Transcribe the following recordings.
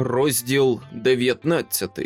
Розділ 19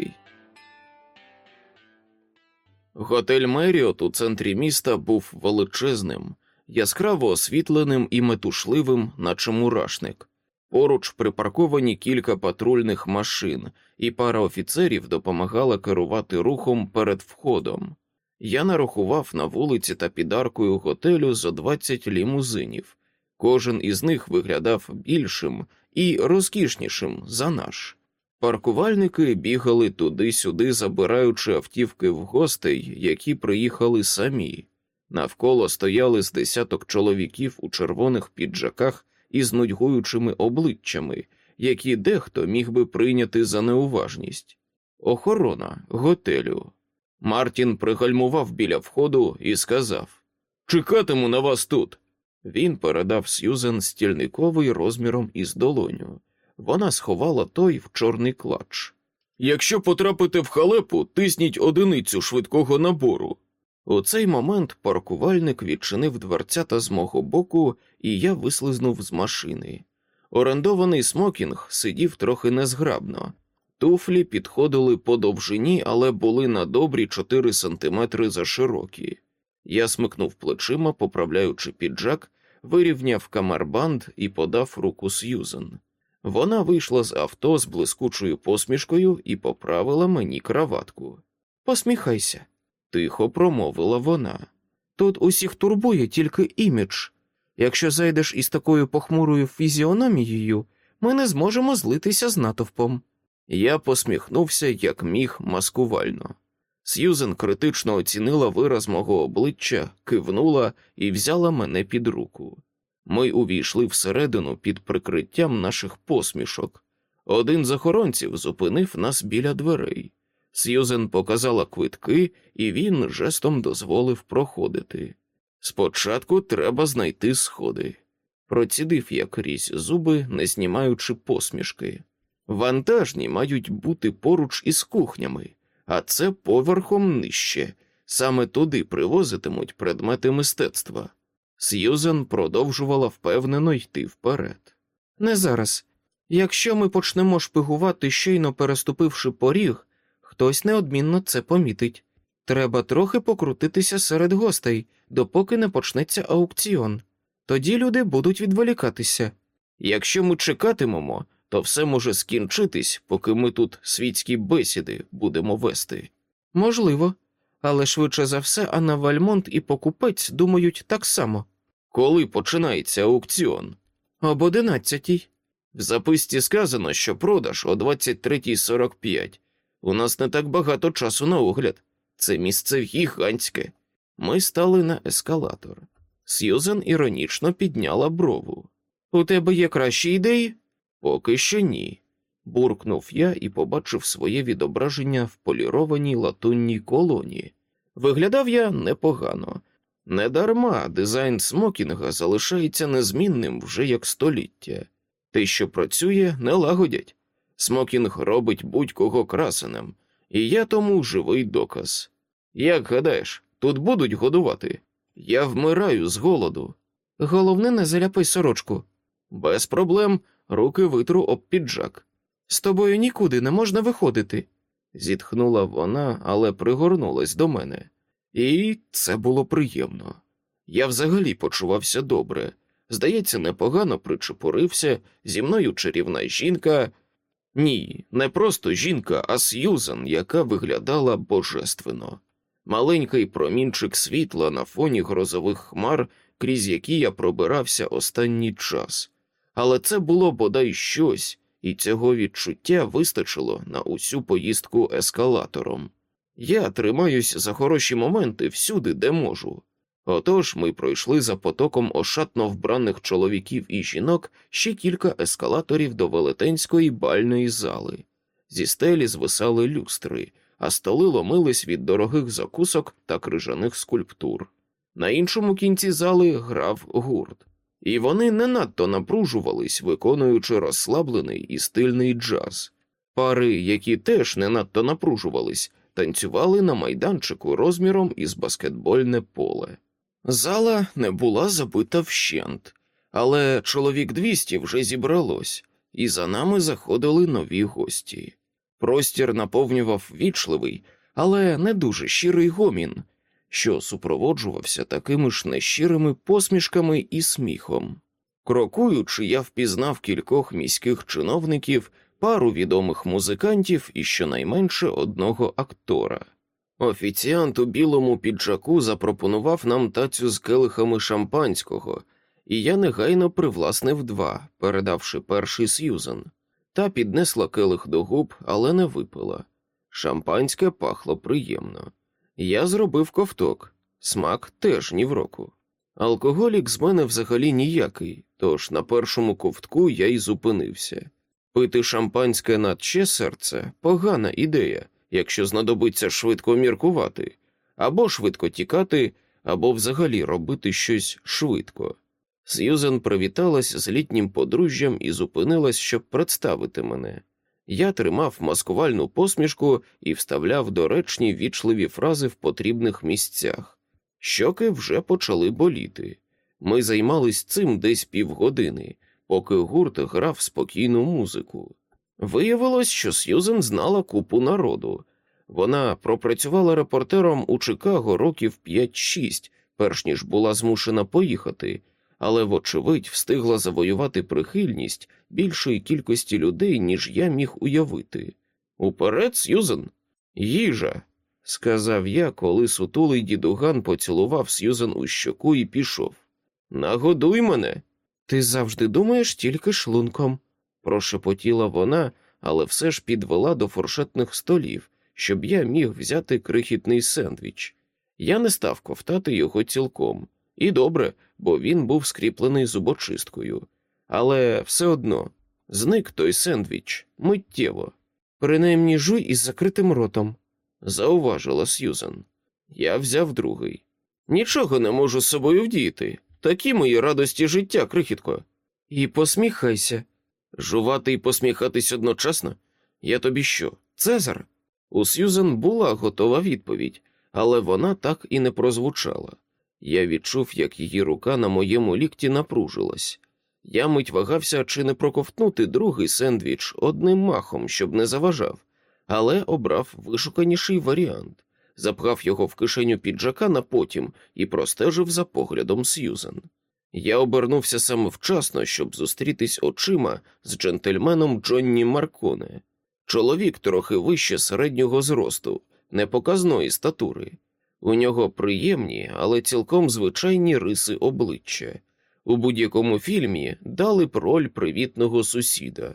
Готель Меріот у центрі міста був величезним, яскраво освітленим і метушливим, наче мурашник. Поруч припарковані кілька патрульних машин, і пара офіцерів допомагала керувати рухом перед входом. Я нарахував на вулиці та під аркою готелю зо 20 лімузинів. Кожен із них виглядав більшим і розкішнішим за наш. Паркувальники бігали туди-сюди, забираючи автівки в гостей, які приїхали самі. Навколо стояли з десяток чоловіків у червоних піджаках із нудьгуючими обличчями, які дехто міг би прийняти за неуважність. Охорона готелю. Мартін пригальмував біля входу і сказав Чекатиму на вас тут. Він передав Сьюзен стільниковий розміром із долоню. Вона сховала той в чорний клач. Якщо потрапите в халепу, тисніть одиницю швидкого набору. У цей момент паркувальник відчинив дверцята з мого боку, і я вислизнув з машини. Орендований смокінг сидів трохи незграбно. Туфлі підходили по довжині, але були на добрі 4 сантиметри за широкі. Я смикнув плечима, поправляючи піджак, вирівняв камербанд і подав руку Сьюзен. Вона вийшла з авто з блискучою посмішкою і поправила мені краватку. Посміхайся, тихо промовила вона. Тут усіх турбує тільки імідж. Якщо зайдеш із такою похмурою фізіономією, ми не зможемо злитися з натовпом. Я посміхнувся, як міг маскувально. Сьюзен критично оцінила вираз мого обличчя, кивнула і взяла мене під руку. Ми увійшли всередину під прикриттям наших посмішок. Один з охоронців зупинив нас біля дверей. Сьюзен показала квитки, і він жестом дозволив проходити. Спочатку треба знайти сходи. Процідив я крізь зуби, не знімаючи посмішки. Вантажні мають бути поруч із кухнями, а це поверхом нижче. Саме туди привозитимуть предмети мистецтва. Сьюзен продовжувала впевнено йти вперед. Не зараз. Якщо ми почнемо шпигувати, щойно переступивши поріг, хтось неодмінно це помітить. Треба трохи покрутитися серед гостей, допоки не почнеться аукціон. Тоді люди будуть відволікатися. Якщо ми чекатимемо, то все може скінчитись, поки ми тут світські бесіди будемо вести. Можливо, але швидше за все Анна Вальмонт і покупець думають так само. Коли починається аукціон? Об одинадцятій. В записці сказано, що продаж о 23.45. У нас не так багато часу на огляд. Це місце гігантське. Ми стали на ескалатор. Сьюзен іронічно підняла брову. У тебе є кращі ідеї? Поки що ні. Буркнув я і побачив своє відображення в полірованій латунній колоні. Виглядав я непогано. Недарма дизайн смокінга залишається незмінним вже як століття. Те, що працює, не лагодять. Смокінг робить будь-кого красеним, і я тому живий доказ. Як гадаєш, тут будуть годувати? Я вмираю з голоду. Головне, не заляпай сорочку. Без проблем руки витру об піджак. З тобою нікуди не можна виходити, зітхнула вона, але пригорнулась до мене. І це було приємно. Я взагалі почувався добре. Здається, непогано причепурився зі мною чарівна жінка. Ні, не просто жінка, а Сьюзан, яка виглядала божественно. Маленький промінчик світла на фоні грозових хмар, крізь які я пробирався останній час. Але це було бодай щось, і цього відчуття вистачило на усю поїздку ескалатором. Я тримаюсь за хороші моменти всюди, де можу. Отож ми пройшли за потоком ошатно вбраних чоловіків і жінок ще кілька ескалаторів до велетенської бальної зали. Зі стелі звисали люстри, а столи ломились від дорогих закусок та крижаних скульптур. На іншому кінці зали грав гурт, і вони не надто напружувались, виконуючи розслаблений і стильний джаз. Пари, які теж не надто напружувались, танцювали на майданчику розміром із баскетбольне поле. Зала не була забита вщент, але чоловік двісті вже зібралось. і за нами заходили нові гості. Простір наповнював вічливий, але не дуже щирий гомін, що супроводжувався такими ж нещирими посмішками і сміхом. Крокуючи, я впізнав кількох міських чиновників, пару відомих музикантів і щонайменше одного актора. Офіціант у білому піджаку запропонував нам тацю з келихами шампанського, і я негайно привласнив два, передавши перший Сьюзен. Та піднесла келих до губ, але не випила. Шампанське пахло приємно. Я зробив ковток, смак теж ні в року. Алкоголік з мене взагалі ніякий, тож на першому ковтку я й зупинився. Пити шампанське на че серце погана ідея, якщо знадобиться швидко міркувати, або швидко тікати, або взагалі робити щось швидко. Сьюзен привіталась з літнім подружжям і зупинилась, щоб представити мене. Я тримав маскувальну посмішку і вставляв доречні вічливі фрази в потрібних місцях. Щоки вже почали боліти. Ми займались цим десь півгодини, поки гурт грав спокійну музику. Виявилось, що Сьюзен знала купу народу. Вона пропрацювала репортером у Чикаго років 5-6, перш ніж була змушена поїхати, але, вочевидь, встигла завоювати прихильність більшої кількості людей, ніж я міг уявити. Уперед, Сьюзен, їжа, сказав я, коли сутулий дідуган поцілував Сьюзен у щоку і пішов. Нагодуй мене. Ти завжди думаєш тільки шлунком, прошепотіла вона, але все ж підвела до фуршетних столів, щоб я міг взяти крихітний сендвіч. Я не став ковтати його цілком, і добре, бо він був скріплений зубочисткою. Але все одно зник той сендвіч миттєво. Принаймні жуй із закритим ротом, зауважила Сьюзан. Я взяв другий. Нічого не можу з собою вдіяти. Такі мої радості життя, крихітко. І посміхайся. Жувати і посміхатись одночасно? Я тобі що, Цезар? У Сьюзен була готова відповідь, але вона так і не прозвучала. Я відчув, як її рука на моєму лікті напружилась. Я мить вагався чи не проковтнути другий сендвіч одним махом, щоб не заважав, але обрав вишуканіший варіант, запхав його в кишеню піджака на потім і простежив за поглядом Сьюзен. Я обернувся саме вчасно, щоб зустрітись очима з джентльменом Джонні Марконе. Чоловік трохи вище середнього зросту, непоказної статури. У нього приємні, але цілком звичайні риси обличчя. У будь-якому фільмі дали б роль привітного сусіда.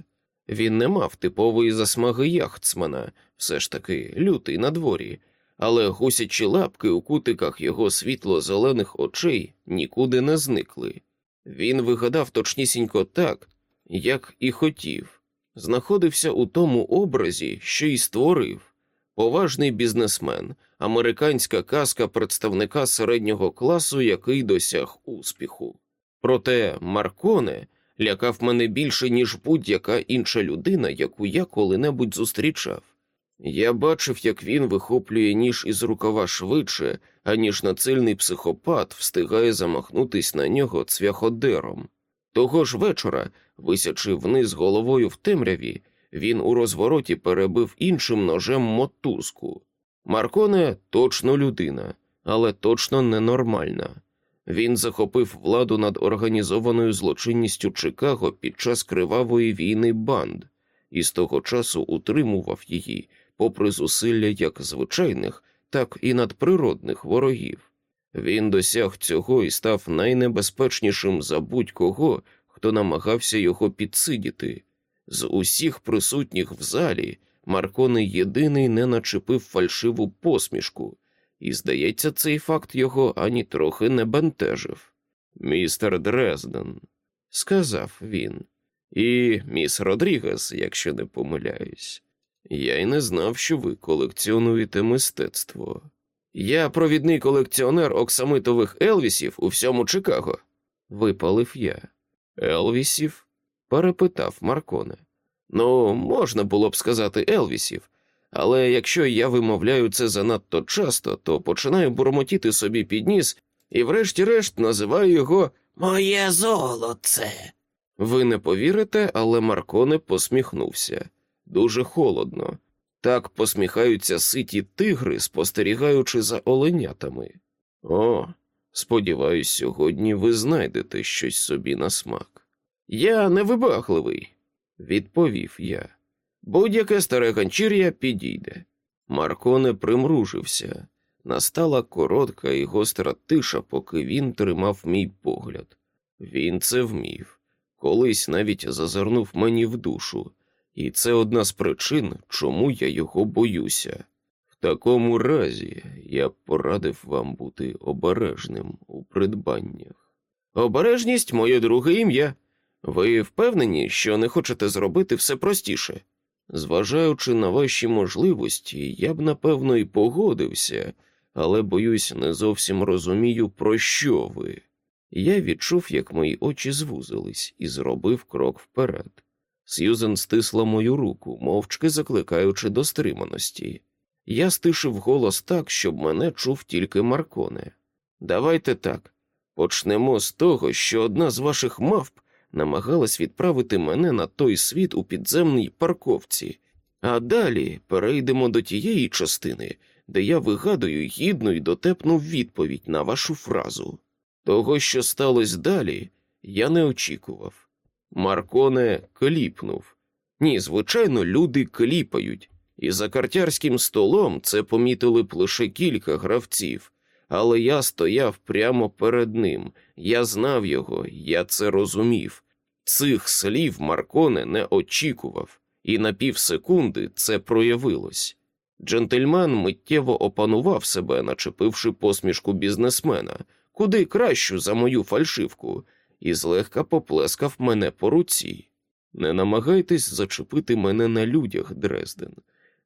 Він не мав типової засмаги яхтсмана, все ж таки лютий на дворі, але гусячі лапки у кутиках його світло-зелених очей нікуди не зникли. Він вигадав точнісінько так, як і хотів, знаходився у тому образі, що й створив поважний бізнесмен, американська казка представника середнього класу, який досяг успіху. Проте Марконе лякав мене більше, ніж будь-яка інша людина, яку я коли-небудь зустрічав. Я бачив, як він вихоплює ніж із рукава швидше, аніж нацильний психопат встигає замахнутись на нього цвяходером. Того ж вечора, висячи вниз головою в темряві, він у розвороті перебив іншим ножем мотузку. Марконе точно людина, але точно ненормальна. Він захопив владу над організованою злочинністю Чикаго під час кривавої війни банд і з того часу утримував її, попри зусилля як звичайних, так і надприродних ворогів. Він досяг цього і став найнебезпечнішим за будь-кого, хто намагався його підсидіти. З усіх присутніх в залі Маркони єдиний не начепив фальшиву посмішку, і, здається, цей факт його ані трохи не бентежив. Містер Дрезден, сказав він, і міс Родрігес, якщо не помиляюсь. Я й не знав, що ви колекціонуєте мистецтво. Я провідний колекціонер оксамитових Елвісів у всьому Чикаго, випалив я. Елвісів? перепитав Марконе. Ну, можна було б сказати Елвісів, але якщо я вимовляю це занадто часто, то починаю бурмотіти собі під ніс і, врешті-решт, називаю його Моє золоце. Ви не повірите, але Марконе посміхнувся дуже холодно. Так посміхаються ситі тигри, спостерігаючи за оленятами. О, сподіваюсь, сьогодні ви знайдете щось собі на смак. Я невибагливий, відповів я. Будь-яке старе ганчір'я підійде. Марконе примружився. Настала коротка і гостра тиша, поки він тримав мій погляд. Він це вмів, колись навіть зазирнув мені в душу, і це одна з причин, чому я його боюся. В такому разі я б порадив вам бути обережним у придбаннях. Обережність моє друге ім'я. Ви впевнені, що не хочете зробити все простіше? Зважаючи на ваші можливості, я б напевно і погодився, але боюсь, не зовсім розумію, про що ви. Я відчув, як мої очі звузились, і зробив крок вперед. Сьюзен стисла мою руку, мовчки закликаючи до стриманості. Я стишив голос так, щоб мене чув тільки Марконе. Давайте так. Почнемо з того, що одна з ваших мавп намагалась відправити мене на той світ у підземній парковці, а далі перейдемо до тієї частини, де я вигадую гідну і дотепну відповідь на вашу фразу. Того, що сталося далі, я не очікував. Марконе кліпнув. Ні, звичайно, люди кліпають, і за картярським столом це помітили б лише кілька гравців, але я стояв прямо перед ним, я знав його, я це розумів. Цих слів Марконе не очікував, і на півсекунди це проявилось. Джентльмен миттєво опанував себе, начепивши посмішку бізнесмена, куди кращу за мою фальшивку, і злегка поплескав мене по руці. Не намагайтесь зачепити мене на людях, Дрезден.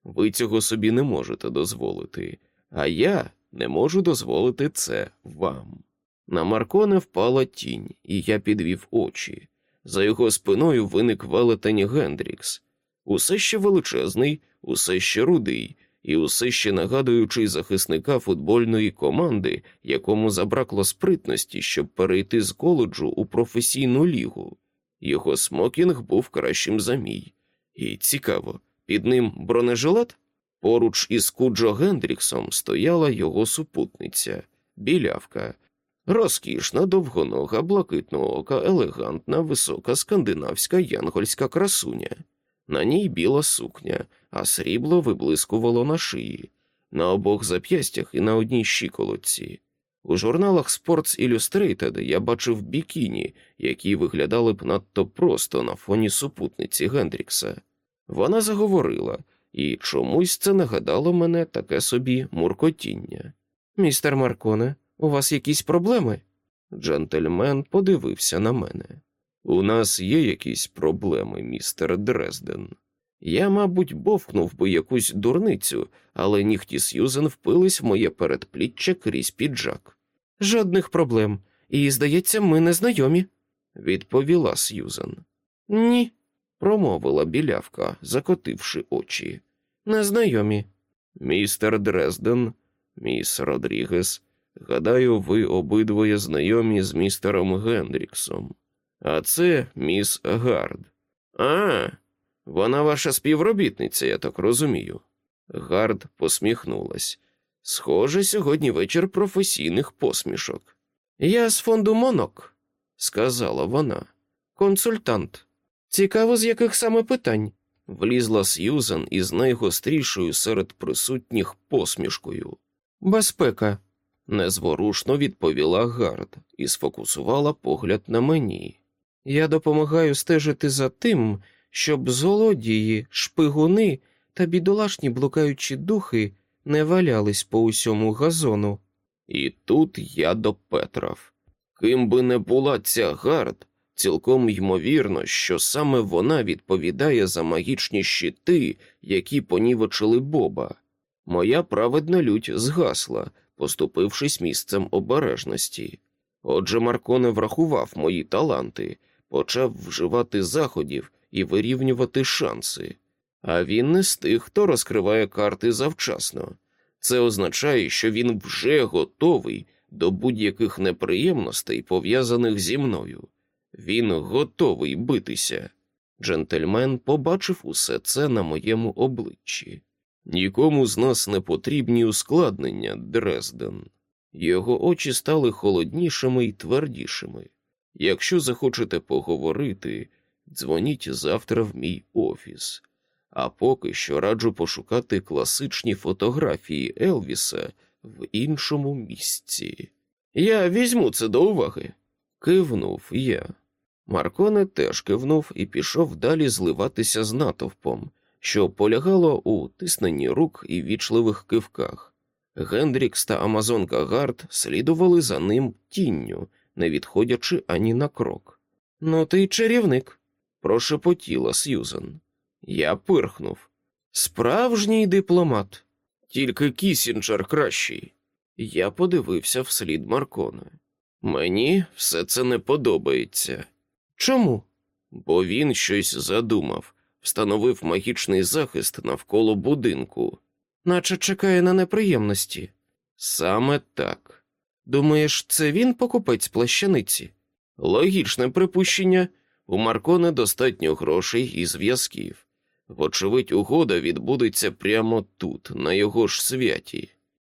Ви цього собі не можете дозволити, а я не можу дозволити це вам. На Марконе впала тінь, і я підвів очі. За його спиною виник велетень Гендрікс, усе ще величезний, усе ще рудий, і усе ще нагадуючий захисника футбольної команди, якому забракло спритності, щоб перейти з коледжу у професійну лігу. Його смокінг був кращим за мій. І цікаво, під ним бронежилет? Поруч із Куджо Гендріксом стояла його супутниця, білявка, розкішна, довгонога, блакитного ока, елегантна, висока скандинавська янгольська красуня. На ній біла сукня, а срібло виблискувало на шиї, на обох зап'ястях і на одній щиколотці. У журналах Sports Illustrated я бачив бікіні, які виглядали б надто просто на фоні супутниці Гендрікса. Вона заговорила, і чомусь це нагадало мене таке собі муркотіння. Містер Марконе, у вас якісь проблеми? Джентльмен подивився на мене. У нас є якісь проблеми, містер Дрезден. Я, мабуть, бовкнув би якусь дурницю, але нігті Сьюзен впились в моє передпліччя крізь піджак. Жодних проблем, і, здається, ми не знайомі, відповіла Сьюзен. Ні, промовила білявка, закотивши очі. Незнайомі. Містер Дрезден, міс Родрігес, гадаю, ви обидвоє знайомі з містером Гендріксом, а це міс Гард. А, вона ваша співробітниця, я так розумію. Гард посміхнулась. Схоже, сьогодні вечір професійних посмішок. Я з фонду Монок, сказала вона, консультант. Цікаво, з яких саме питань? влізла Сьюзан із найгострішою серед присутніх посмішкою. Безпека, незворушно відповіла Гард і сфокусувала погляд на мені. Я допомагаю стежити за тим, щоб злодії, шпигуни та бідолашні блукаючі духи не валялись по усьому газону. І тут я допетрав. Ким би не була ця гард, цілком ймовірно, що саме вона відповідає за магічні щити, які понівечили Боба. Моя праведна лють згасла, поступившись місцем обережності. Отже, Марко не врахував мої таланти, почав вживати заходів і вирівнювати шанси. А він не з тих, хто розкриває карти завчасно. Це означає, що він вже готовий до будь-яких неприємностей, пов'язаних зі мною. Він готовий битися. Джентльмен побачив усе це на моєму обличчі. Нікому з нас не потрібні ускладнення, Дрезден. Його очі стали холоднішими і твердішими. Якщо захочете поговорити, дзвоніть завтра в мій офіс. А поки що раджу пошукати класичні фотографії Елвіса в іншому місці. Я візьму це до уваги. Кивнув я. Марконе теж кивнув і пішов далі зливатися з натовпом, що полягало у тисненні рук і вічливих кивках. Гендрікс та Амазонка Гард слідували за ним тінню, не відходячи ані на крок. Ну, ти чарівник, прошепотіла Сьюзен. Я пирхнув. Справжній дипломат, тільки Кісінджер кращий. Я подивився вслід Марконе. Мені все це не подобається. Чому? Бо він щось задумав, встановив магічний захист навколо будинку, наче чекає на неприємності. Саме так. Думаєш, це він покупець плащаниці? Логічне припущення. У Марконе достатньо грошей і зв'язків. Вочевидь, угода відбудеться прямо тут, на його ж святі.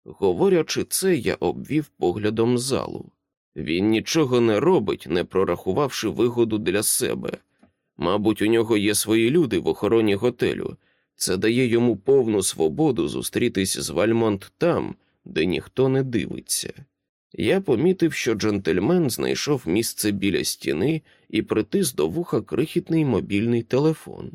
Говорячи це, я обвів поглядом залу. Він нічого не робить, не прорахувавши вигоду для себе. Мабуть, у нього є свої люди в охороні готелю. Це дає йому повну свободу зустрітись з Вальмонт там, де ніхто не дивиться. Я помітив, що джентльмен знайшов місце біля стіни і притис до вуха крихітний мобільний телефон.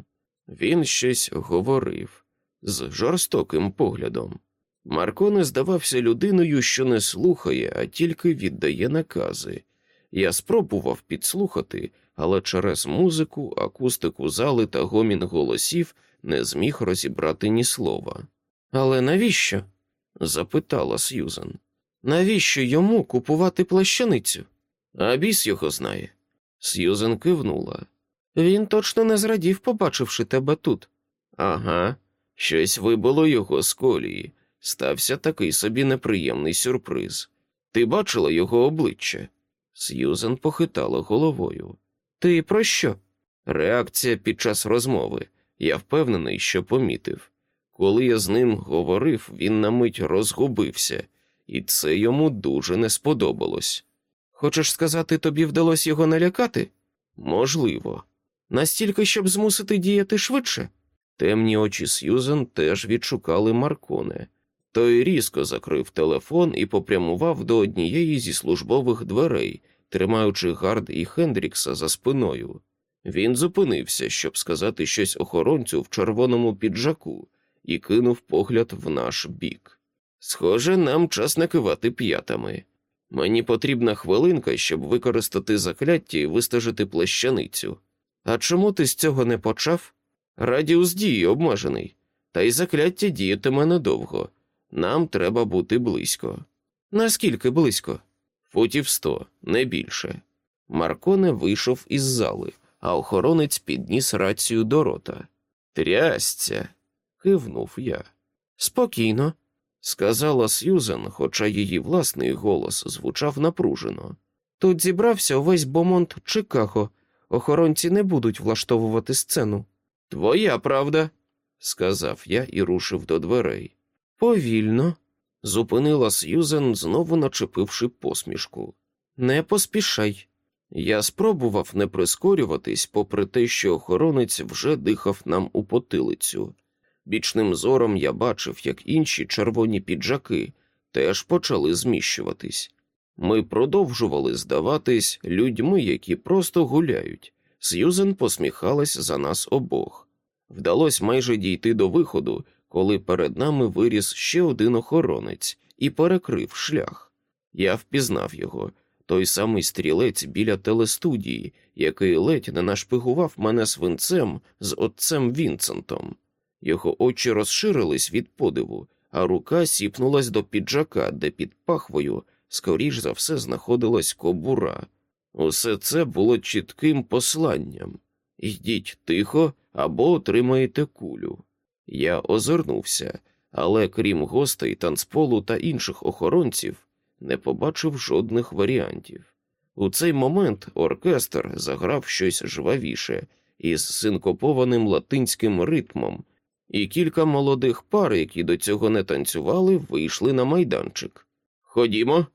Він щось говорив з жорстоким поглядом. Марко не здавався людиною, що не слухає, а тільки віддає накази. Я спробував підслухати, але через музику, акустику зали та гомін голосів не зміг розібрати ні слова. Але навіщо? запитала Сьюзан. Навіщо йому купувати плащаницю? А біс його знає. Сьюзен кивнула. Він точно не зрадів, побачивши тебе тут. Ага, щось вибило його з колії. Стався такий собі неприємний сюрприз. Ти бачила його обличчя? Сьюзен похитала головою. Ти про що? Реакція під час розмови. Я впевнений, що помітив. Коли я з ним говорив, він на мить розгубився, і це йому дуже не сподобалось. Хочеш сказати, тобі вдалося його налякати? Можливо. Настільки, щоб змусити діяти швидше. Темні очі Сьюзен теж відшукали Марконе. Той різко закрив телефон і попрямував до однієї зі службових дверей, тримаючи Гард і Хендрікса за спиною. Він зупинився, щоб сказати щось охоронцю в червоному піджаку, і кинув погляд в наш бік. Схоже, нам час накивати п'ятами. Мені потрібна хвилинка, щоб використати закляття і вистежити плащаницю. А чому ти з цього не почав? Радіус дії обмежений, та й закляття діятиме недовго. Нам треба бути близько. Наскільки близько? Футів сто, не більше. Марконе вийшов із зали, а охоронець підніс рацію до рота. Трясця, кивнув я. Спокійно, сказала Сьюзен, хоча її власний голос звучав напружено. Тут зібрався увесь Бомонт Чикаго. Охоронці не будуть влаштовувати сцену. Твоя правда, сказав я і рушив до дверей. Повільно, зупинила Сьюзен, знову начепивши посмішку. Не поспішай. Я спробував не прискорюватись, попри те, що охоронець вже дихав нам у потилицю. Бічним зором я бачив, як інші червоні піджаки теж почали зміщуватись. Ми продовжували здаватись людьми, які просто гуляють. Сьюзен посміхалась за нас обох. Вдалося майже дійти до виходу, коли перед нами виріс ще один охоронець і перекрив шлях. Я впізнав його, той самий стрілець біля телестудії, який ледь не нашпигував мене свинцем з отцем Вінцентом. Його очі розширились від подиву, а рука сіпнулась до піджака, де під пахвою, скоріш за все, знаходилась кобура. Усе це було чітким посланням йдіть тихо або отримаєте кулю. Я озирнувся, але крім гостей, танцполу та інших охоронців, не побачив жодних варіантів. У цей момент оркестр заграв щось жвавіше із синкопованим латинським ритмом, і кілька молодих пар, які до цього не танцювали, вийшли на майданчик. Ходімо,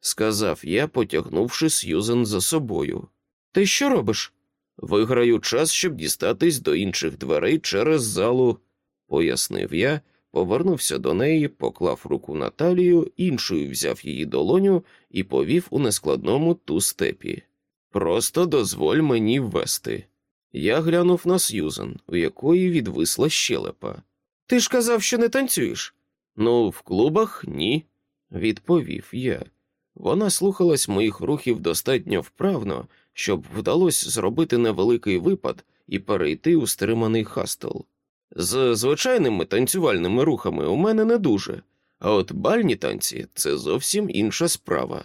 сказав я, потягнувши Сьюзен за собою. Ти що робиш? Виграю час, щоб дістатись до інших дверей через залу, пояснив я, повернувся до неї, поклав руку на талію, іншою взяв її долоню і повів у нескладному ту степі. Просто дозволь мені ввести. Я глянув на Сьюзен, у якої відвисла щелепа. Ти ж казав, що не танцюєш? Ну, в клубах ні, відповів я. Вона слухалась моїх рухів достатньо вправно, щоб вдалося зробити невеликий випад і перейти у стриманий хастел. З звичайними танцювальними рухами у мене не дуже, а от бальні танці це зовсім інша справа.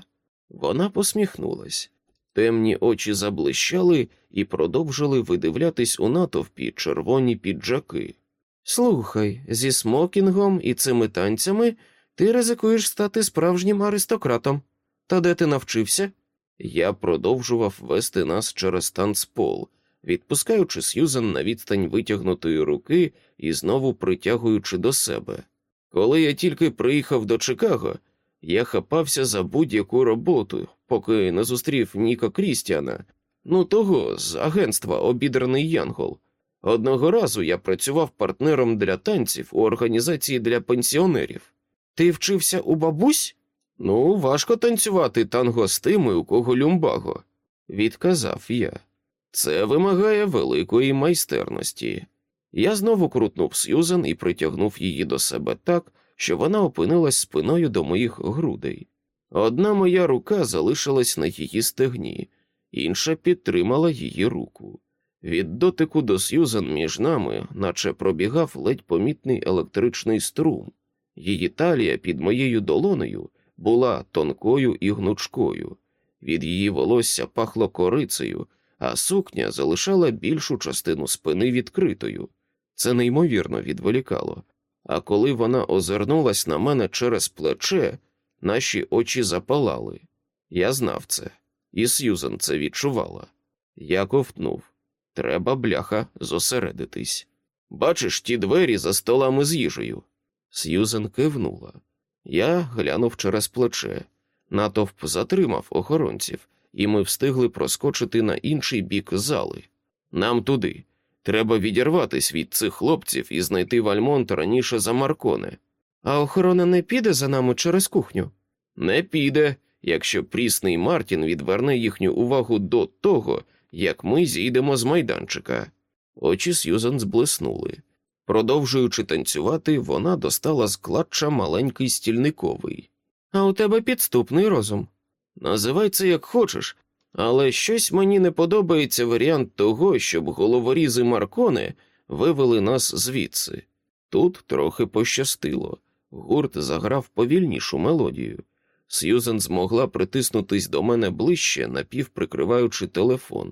Вона посміхнулась. Темні очі заблищали і продовжили видивлятись у натовпі червоні піджаки. Слухай, зі смокінгом і цими танцями ти ризикуєш стати справжнім аристократом. Та де ти навчився? Я продовжував вести нас через танцпол, відпускаючи Сьюзен на відстань витягнутої руки і знову притягуючи до себе. Коли я тільки приїхав до Чикаго, я хапався за будь-яку роботу, поки не зустрів Ніка Крістіана, ну того з агентства Обідраний Янгол. Одного разу я працював партнером для танців у організації для пенсіонерів. Ти вчився у бабусь? Ну, важко танцювати танго з тими, у кого люмбаго, відказав я. Це вимагає великої майстерності. Я знову крутнув Сьюзен і притягнув її до себе так, що вона опинилась спиною до моїх грудей. Одна моя рука залишилась на її стегні, інша підтримала її руку. Від дотику до Сьюзен між нами, наче пробігав ледь помітний електричний струм. Її талія під моєю долонею була тонкою і гнучкою. Від її волосся пахло корицею, а сукня залишала більшу частину спини відкритою. Це неймовірно відволікало. А коли вона озирнулась на мене через плече, наші очі запалали. Я знав це, і Сьюзен це відчувала. Я ковтнув. Треба, бляха, зосередитись. Бачиш ті двері за столами з їжею. Сьюзен кивнула. Я глянув через плече. Натовп затримав охоронців, і ми встигли проскочити на інший бік зали. Нам туди. Треба відірватись від цих хлопців і знайти Вальмонт раніше за Марконе. А охорона не піде за нами через кухню? Не піде, якщо прісний Мартін відверне їхню увагу до того, як ми зійдемо з майданчика. Очі Сьюзан зблиснули. Продовжуючи танцювати, вона достала з клатча маленький стільниковий. А у тебе підступний розум. Називай це як хочеш, але щось мені не подобається варіант того, щоб головорізи Маркони вивели нас звідси. Тут трохи пощастило. Гурт заграв повільнішу мелодію. Сьюзен змогла притиснутись до мене ближче, напівприкриваючи телефон.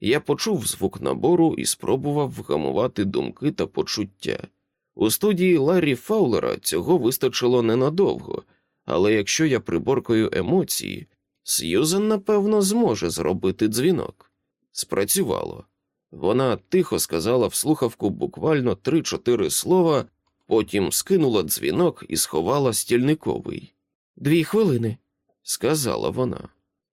Я почув звук набору і спробував вгамувати думки та почуття. У студії Ларрі Фаулера цього вистачило ненадовго, але якщо я приборкою емоції, Сьюзен, напевно, зможе зробити дзвінок. Спрацювало. Вона тихо сказала в слухавку буквально три-чотири слова, потім скинула дзвінок і сховала стільниковий. Дві хвилини, сказала вона.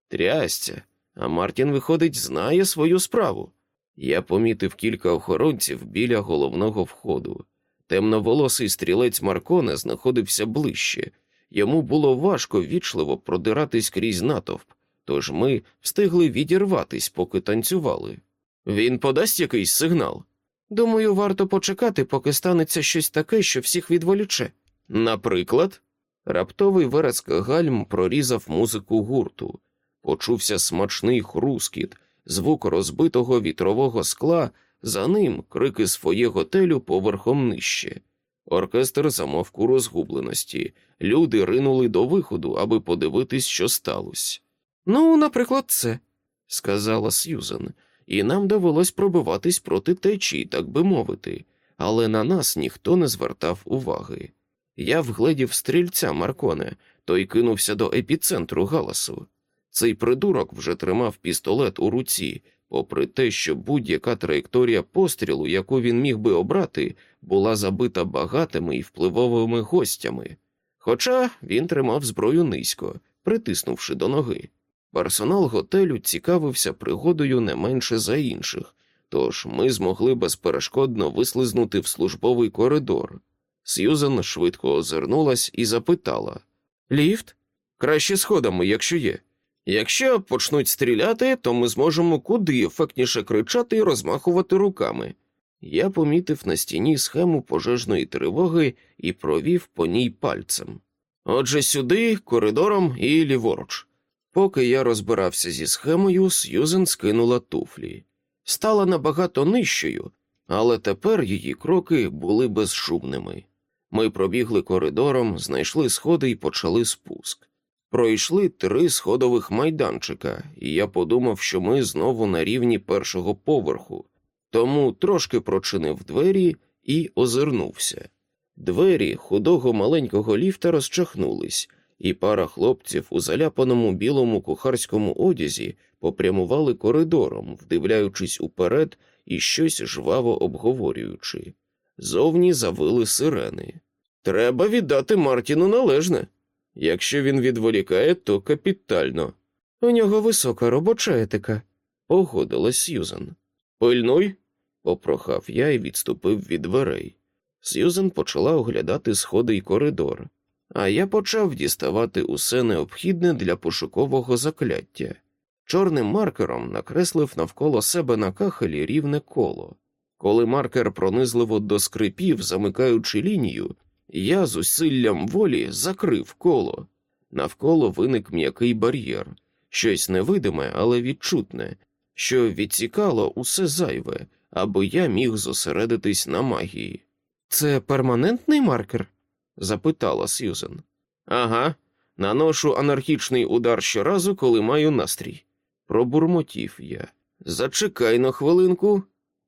Трясця, а Мартін, виходить, знає свою справу. Я помітив кілька охоронців біля головного входу. Темноволосий стрілець Марконе знаходився ближче. Йому було важко вічливо продиратись крізь натовп, тож ми встигли відірватись, поки танцювали. Він подасть якийсь сигнал. Думаю, варто почекати, поки станеться щось таке, що всіх відволіче. Наприклад, раптовий вереск гальм прорізав музику гурту, почувся смачний хрускіт, звук розбитого вітрового скла, за ним крики з фоє готелю поверхом нижче. Оркестр замовк у розгубленості. Люди ринули до виходу, аби подивитись, що сталося. Ну, наприклад, це, сказала Сьюзен, і нам довелось пробиватись проти течії, так би мовити, але на нас ніхто не звертав уваги. Я вгледів стрільця Марконе, той кинувся до епіцентру галасу. Цей придурок вже тримав пістолет у руці, попри те, що будь-яка траєкторія пострілу, яку він міг би обрати, була забита багатими і впливовими гостями. Хоча він тримав зброю низько, притиснувши до ноги. Персонал готелю цікавився пригодою не менше за інших, тож ми змогли безперешкодно вислизнути в службовий коридор. Сьюзен швидко озирнулась і запитала Ліфт? Краще сходами, якщо є. Якщо почнуть стріляти, то ми зможемо куди ефектніше кричати і розмахувати руками. Я помітив на стіні схему пожежної тривоги і провів по ній пальцем. Отже, сюди, коридором і ліворуч. Поки я розбирався зі схемою, Сьюзен скинула туфлі. Стала набагато нижчою, але тепер її кроки були безшумними. Ми пробігли коридором, знайшли сходи і почали спуск. Пройшли три сходових майданчика, і я подумав, що ми знову на рівні першого поверху, тому трошки прочинив двері і озирнувся. Двері худого маленького ліфта розчахнулись, і пара хлопців у заляпаному білому кухарському одязі попрямували коридором, вдивляючись уперед і щось жваво обговорюючи. Зовні завили сирени. Треба віддати Мартіну належне. Якщо він відволікає, то капітально. У нього висока робоча етика, погодилась Сьюзен. Пильнуй, попрохав я і відступив від дверей. Сьюзен почала оглядати сходи й коридор, а я почав діставати усе необхідне для пошукового закляття. Чорним маркером накреслив навколо себе на кахелі рівне коло. Коли маркер пронизливо доскрипів, замикаючи лінію, я з усиллям волі закрив коло. Навколо виник м'який бар'єр, щось невидиме, але відчутне, що відсікало усе зайве, аби я міг зосередитись на магії. Це перманентний маркер? запитала Сьюзен. Ага, наношу анархічний удар щоразу, коли маю настрій. Пробурмотів я. Зачекай на хвилинку.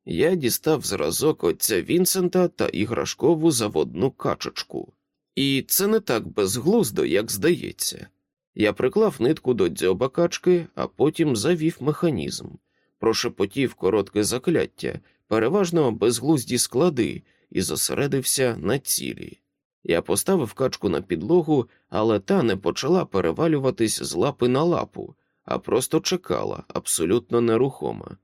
Я дістав зразок отця Вінсента та іграшкову заводну качечку. І це не так безглуздо, як здається. Я приклав нитку до дзьоба качки, а потім завів механізм, прошепотів коротке закляття, переважно безглузді склади, і зосередився на цілі. Я поставив качку на підлогу, але та не почала перевалюватись з лапи на лапу, а просто чекала, абсолютно нерухома.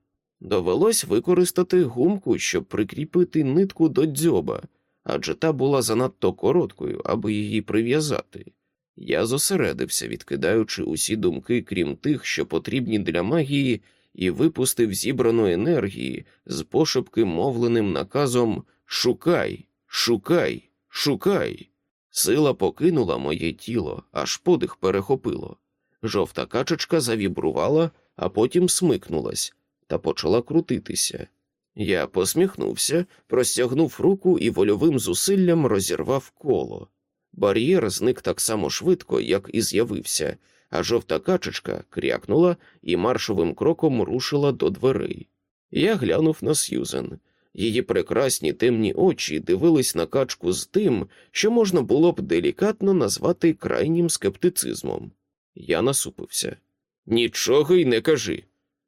Довелось використати гумку, щоб прикріпити нитку до дзьоба, адже та була занадто короткою, аби її прив'язати. Я зосередився, відкидаючи усі думки, крім тих, що потрібні для магії, і випустив зібрану енергії з пошепки мовленим наказом Шукай, шукай, шукай. Сила покинула моє тіло, аж подих перехопило. Жовта качечка завібрувала, а потім смикнулась та почала крутитися. Я посміхнувся, простягнув руку і вольовим зусиллям розірвав коло. Бар'єр зник так само швидко, як і з'явився, а жовта качечка крякнула і маршовим кроком рушила до дверей. Я глянув на Сьюзен. Її прекрасні темні очі дивились на качку з тим, що можна було б делікатно назвати крайнім скептицизмом. Я насупився. Нічого й не кажи.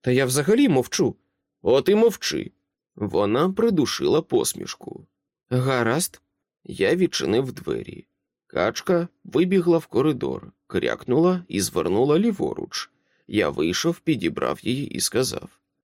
Та я взагалі мовчу. От і мовчи. Вона придушила посмішку. Гаразд, я відчинив двері. Качка вибігла в коридор, крякнула і звернула ліворуч. Я вийшов, підібрав її і сказав: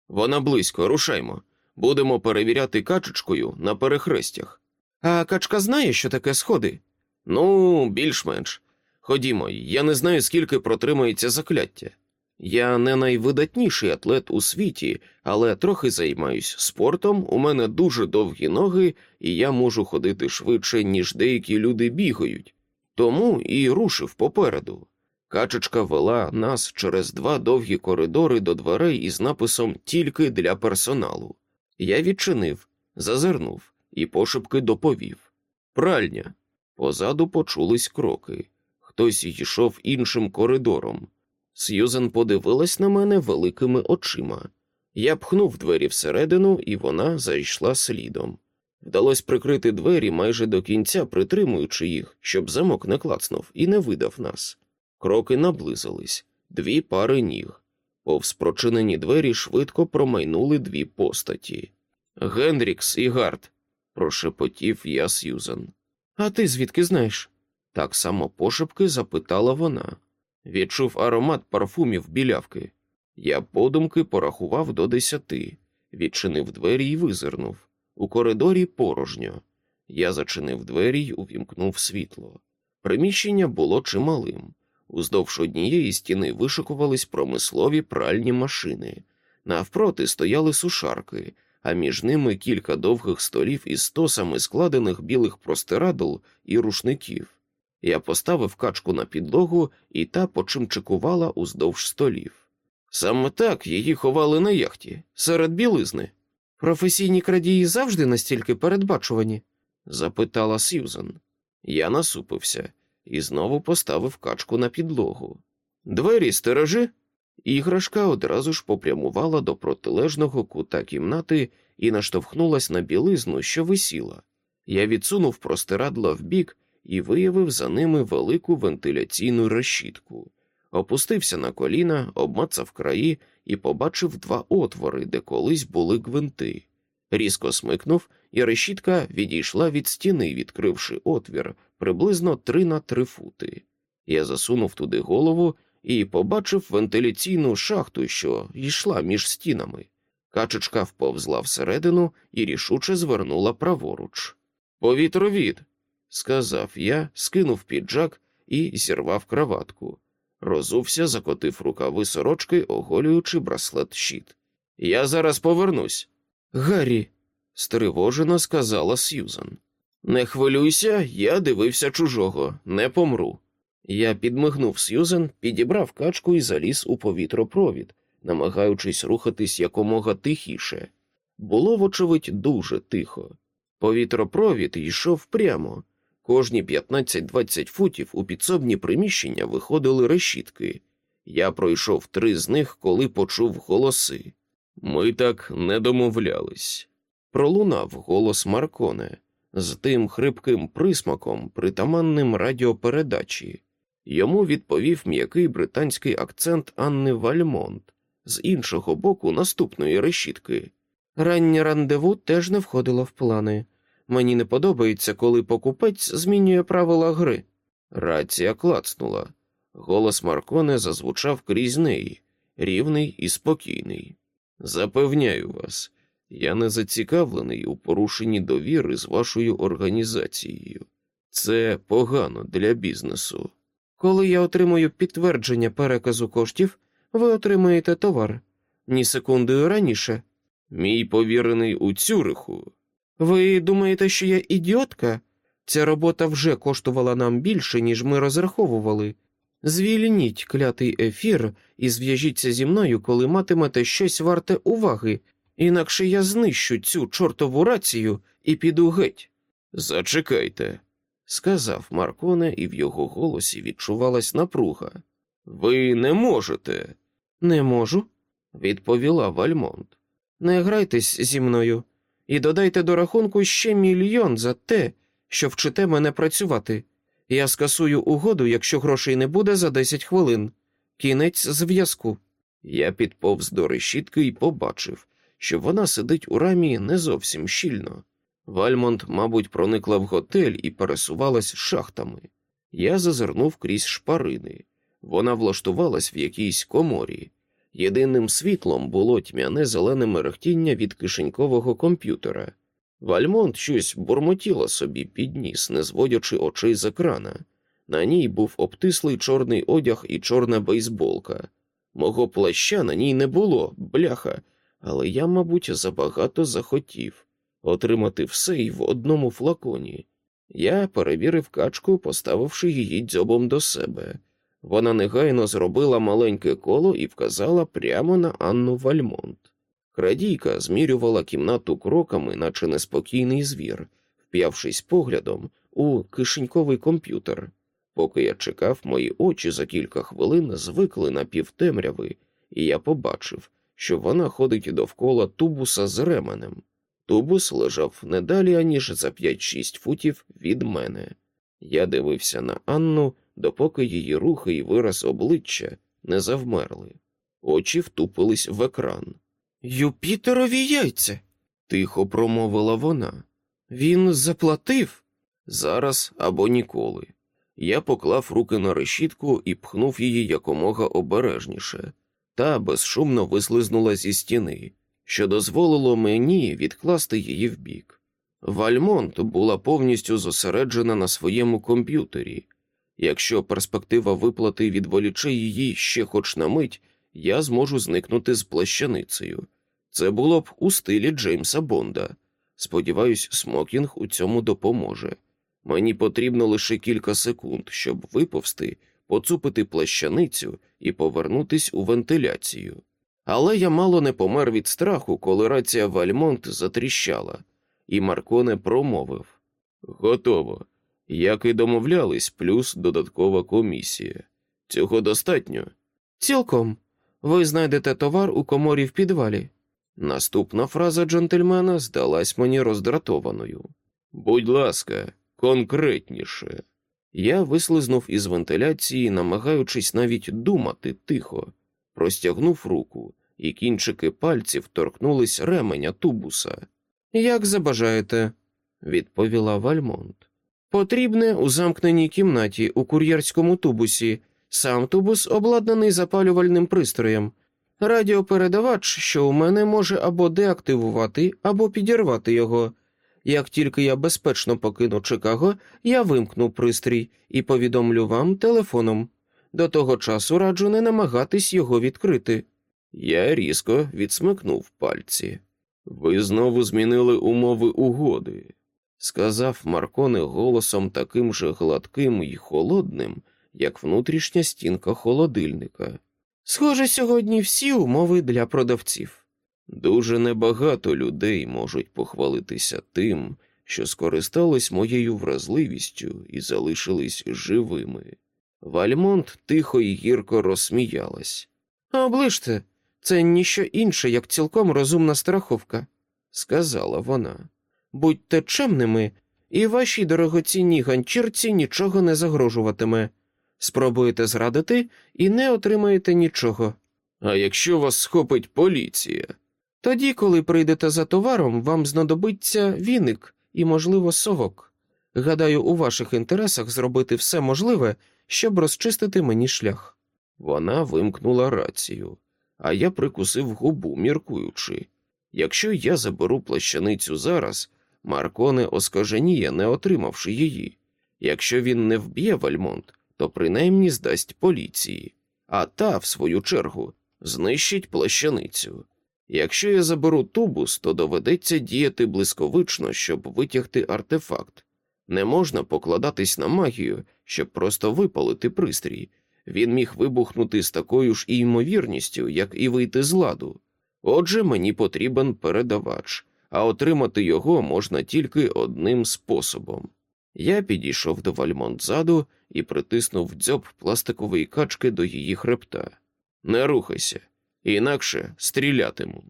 Вона близько, рушаймо. Будемо перевіряти качечкою на перехрестях. А качка знає, що таке сходи? Ну, більш-менш. Ходімо, я не знаю, скільки протримається закляття. Я не найвидатніший атлет у світі, але трохи займаюсь спортом, у мене дуже довгі ноги, і я можу ходити швидше, ніж деякі люди бігають. Тому і рушив попереду. Качечка вела нас через два довгі коридори до дверей із написом Тільки для персоналу. Я відчинив, зазирнув і пошепки доповів Пральня. Позаду почулись кроки. Хтось йшов іншим коридором. Сьюзен подивилась на мене великими очима. Я пхнув двері всередину, і вона зайшла слідом. Вдалося прикрити двері майже до кінця, притримуючи їх, щоб замок не клацнув і не видав нас. Кроки наблизились. дві пари ніг. Повз прочинені двері швидко промайнули дві постаті. Генрікс і Гард, прошепотів я Сьюзан. А ти звідки знаєш? Так само пошепки запитала вона. Відчув аромат парфумів білявки. Я подумки порахував до десяти, відчинив двері і визирнув. У коридорі порожньо. Я зачинив двері й увімкнув світло. Приміщення було чималим. Уздовж однієї стіни вишикувались промислові пральні машини. Навпроти стояли сушарки, а між ними кілька довгих столів із стосами складених білих простирадл і рушників. Я поставив качку на підлогу, і та почимчикувала уздовж столів. Саме так її ховали на яхті, серед білизни. Професійні крадії завжди настільки передбачувані? запитала Сьюзан. Я насупився і знову поставив качку на підлогу. Двері стережи. Іграшка одразу ж попрямувала до протилежного кута кімнати і наштовхнулась на білизну, що висіла. Я відсунув простирадла вбік і виявив за ними велику вентиляційну решітку. Опустився на коліна, обмацав краї і побачив два отвори, де колись були гвинти. Різко смикнув, і решітка відійшла від стіни, відкривши отвір приблизно три на три фути. Я засунув туди голову і побачив вентиляційну шахту, що йшла між стінами. Качечка вповзла всередину і рішуче звернула праворуч. Повітровід, сказав я, скинув піджак і зірвав краватку. Розувся, закотив рукави сорочки, оголюючи браслет щит. Я зараз повернусь. Гаррі, стривожено сказала Сьюзан. Не хвилюйся, я дивився чужого, не помру. Я підмигнув Сьюзен, підібрав качку і заліз у повітропровід, намагаючись рухатись якомога тихіше. Було, вочевидь, дуже тихо. Повітропровід йшов прямо. Кожні 15-20 футів у підсобні приміщення виходили решітки. Я пройшов три з них, коли почув голоси. Ми так не домовлялись. Пролунав голос Марконе з тим хрипким присмаком, притаманним радіопередачі. Йому відповів м'який британський акцент Анни Вальмонт з іншого боку наступної решітки. Раннє рандеву теж не входило в плани. Мені не подобається, коли покупець змінює правила гри. Рація клацнула. Голос Марконе зазвучав крізь неї, рівний і спокійний. Запевняю вас, я не зацікавлений у порушенні довіри з вашою організацією. Це погано для бізнесу. Коли я отримую підтвердження переказу коштів, ви отримаєте товар. Ні секундою раніше. Мій повірений у Цюриху. Ви думаєте, що я ідіотка? Ця робота вже коштувала нам більше, ніж ми розраховували. Звільніть клятий ефір і зв'яжіться зі мною, коли матимете щось варте уваги, інакше я знищу цю чортову рацію і піду геть. Зачекайте, сказав Марконе, і в його голосі відчувалась напруга. Ви не можете. Не можу, відповіла Вальмонт. Не грайтесь зі мною і додайте до рахунку ще мільйон за те, що вчите мене працювати. Я скасую угоду, якщо грошей не буде за десять хвилин. Кінець зв'язку. Я підповз до решітки і побачив, що вона сидить у рамі не зовсім щільно. Вальмонт, мабуть, проникла в готель і пересувалась шахтами. Я зазирнув крізь шпарини. Вона влаштувалась в якійсь коморі. Єдиним світлом було тьмяне зелене мерехтіння від кишенькового комп'ютера. Вальмонт щось бурмотіла собі під ніс, не зводячи очей з екрана. На ній був обтислий чорний одяг і чорна бейсболка. Мого плаща на ній не було, бляха, але я, мабуть, забагато захотів отримати все й в одному флаконі. Я перевірив качку, поставивши її дзьобом до себе. Вона негайно зробила маленьке коло і вказала прямо на Анну Вальмонт. Крадійка змірювала кімнату кроками, наче неспокійний звір, вп'явшись поглядом у кишеньковий комп'ютер. Поки я чекав, мої очі за кілька хвилин звикли на півтемряви, і я побачив, що вона ходить довкола тубуса з ременем. Тубус лежав не далі, аніж за 5-6 футів від мене. Я дивився на Анну, допоки її рухи і вираз обличчя не завмерли, очі втупились в екран. Юпітерові яйця, тихо промовила вона. Він заплатив зараз або ніколи. Я поклав руки на решітку і пхнув її якомога обережніше, та безшумно вислизнула зі стіни, що дозволило мені відкласти її вбік. Вальмонт була повністю зосереджена на своєму комп'ютері. Якщо перспектива виплати відволіче її ще хоч на мить, я зможу зникнути з плащаницею. Це було б у стилі Джеймса Бонда. Сподіваюсь, смокінг у цьому допоможе. Мені потрібно лише кілька секунд, щоб виповзти, поцупити плащаницю і повернутись у вентиляцію. Але я мало не помер від страху, коли рація Вальмонт затріщала, і Марконе промовив Готово. Як і домовлялись, плюс додаткова комісія. Цього достатньо? Цілком. Ви знайдете товар у коморі в підвалі. Наступна фраза джентльмена здалась мені роздратованою. Будь ласка, конкретніше. Я вислизнув із вентиляції, намагаючись навіть думати тихо, простягнув руку, і кінчики пальців торкнулись ременя тубуса. Як забажаєте, відповіла Вальмонт. Потрібне у замкненій кімнаті у кур'єрському тубусі. Сам тубус обладнаний запалювальним пристроєм. Радіопередавач, що у мене може або деактивувати, або підірвати його. Як тільки я безпечно покину Чикаго, я вимкну пристрій і повідомлю вам телефоном. До того часу раджу не намагатись його відкрити. Я різко відсмикнув пальці. Ви знову змінили умови угоди, сказав Марконе голосом таким же гладким і холодним, як внутрішня стінка холодильника. Схоже, сьогодні всі умови для продавців. Дуже небагато людей можуть похвалитися тим, що скористались моєю вразливістю і залишились живими. Вальмонт тихо і гірко розсміялась. Оближте, це ніщо інше, як цілком розумна страховка, сказала вона. Будьте чемними, і вашій дорогоцінній ганчірці нічого не загрожуватиме. Спробуєте зрадити і не отримаєте нічого. А якщо вас схопить поліція? Тоді, коли прийдете за товаром, вам знадобиться віник і, можливо, совок. Гадаю, у ваших інтересах зробити все можливе, щоб розчистити мені шлях. Вона вимкнула рацію, а я прикусив губу, міркуючи. Якщо я заберу плащаницю зараз, Марконе оскаженіє, не отримавши її. Якщо він не вб'є Вальмонт, то принаймні здасть поліції, а та, в свою чергу, знищить плащаницю. Якщо я заберу тубус, то доведеться діяти блисковично, щоб витягти артефакт. Не можна покладатись на магію, щоб просто випалити пристрій. Він міг вибухнути з такою ж і ймовірністю, як і вийти з ладу. Отже, мені потрібен передавач, а отримати його можна тільки одним способом. Я підійшов до вальмонт ззаду і притиснув дзьоб пластикової качки до її хребта. Не рухайся, інакше стрілятиму.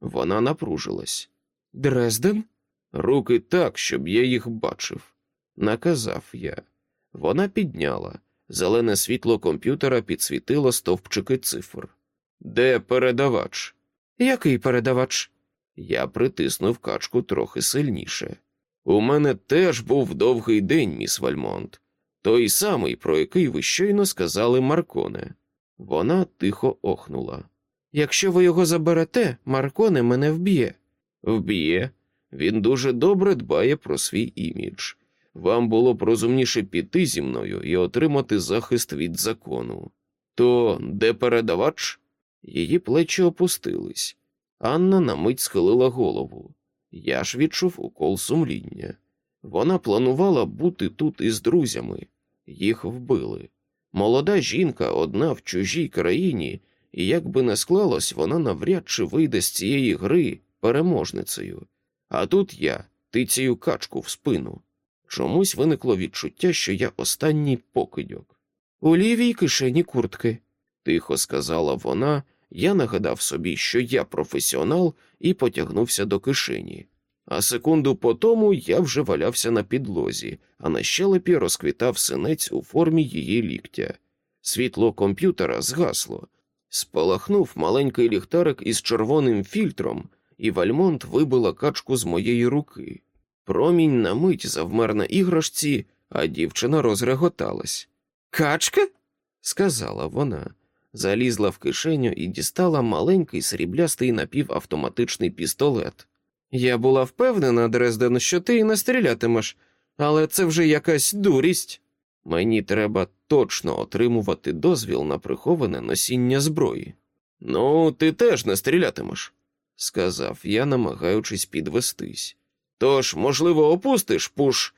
Вона напружилась. Дрезден? Руки так, щоб я їх бачив, наказав я. Вона підняла. Зелене світло комп'ютера підсвітило стовпчики цифр. Де передавач? Який передавач? Я притиснув качку трохи сильніше. У мене теж був довгий день, міс Вальмонт, той самий, про який ви щойно сказали Марконе. Вона тихо охнула. Якщо ви його заберете, Марконе мене вб'є. Вб'є. Він дуже добре дбає про свій імідж. Вам було б розумніше піти зі мною і отримати захист від закону. То де передавач? Її плечі опустились. Анна на мить схилила голову. Я ж відчув укол сумління. Вона планувала бути тут із друзями, їх вбили. Молода жінка одна в чужій країні, і як би не склалось, вона навряд чи вийде з цієї гри переможницею. А тут я тицію качку в спину. Чомусь виникло відчуття, що я останній покидьок. У лівій кишені куртки, тихо сказала вона. Я нагадав собі, що я професіонал, і потягнувся до кишені. А секунду по тому я вже валявся на підлозі, а на щелепі розквітав синець у формі її ліктя. Світло комп'ютера згасло. Спалахнув маленький ліхтарик із червоним фільтром, і Вальмонт вибила качку з моєї руки. Промінь на мить завмер на іграшці, а дівчина розреготалась. Качка? сказала вона, залізла в кишеню і дістала маленький сріблястий напівавтоматичний пістолет. Я була впевнена, Дрезден, що ти не стрілятимеш, але це вже якась дурість. Мені треба точно отримувати дозвіл на приховане носіння зброї. Ну, ти теж не стрілятимеш, сказав я, намагаючись підвестись. Тож, можливо, опустиш пуш.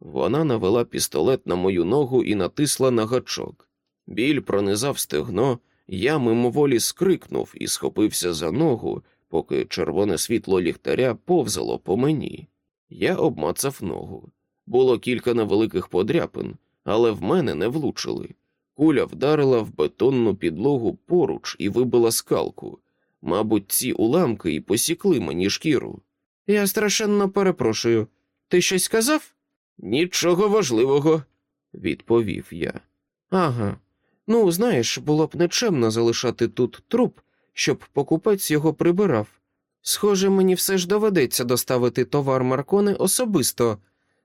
Вона навела пістолет на мою ногу і натисла на гачок. Біль пронизав стегно, я мимоволі скрикнув і схопився за ногу, поки червоне світло ліхтаря повзало по мені. Я обмацав ногу. Було кілька невеликих подряпин, але в мене не влучили. Куля вдарила в бетонну підлогу поруч і вибила скалку. Мабуть, ці уламки і посікли мені шкіру. Я страшенно перепрошую. Ти щось сказав? Нічого важливого, відповів я. Ага. Ну, знаєш, було б нечемно залишати тут труп, щоб покупець його прибирав. Схоже, мені все ж доведеться доставити товар Маркони особисто.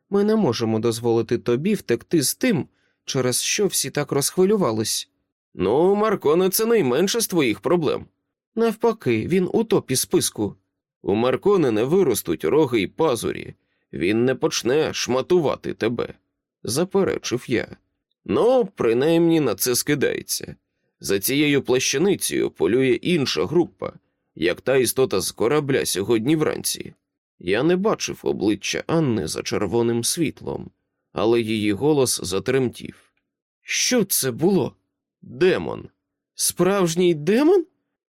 Ми не можемо дозволити тобі втекти з тим, через що всі так розхвилювались. Ну, Марконе, це найменше з твоїх проблем. Навпаки, він у топі списку. У Маркони не виростуть роги й пазурі, він не почне шматувати тебе, заперечив я. Ну, принаймні на це скидається. За цією плащаницею полює інша група, як та істота з корабля сьогодні вранці. Я не бачив обличчя Анни за червоним світлом, але її голос затремтів. Що це було? Демон. Справжній демон?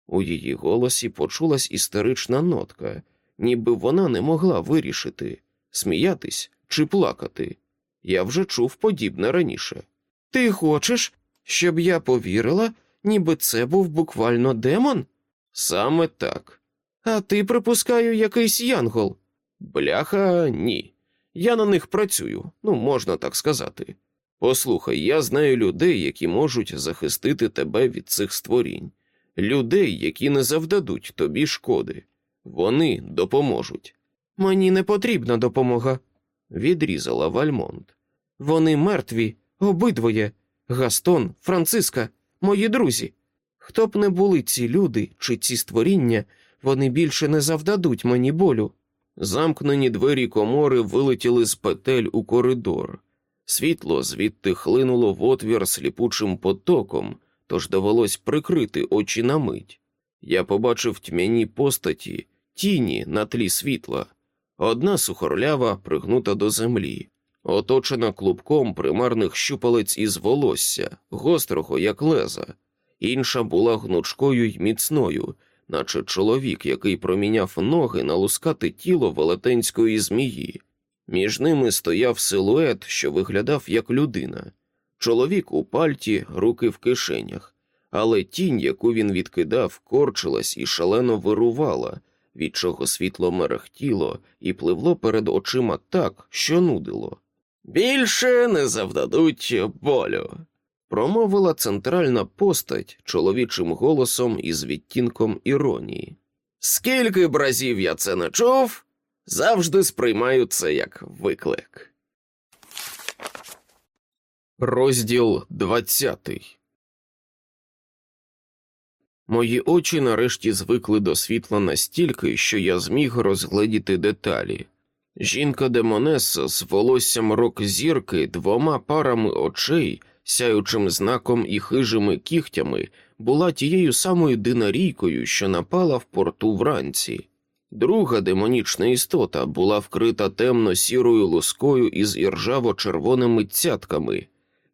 У її голосі почулась істерична нотка, ніби вона не могла вирішити, сміятись чи плакати. Я вже чув подібне раніше. Ти хочеш, щоб я повірила, ніби це був буквально демон? Саме так. А ти, припускаю, якийсь янгол. Бляха, ні. Я на них працюю, ну, можна так сказати. Послухай, я знаю людей, які можуть захистити тебе від цих створінь, людей, які не завдадуть тобі шкоди. Вони допоможуть. Мені не потрібна допомога, відрізала Вальмонт. Вони мертві, обидвоє Гастон, Франциска, мої друзі. Хто б не були ці люди чи ці створіння, вони більше не завдадуть мені болю. Замкнені двері комори вилетіли з петель у коридор. Світло звідти хлинуло в отвір сліпучим потоком, тож довелось прикрити очі на мить. Я побачив тьмяні постаті, тіні на тлі світла, одна сухорлява пригнута до землі, оточена клубком примарних щупалець із волосся, гострого, як леза, інша була гнучкою й міцною, наче чоловік, який проміняв ноги на лускате тіло велетенської змії. Між ними стояв силует, що виглядав як людина. Чоловік у пальті, руки в кишенях, але тінь, яку він відкидав, корчилась і шалено вирувала, від чого світло мерехтіло і пливло перед очима так, що нудило. Більше не завдадуть болю, промовила центральна постать чоловічим голосом із відтінком іронії. Скільки б разів я це не чув, завжди сприймаю це як виклик. Розділ двадцятий Мої очі нарешті звикли до світла настільки, що я зміг розгледіти деталі. Жінка Демонеса з волоссям рок зірки, двома парами очей, сяючим знаком і хижими кігтями, була тією самою динарійкою, що напала в порту вранці. Друга демонічна істота була вкрита темно сірою лускою із іржаво-червоними цятками.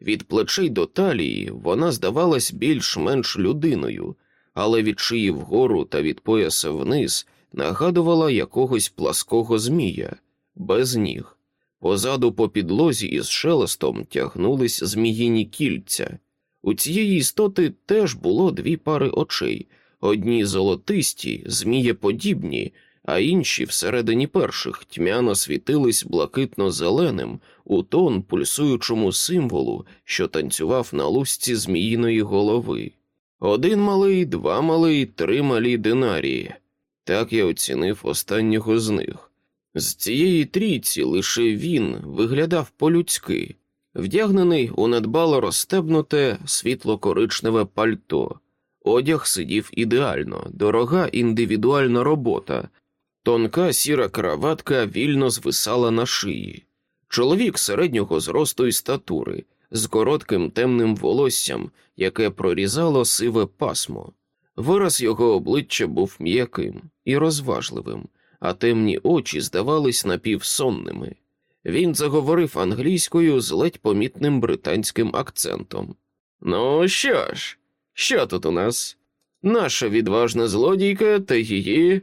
Від плечей до талії вона здавалась більш-менш людиною, але від шиї вгору та від пояса вниз нагадувала якогось плаского змія без ніг. Позаду по підлозі із шелестом тягнулись зміїні кільця. У цієї істоти теж було дві пари очей, одні золотисті, змієподібні, а інші всередині перших тьмяно світились блакитно-зеленим у тон пульсуючому символу, що танцював на лусці зміїної голови. Один малий, два малий, три малі динарії. Так я оцінив останнього з них. З цієї трійці лише він виглядав по-людськи, вдягнений у недбало розстебнуте світло-коричневе пальто. Одяг сидів ідеально, дорога індивідуальна робота, тонка сіра краватка вільно звисала на шиї. Чоловік середнього зросту і статури, з коротким темним волоссям, яке прорізало сиве пасмо. Вираз його обличчя був м'яким і розважливим, а темні очі здавались напівсонними. Він заговорив англійською з ледь помітним британським акцентом. Ну що ж, що тут у нас? Наша відважна злодійка та її.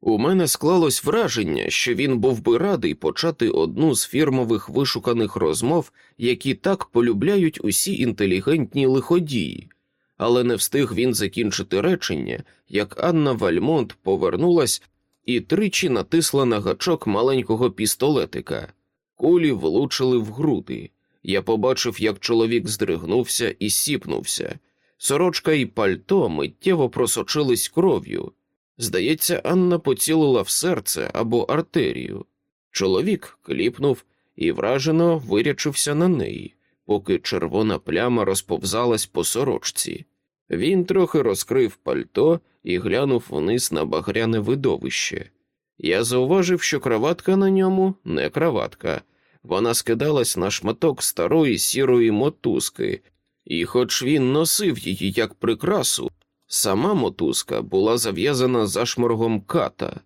У мене склалось враження, що він був би радий почати одну з фірмових вишуканих розмов, які так полюбляють усі інтелігентні лиходії, але не встиг він закінчити речення, як Анна Вальмонт повернулась і тричі натисла на гачок маленького пістолетика. Кулі влучили в груди. Я побачив, як чоловік здригнувся і сіпнувся. Сорочка і пальто миттєво просочились кров'ю. Здається, Анна поцілила в серце або артерію. Чоловік кліпнув і вражено вирячився на неї, поки червона пляма розповзалась по сорочці. Він трохи розкрив пальто і глянув вниз на багряне видовище. Я зауважив, що краватка на ньому не краватка, вона скидалась на шматок старої сірої мотузки, і, хоч він носив її як прикрасу, сама мотузка була зав'язана зашморгом ката.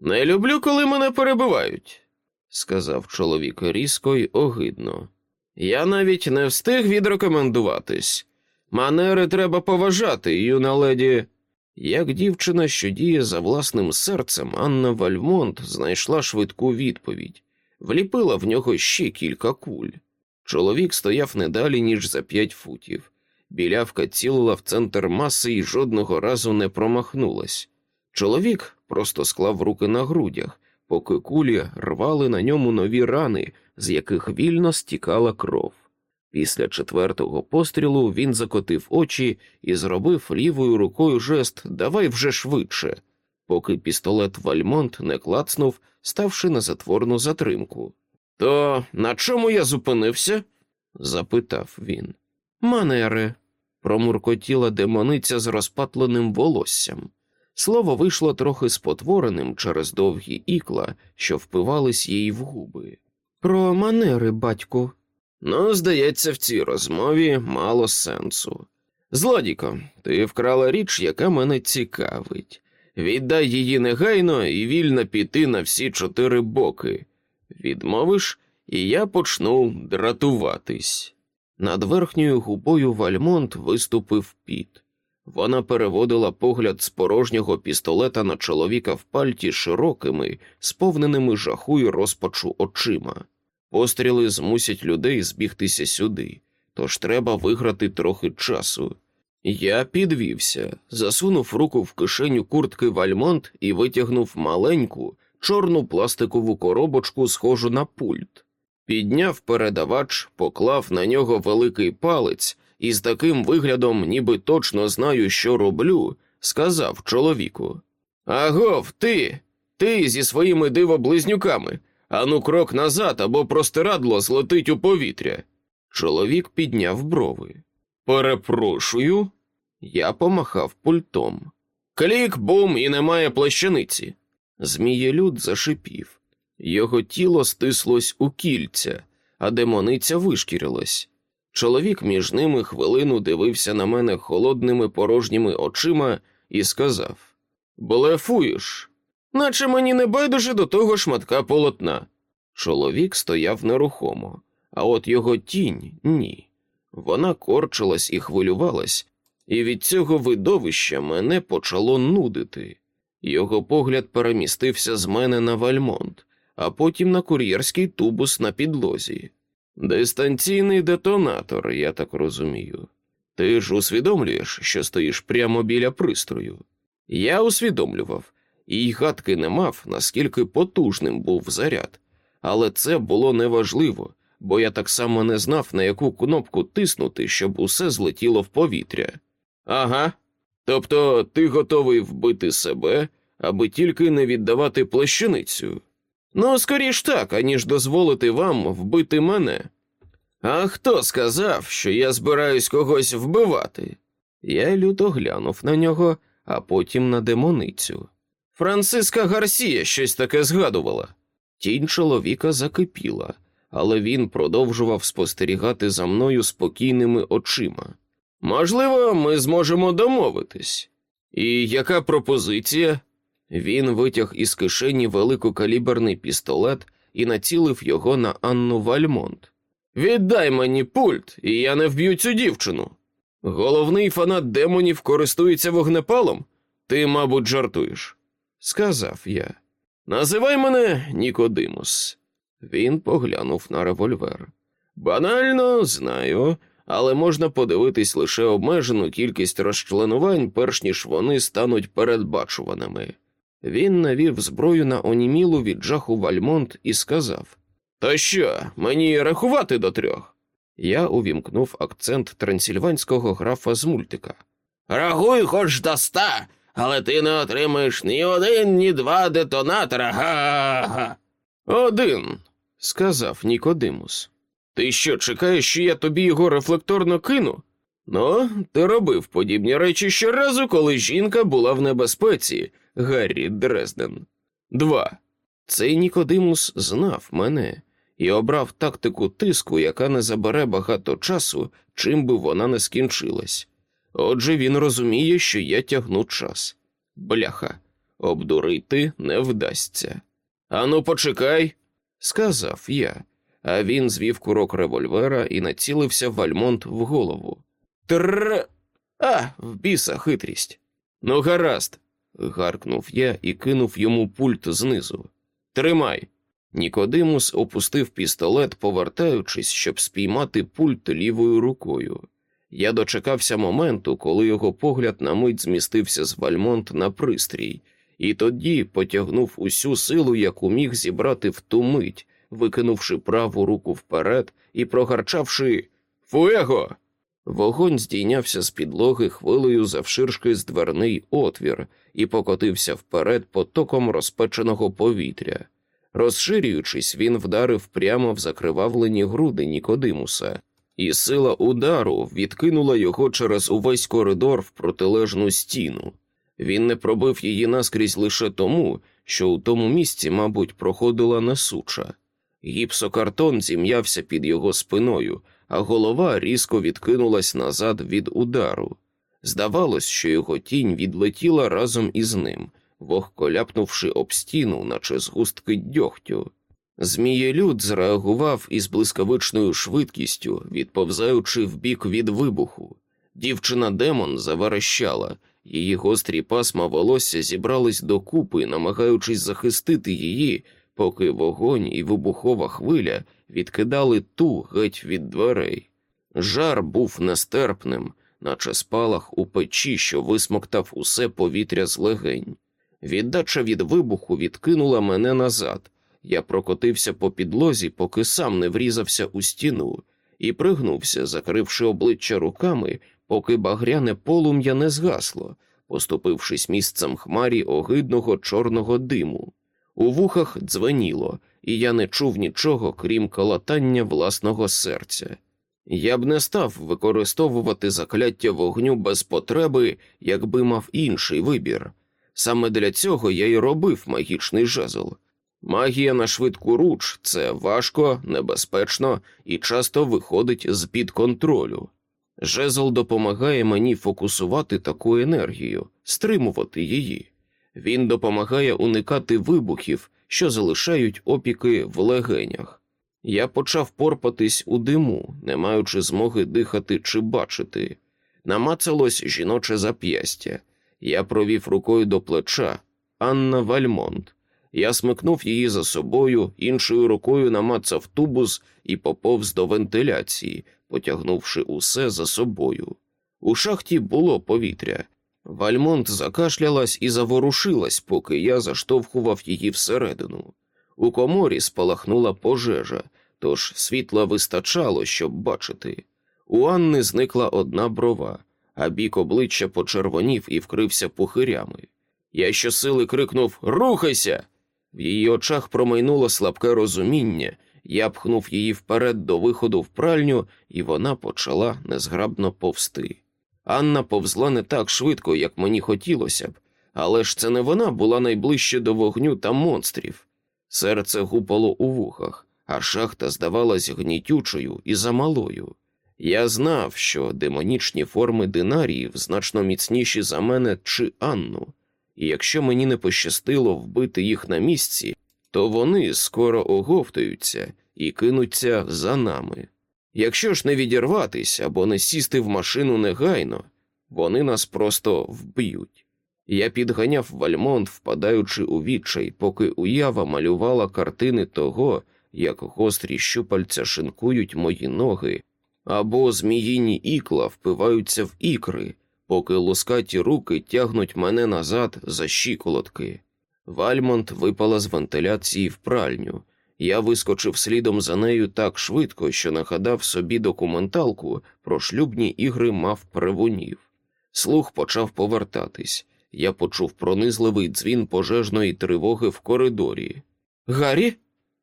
Не люблю, коли мене перебивають, сказав чоловік різко й огидно. Я навіть не встиг відрекомендуватись. Манери треба поважати, юна леді. Як дівчина, що діє за власним серцем, Анна Вальмонт знайшла швидку відповідь, вліпила в нього ще кілька куль. Чоловік стояв не далі, ніж за п'ять футів. Білявка цілила в центр маси і жодного разу не промахнулась. Чоловік просто склав руки на грудях, поки кулі рвали на ньому нові рани, з яких вільно стікала кров. Після четвертого пострілу він закотив очі і зробив лівою рукою жест Давай вже швидше, поки пістолет Вальмонт не клацнув, ставши на затворну затримку. То на чому я зупинився? запитав він. Манери, промуркотіла демониця з розпатленим волоссям. Слово вийшло трохи спотвореним через довгі ікла, що впивались їй в губи. Про манери, батьку. Ну, здається, в цій розмові мало сенсу. Злодійко, ти вкрала річ, яка мене цікавить. Віддай її негайно і вільно піти на всі чотири боки. Відмовиш, і я почну дратуватись. Над верхньою губою Вальмонт виступив піт. Вона переводила погляд з порожнього пістолета на чоловіка в пальті широкими, сповненими жаху й розпачу очима. Постріли змусять людей збігтися сюди, тож треба виграти трохи часу. Я підвівся, засунув руку в кишеню куртки Вальмонт і витягнув маленьку, чорну пластикову коробочку, схожу на пульт. Підняв передавач, поклав на нього великий палець і з таким виглядом, ніби точно знаю, що роблю, сказав чоловіку. Агов, ти, ти зі своїми дивоблизнюками. Ану, крок назад або простирадло злетить у повітря. Чоловік підняв брови. Перепрошую. Я помахав пультом. Клік, бум, і немає плащаниці. Змієлюд зашипів. Його тіло стислось у кільця, а демониця вишкірилась. Чоловік між ними хвилину дивився на мене холодними порожніми очима і сказав: Блефуєш, наче мені не байдуже до того шматка полотна. Чоловік стояв нерухомо, а от його тінь ні. Вона корчилась і хвилювалась, і від цього видовища мене почало нудити. Його погляд перемістився з мене на вальмонт, а потім на кур'єрський тубус на підлозі. Дистанційний детонатор, я так розумію. Ти ж усвідомлюєш, що стоїш прямо біля пристрою. Я усвідомлював, і й гадки не мав, наскільки потужним був заряд. Але це було неважливо, бо я так само не знав, на яку кнопку тиснути, щоб усе злетіло в повітря. Ага. Тобто ти готовий вбити себе, аби тільки не віддавати плащаницю. Ну, скоріш так, аніж дозволити вам вбити мене. А хто сказав, що я збираюсь когось вбивати? Я люто глянув на нього, а потім на демоницю. Франциска Гарсія щось таке згадувала. Тінь чоловіка закипіла, але він продовжував спостерігати за мною спокійними очима. Можливо, ми зможемо домовитись. І яка пропозиція? Він витяг із кишені великокаліберний пістолет і націлив його на Анну Вальмонт. Віддай мені пульт, і я не вб'ю цю дівчину. Головний фанат демонів користується вогнепалом? Ти, мабуть, жартуєш, сказав я. Називай мене Нікодимус. Він поглянув на револьвер. Банально знаю, але можна подивитись лише обмежену кількість розчленувань, перш ніж вони стануть передбачуваними. Він навів зброю на онімілу від жаху Вальмонт і сказав: То що, мені рахувати до трьох? Я увімкнув акцент трансильванського графа з мультика. Рахуй хоч до ста, але ти не отримаєш ні один, ні два детонатора. Га-га. Один, сказав Нікодимус. Ти що, чекаєш, що я тобі його рефлекторно кину? Ну, ти робив подібні речі щоразу, коли жінка була в небезпеці, Гаррі Дрезден. Два. Цей Нікодимус знав мене і обрав тактику тиску, яка не забере багато часу, чим би вона не скінчилась. Отже, він розуміє, що я тягну час. Бляха, обдурити не вдасться. Ану, почекай, сказав я, а він звів курок револьвера і націлився Вальмонт в голову. Тр. А, в біса хитрість. Ну, гаразд, гаркнув я і кинув йому пульт знизу. Тримай. Нікодимус опустив пістолет, повертаючись, щоб спіймати пульт лівою рукою. Я дочекався моменту, коли його погляд на мить змістився з Вальмонт на пристрій, і тоді потягнув усю силу, яку міг зібрати в ту мить, викинувши праву руку вперед і прогарчавши Фуего! Вогонь здійнявся з підлоги хвилею завширшки з дверний отвір і покотився вперед потоком розпеченого повітря. Розширюючись, він вдарив прямо в закривавлені груди Нікодимуса, і сила удару відкинула його через увесь коридор в протилежну стіну. Він не пробив її наскрізь лише тому, що у тому місці, мабуть, проходила несуча. Гіпсокартон зім'явся під його спиною, а голова різко відкинулась назад від удару. Здавалось, що його тінь відлетіла разом із ним, вогко ляпнувши об стіну, наче згустки дьогтю. Змієлюд зреагував із блискавичною швидкістю, відповзаючи вбік від вибуху. Дівчина демон заверещала, її гострі пасма волосся зібрались докупи, намагаючись захистити її, поки вогонь і вибухова хвиля відкидали ту геть від дверей. Жар був нестерпним, наче спалах у печі, що висмоктав усе повітря з легень. Віддача від вибуху відкинула мене назад. Я прокотився по підлозі, поки сам не врізався у стіну, і пригнувся, закривши обличчя руками, поки багряне полум'я не згасло, поступившись місцем хмарі огидного чорного диму. У вухах дзвеніло, і я не чув нічого, крім колотання власного серця. Я б не став використовувати закляття вогню без потреби, якби мав інший вибір. Саме для цього я й робив магічний жезл. Магія на швидку руч це важко, небезпечно і часто виходить з під контролю. Жезл допомагає мені фокусувати таку енергію, стримувати її. Він допомагає уникати вибухів, що залишають опіки в легенях. Я почав порпатись у диму, не маючи змоги дихати чи бачити. Намацалось жіноче зап'ястя. Я провів рукою до плеча Анна Вальмонт. Я смикнув її за собою, іншою рукою намацав тубус і поповз до вентиляції, потягнувши усе за собою. У шахті було повітря, Вальмонт закашлялась і заворушилась, поки я заштовхував її всередину. У коморі спалахнула пожежа, тож світла вистачало, щоб бачити. У Анни зникла одна брова, а бік обличчя почервонів і вкрився пухирями. Я щосили крикнув Рухайся! В її очах промайнуло слабке розуміння, я пхнув її вперед до виходу в пральню, і вона почала незграбно повсти. Анна повзла не так швидко, як мені хотілося б, але ж це не вона була найближче до вогню та монстрів. Серце гупало у вухах, а шахта здавалась гнітючою і замалою. Я знав, що демонічні форми динаріїв значно міцніші за мене чи Анну, і якщо мені не пощастило вбити їх на місці, то вони скоро оговтаються і кинуться за нами. Якщо ж не відірватись або не сісти в машину негайно, вони нас просто вб'ють. Я підганяв вальмонт, впадаючи у відчай, поки уява малювала картини того, як гострі щупальця шинкують мої ноги, або зміїні ікла впиваються в ікри, поки лускаті руки тягнуть мене назад за щиколотки. Вальмонт випала з вентиляції в пральню. Я вискочив слідом за нею так швидко, що нагадав собі документалку про шлюбні ігри мав перевунів. Слух почав повертатись. Я почув пронизливий дзвін пожежної тривоги в коридорі. Гаррі?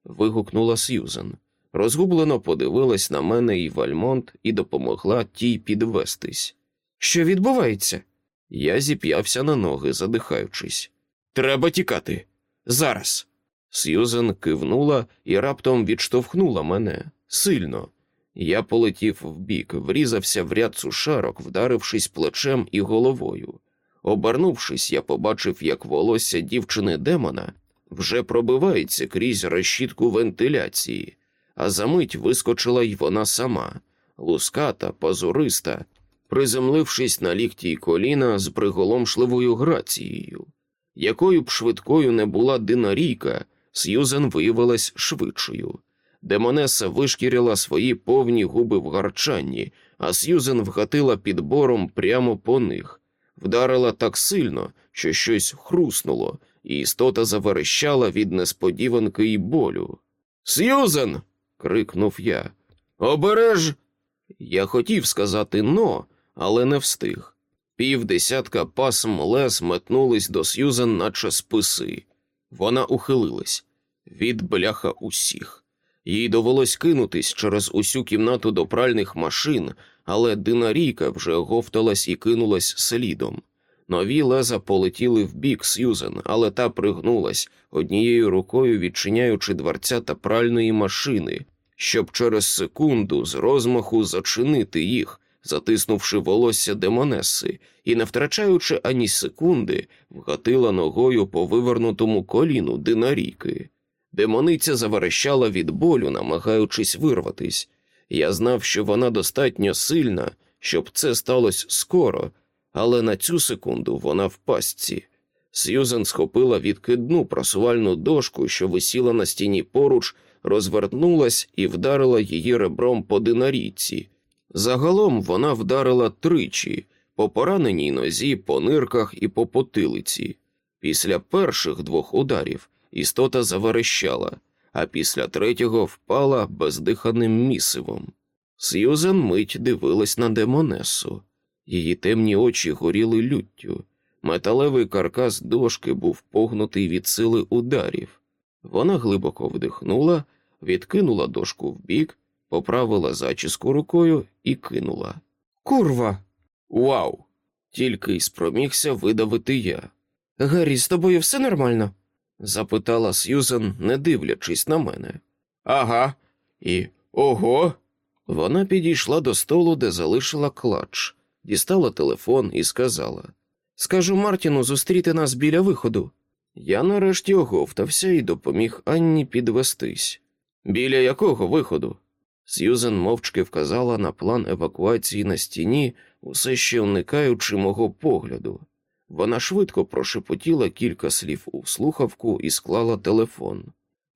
вигукнула Сьюзен. Розгублено подивилась на мене і Вальмонт і допомогла тій підвестись. Що відбувається? Я зіп'явся на ноги, задихаючись. Треба тікати. Зараз. Сьюзен кивнула і раптом відштовхнула мене сильно. Я полетів вбік, врізався в ряд сушарок, вдарившись плечем і головою. Обернувшись, я побачив, як волосся дівчини демона вже пробивається крізь решітку вентиляції, а за мить вискочила й вона сама, луската, пазуриста, приземлившись на лікті й коліна з приголомшливою грацією. Якою б швидкою не була динарійка, Сьюзен виявилась швидшою. Демонеса вишкірила свої повні губи в гарчанні, а Сьюзен вгатила підбором прямо по них, вдарила так сильно, що щось хруснуло, і істота заверещала від несподіванки й болю. Сьюзен. крикнув я. Обереж. Я хотів сказати но, але не встиг. Півдесятка пасм лес метнулись до Сьюзен, наче списи. Вона ухилилась від бляха усіх. Їй довелось кинутись через усю кімнату до пральних машин, але динарійка вже говталась і кинулась слідом. Нові леза полетіли в бік Сьюзен, але та пригнулась, однією рукою відчиняючи дверцята пральної машини, щоб через секунду з розмаху зачинити їх, затиснувши волосся демонеси, і, не втрачаючи ані секунди, вгатила ногою по вивернутому коліну динарійки. Демониця заверещала від болю, намагаючись вирватись. Я знав, що вона достатньо сильна, щоб це сталося скоро, але на цю секунду вона в пастці. Сьюзен схопила відкидну просувальну дошку, що висіла на стіні поруч, розвернулась і вдарила її ребром по динарійці. Загалом вона вдарила тричі по пораненій нозі, по нирках і по потилиці. Після перших двох ударів істота заверещала, а після третього впала бездиханим місивом. Сьюзен мить дивилась на демонесу. Її темні очі горіли люттю. Металевий каркас дошки був погнутий від сили ударів. Вона глибоко вдихнула, відкинула дошку вбік, поправила зачіску рукою і кинула. Курва! Вау! Тільки й спромігся видавити я. Гаррі, з тобою все нормально? запитала Сьюзен, не дивлячись на мене. Ага, і ого. Вона підійшла до столу, де залишила клач, дістала телефон і сказала: Скажу Мартіну зустріти нас біля виходу. Я нарешті оговтався і допоміг Анні підвестись. Біля якого виходу? Сьюзен мовчки вказала на план евакуації на стіні, усе ще уникаючи мого погляду. Вона швидко прошепотіла кілька слів у слухавку і склала телефон.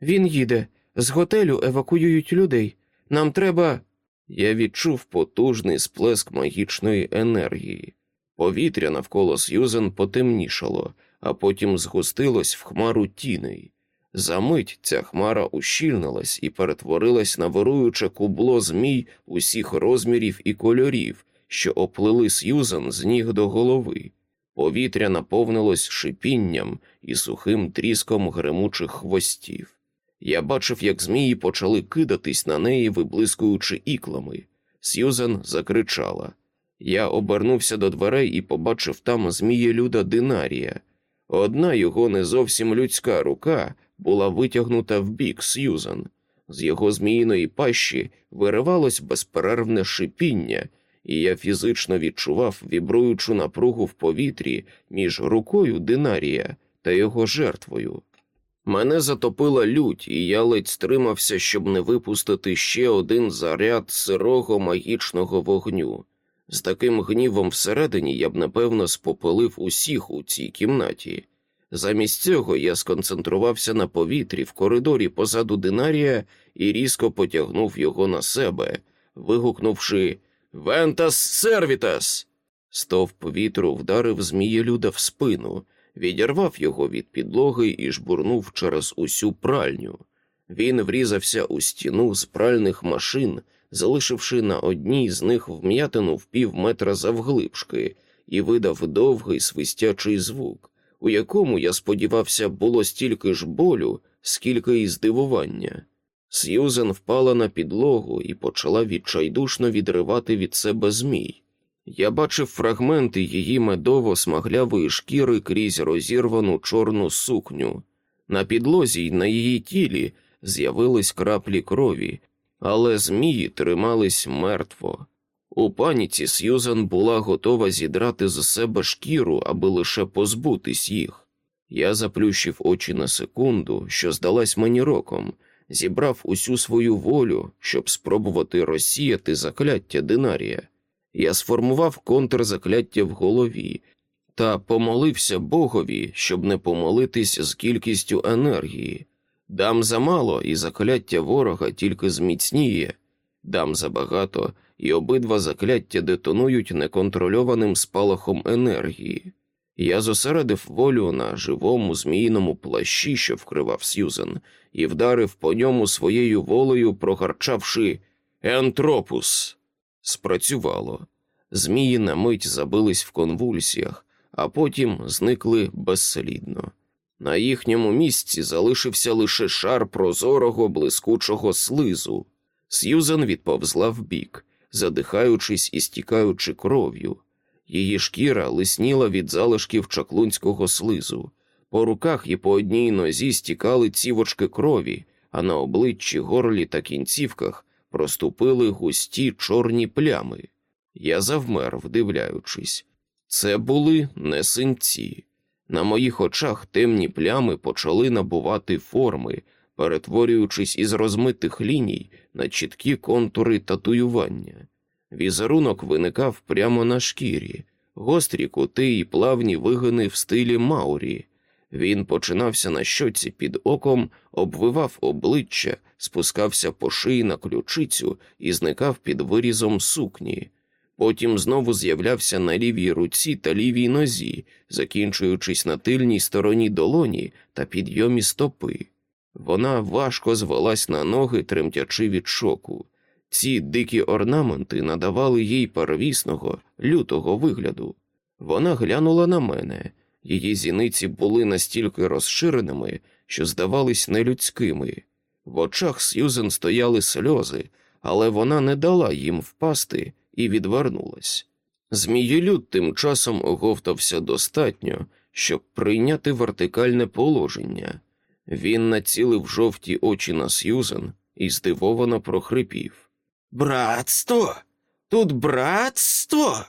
Він їде, з готелю евакуюють людей. Нам треба. Я відчув потужний сплеск магічної енергії. Повітря навколо Сьюзен потемнішало, а потім згустилось в хмару тіней. Замить ця хмара ущільнилась і перетворилась на вируюче кубло змій усіх розмірів і кольорів, що оплили Сьюзан з ніг до голови. Повітря наповнилось шипінням і сухим тріском гремучих хвостів. Я бачив, як змії почали кидатись на неї, виблискуючи іклами. Сьюзан закричала. Я обернувся до дверей і побачив там змієлюда Динарія. Одна його не зовсім людська рука була витягнута в бік Сьюзан. З його зміїної пащі виривалось безперервне шипіння, і я фізично відчував вібруючу напругу в повітрі між рукою Динарія та його жертвою. Мене затопила лють, і я ледь стримався, щоб не випустити ще один заряд сирого магічного вогню. З таким гнівом всередині я б напевно спопилив усіх у цій кімнаті. Замість цього я сконцентрувався на повітрі в коридорі позаду динарія і різко потягнув його на себе, вигукнувши Вентас сервітас. Стовп вітру вдарив змієлюда в спину, відірвав його від підлоги і жбурнув через усю пральню. Він врізався у стіну з пральних машин, залишивши на одній з них вм'ятину в пів метра завглибшки, і видав довгий свистячий звук, у якому, я сподівався, було стільки ж болю, скільки і здивування. Сьюзен впала на підлогу і почала відчайдушно відривати від себе змій. Я бачив фрагменти її медово смаглявої шкіри крізь розірвану чорну сукню. На підлозі й на її тілі з'явились краплі крові, але змії тримались мертво. У паніці Сьюзан була готова зідрати з себе шкіру, аби лише позбутись їх. Я заплющив очі на секунду, що здалась мені роком, зібрав усю свою волю, щоб спробувати розсіяти закляття динарія. Я сформував контрзакляття в голові та помолився Богові, щоб не помолитись з кількістю енергії. Дам замало, і закляття ворога тільки зміцніє, дам забагато, і обидва закляття детонують неконтрольованим спалахом енергії. Я зосередив волю на живому зміїному плащі, що вкривав Сьюзен, і вдарив по ньому своєю волею, прогарчавши Ентропус. Спрацювало. Змії на мить забились в конвульсіях, а потім зникли безслідно. На їхньому місці залишився лише шар прозорого блискучого слизу. Сьюзен відповзла вбік, задихаючись і стікаючи кров'ю. Її шкіра лисніла від залишків чаклунського слизу. По руках і по одній нозі стікали цівочки крові, а на обличчі, горлі та кінцівках проступили густі чорні плями. Я завмер, вдивляючись. Це були не синці. На моїх очах темні плями почали набувати форми, перетворюючись із розмитих ліній на чіткі контури татуювання. Візерунок виникав прямо на шкірі, гострі кути і плавні вигини в стилі Маурі. Він починався на щоці під оком, обвивав обличчя, спускався по шиї на ключицю і зникав під вирізом сукні. Потім знову з'являвся на лівій руці та лівій нозі, закінчуючись на тильній стороні долоні та підйомі стопи. Вона важко звелась на ноги, тремтячи від шоку. Ці дикі орнаменти надавали їй первісного, лютого вигляду. Вона глянула на мене, її зіниці були настільки розширеними, що здавались нелюдськими. В очах Сьюзен стояли сльози, але вона не дала їм впасти і відвернулась. Змієлюд тим часом оговтався достатньо, щоб прийняти вертикальне положення. Він націлив жовті очі на Сьюзен і здивовано прохрипів. Братство? Тут братство?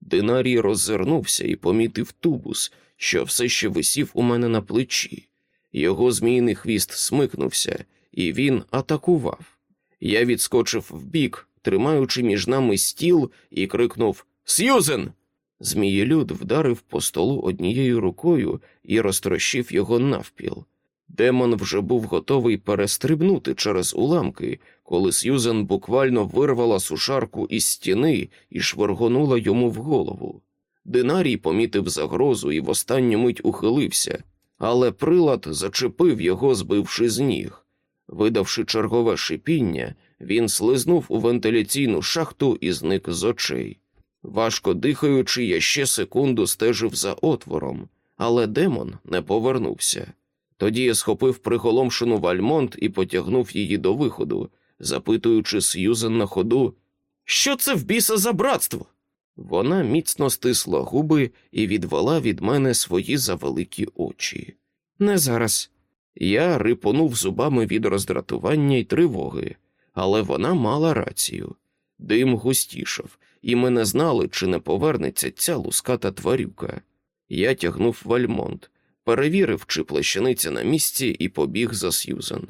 Динарій роззирнувся і помітив тубус, що все ще висів у мене на плечі. Його змійний хвіст смикнувся, і він атакував. Я відскочив вбік, тримаючи між нами стіл, і крикнув Сьюзен. Змієлюд вдарив по столу однією рукою і розтрощив його навпіл. Демон вже був готовий перестрибнути через уламки, коли Сьюзен буквально вирвала сушарку із стіни і швиргонула йому в голову. Динарій помітив загрозу і в останню мить ухилився, але прилад зачепив його, збивши з ніг. Видавши чергове шипіння, він слизнув у вентиляційну шахту і зник з очей. Важко дихаючи, я ще секунду стежив за отвором, але демон не повернувся. Тоді я схопив приголомшену вальмонт і потягнув її до виходу, запитуючи Сьюзен на ходу, що це в біса за братство? Вона міцно стисла губи і відвела від мене свої завеликі очі. Не зараз. Я рипонув зубами від роздратування й тривоги, але вона мала рацію. Дим густішав, і ми не знали, чи не повернеться ця луската тварюка. Я тягнув вальмонт, перевірив, чи плащаниця на місці, і побіг за Сьюзен.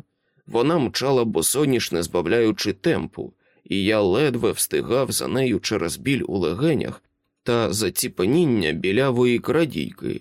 Вона мчала босоніж, не збавляючи темпу, і я ледве встигав за нею через біль у легенях та заціпеніння білявої крадійки.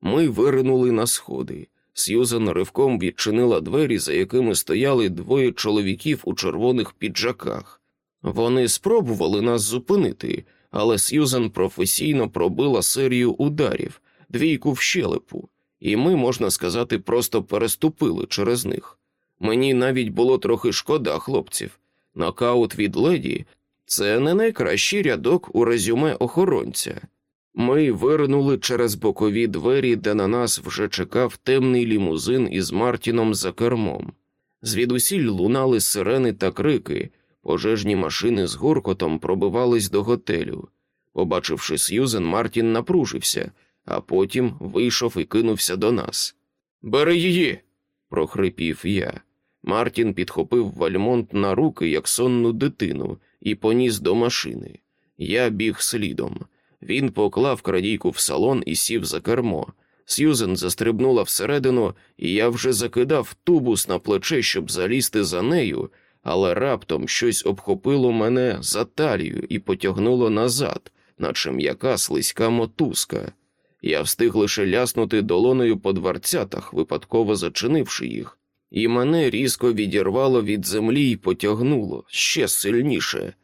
Ми виринули на сходи. Сьюзен ривком відчинила двері, за якими стояли двоє чоловіків у червоних піджаках. Вони спробували нас зупинити, але Сьюзен професійно пробила серію ударів, двійку в щелепу, і ми, можна сказати, просто переступили через них. Мені навіть було трохи шкода хлопців. Нокаут від леді це не найкращий рядок у резюме охоронця. Ми вирнули через бокові двері, де на нас вже чекав темний лімузин із Мартіном за кермом. Звідусіль лунали сирени та крики, пожежні машини з гуркотом пробивались до готелю. Побачивши Сьюзен, Мартін напружився, а потім вийшов і кинувся до нас. Бери її. прохрипів я. Мартін підхопив вальмонт на руки, як сонну дитину, і поніс до машини. Я біг слідом. Він поклав крадійку в салон і сів за кермо. Сьюзен застрибнула всередину, і я вже закидав тубус на плече, щоб залізти за нею, але раптом щось обхопило мене за талію і потягнуло назад, наче м'яка слизька мотузка. Я встиг лише ляснути долоною по дверцятах, випадково зачинивши їх, і мене різко відірвало від землі і потягнуло ще сильніше.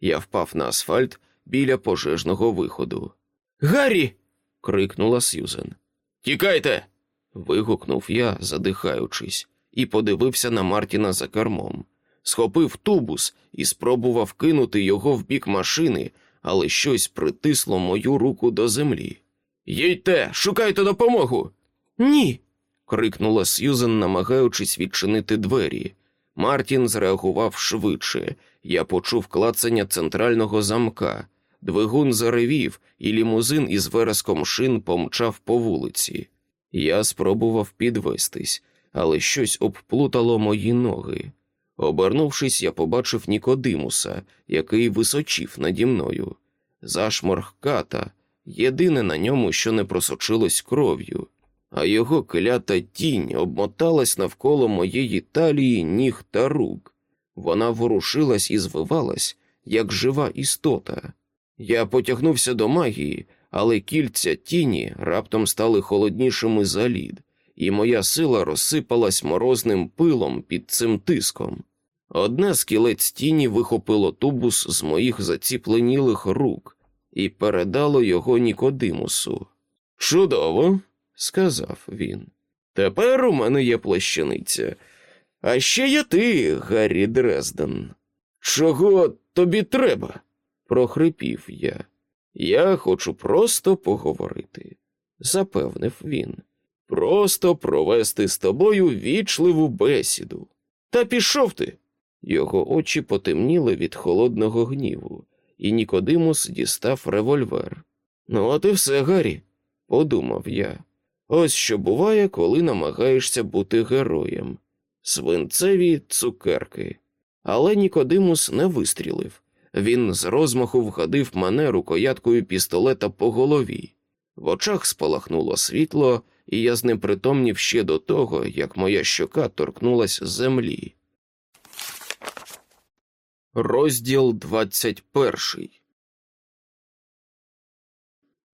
Я впав на асфальт біля пожежного виходу. Гаррі. крикнула Сьюзен. Тікайте. вигукнув я, задихаючись, і подивився на Мартіна за кермом. Схопив тубус і спробував кинути його в бік машини, але щось притисло мою руку до землі. Їдьте, шукайте допомогу. Ні. крикнула Сьюзен, намагаючись відчинити двері. Мартін зреагував швидше. Я почув клацання центрального замка. Двигун заревів, і лімузин із вереском шин помчав по вулиці. Я спробував підвестись, але щось обплутало мої ноги. Обернувшись, я побачив Нікодимуса, який височив наді мною. Зашморг ката, єдине на ньому, що не просочилось кров'ю, а його клята тінь обмоталась навколо моєї талії, ніг та рук. Вона ворушилась і звивалась, як жива істота. Я потягнувся до магії, але кільця тіні раптом стали холоднішими за лід, і моя сила розсипалась морозним пилом під цим тиском. Одне з кілець тіні вихопило тубус з моїх заціпленілих рук і передало його Нікодимусу. Чудово, сказав він. Тепер у мене є плащаниця. А ще є ти, Гаррі Дрезден. Чого тобі треба? прохрипів я. Я хочу просто поговорити, запевнив він. Просто провести з тобою вічливу бесіду. Та пішов ти. Його очі потемніли від холодного гніву, і Нікодимус дістав револьвер. Ну, от і все, Гаррі, подумав я. Ось що буває, коли намагаєшся бути героєм. Свинцеві цукерки. Але Нікодимус не вистрілив. Він з розмаху вгадив мене рукояткою пістолета по голові. В очах спалахнуло світло, і я знепритомнів ще до того, як моя щока торкнулась землі. Розділ двадцять перший.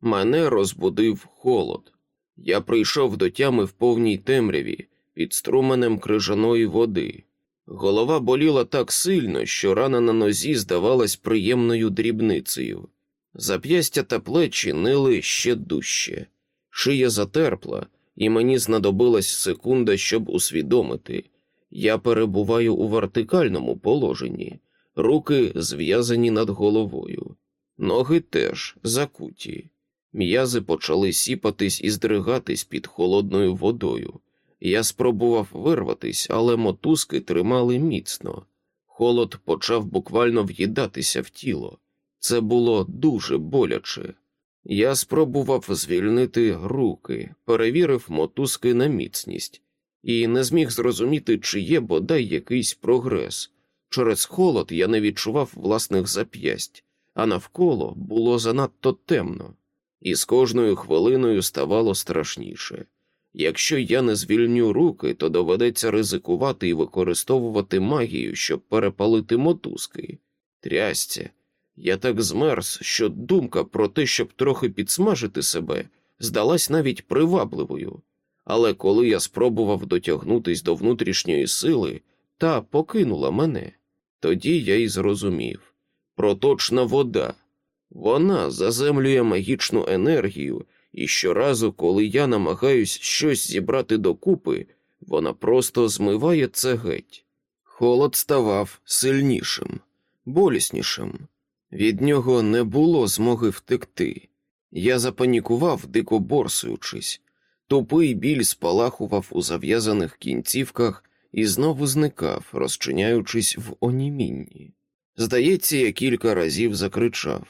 Мене розбудив холод. Я прийшов до тями в повній темряві під струменем крижаної води. Голова боліла так сильно, що рана на нозі здавалась приємною дрібницею. Зап'ястя та плечі нили ще дужче, шия затерпла, і мені знадобилась секунда, щоб усвідомити. Я перебуваю у вертикальному положенні, руки зв'язані над головою, ноги теж закуті. М'язи почали сіпатись і здригатись під холодною водою. Я спробував вирватись, але мотузки тримали міцно. Холод почав буквально в'їдатися в тіло. Це було дуже боляче. Я спробував звільнити руки, перевірив мотузки на міцність і не зміг зрозуміти, чи є бодай якийсь прогрес. Через холод я не відчував власних зап'ясть, а навколо було занадто темно, і з кожною хвилиною ставало страшніше. Якщо я не звільню руки, то доведеться ризикувати і використовувати магію, щоб перепалити мотузки. Трясця. Я так змерз, що думка про те, щоб трохи підсмажити себе, здалась навіть привабливою. Але коли я спробував дотягнутись до внутрішньої сили, та покинула мене. Тоді я й зрозумів проточна вода. Вона заземлює магічну енергію, і щоразу, коли я намагаюсь щось зібрати докупи, вона просто змиває це геть. Холод ставав сильнішим, боліснішим. Від нього не було змоги втекти. Я запанікував, дико борсуючись. Тупий біль спалахував у зав'язаних кінцівках і знову зникав, розчиняючись в онімінні. Здається, я кілька разів закричав.